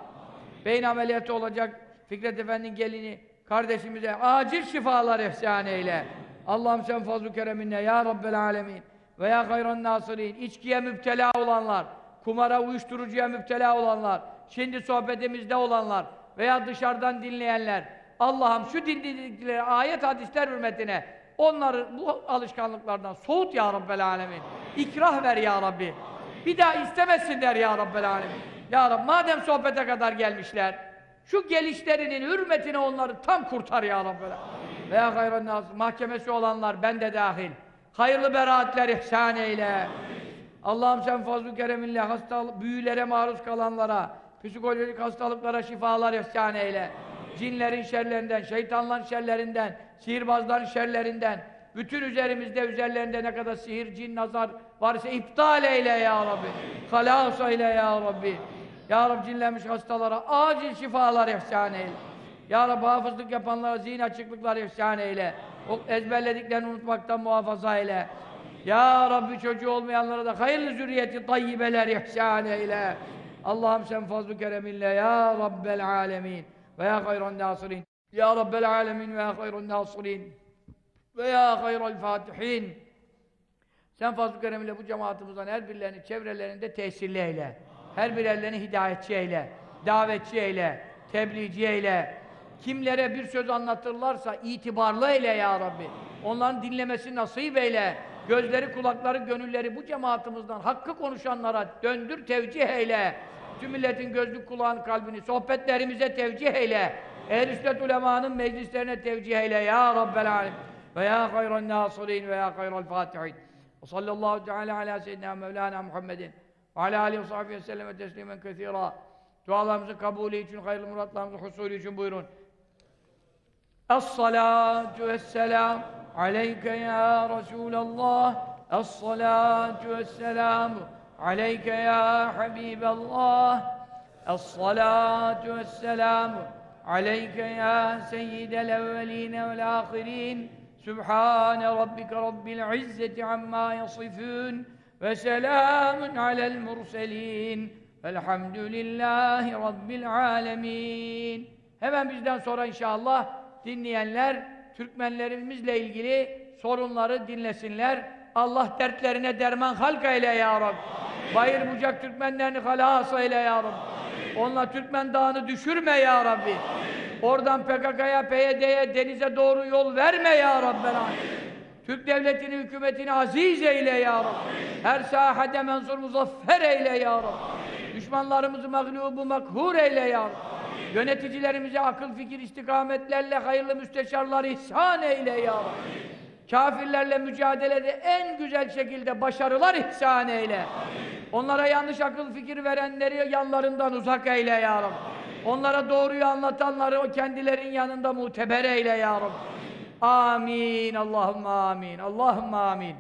Speaker 1: Beyin ameliyatı olacak Fikret Efendi'nin gelini kardeşimize acil şifalar ihsan eyle. Allah'ım sen fazl-ı kereminle ya Rabbel alemin ve ya hayran nasirin içkiye müptela olanlar, kumara, uyuşturucuya müptela olanlar, şimdi sohbetimizde olanlar veya dışarıdan dinleyenler Allah'ım şu dinledikleri ayet hadisler hürmetine onları bu alışkanlıklardan soğut ya Rabbel Alemin. İkrah ver ya Rabbi. Bir daha istemesinler ya Rabbel Alemin. Ya Rabbi madem sohbete kadar gelmişler şu gelişlerinin hürmetine onları tam kurtar ya Rabbel Alemin. Veya hayran mahkemesi olanlar ben de dahil. Hayırlı beraatler ihsan eyle. Allah'ım sen fazl-ı kereminle hasta büyülere maruz kalanlara, psikolojik hastalıklara şifalar ihsan eyle. Cinlerin şerlerinden, şeytanların şerlerinden, sihirbazların şerlerinden, bütün üzerimizde, üzerlerinde ne kadar sihir, cin, nazar varsa iptal eyle ya Rabbi. Halas eyle ya Rabbi. Ya Rabbi cinlenmiş hastalara acil şifalar ihsan eyle. Ya Rabbi hafızlık yapanlara zihin açıklıklar ihsan eyle. O ezberlediklerini unutmaktan muhafaza eyle. Ya Rabbi çocuğu olmayanlara da hayırlı zürriyeti tayyibeler ihsan eyle. Allah'ım sen fazl-ı kereminle ya Rabbel alemin ve ya hayran nasirin. Ya Rabbel alemin ve ya hayran nasirin ve ya hayral fatihin. Sen fazl-ı kereminle bu cemaatimizden her birilerini çevrelerinde tesirli eyle. Her birlerini hidayetçi eyle, davetçi eyle, tebliğci eyle. Kimlere bir söz anlatırlarsa itibarlı eyle ya Rabbi. Onların dinlemesi nasip eyle. Gözleri, kulakları, gönülleri bu cemaatimizden hakkı konuşanlara döndür, tevcih eyle. Tüm milletin gözlü kulağın kalbini sohbetlerimize tevcih eyle. Ehl-i sünnet ulemanın meclislerine tevcih eyle ya Rabbel alem. Ve ya hayran nasirin ve ya hayral fatihin. Ve sallallahu teala ala seyyidina Mevlana Muhammedin ve ala aleyhi ve sahbihi ve selleme teslimen kethira. Dualarımızın kabulü için, hayırlı muratlarımızın husulü için buyurun. الصلاة والسلام عليك يا رسول الله الصلاة والسلام عليك يا حبيب الله الصلاة والسلام عليك يا سيد الأولين والآخرين سبحان ربك رب العزة عما يصفون وسلام على المرسلين والحمد لله رب العالمين Hemen bizden sonra inşallah dinleyenler Türkmenlerimizle ilgili sorunları dinlesinler. Allah dertlerine derman halk eyle ya Rabbi. Bayır bucak Türkmenlerini halas eyle ya Rabbi. Onunla Türkmen dağını düşürme ya Rabbi. Oradan PKK'ya, PYD'ye, denize doğru yol verme ya Rabbi. Türk devletini, hükümetini aziz eyle ya Rabbi. Her sahada mensur muzaffer eyle ya Rabbi. Düşmanlarımızı mağlubu makhur eyle ya Rabbi. Yöneticilerimize akıl fikir istikametlerle hayırlı müsteşarlar ihsan eyle ya Rabbi. Kafirlerle mücadelede en güzel şekilde başarılar ihsan eyle. Onlara yanlış akıl fikir verenleri yanlarından uzak eyle ya Rabbi. Onlara doğruyu anlatanları o kendilerin yanında muteber eyle ya Rabbi. Amin. Allahümme amin. Allahümme amin.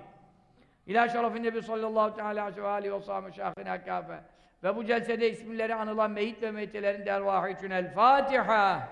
Speaker 1: İlâ şerefin Nebi sallallahu teâlâ aleyhi ve sahâme şâhine kâfe. Ve bu celsede isimleri anılan meyit ve meytelerin dervahı için El Fatiha.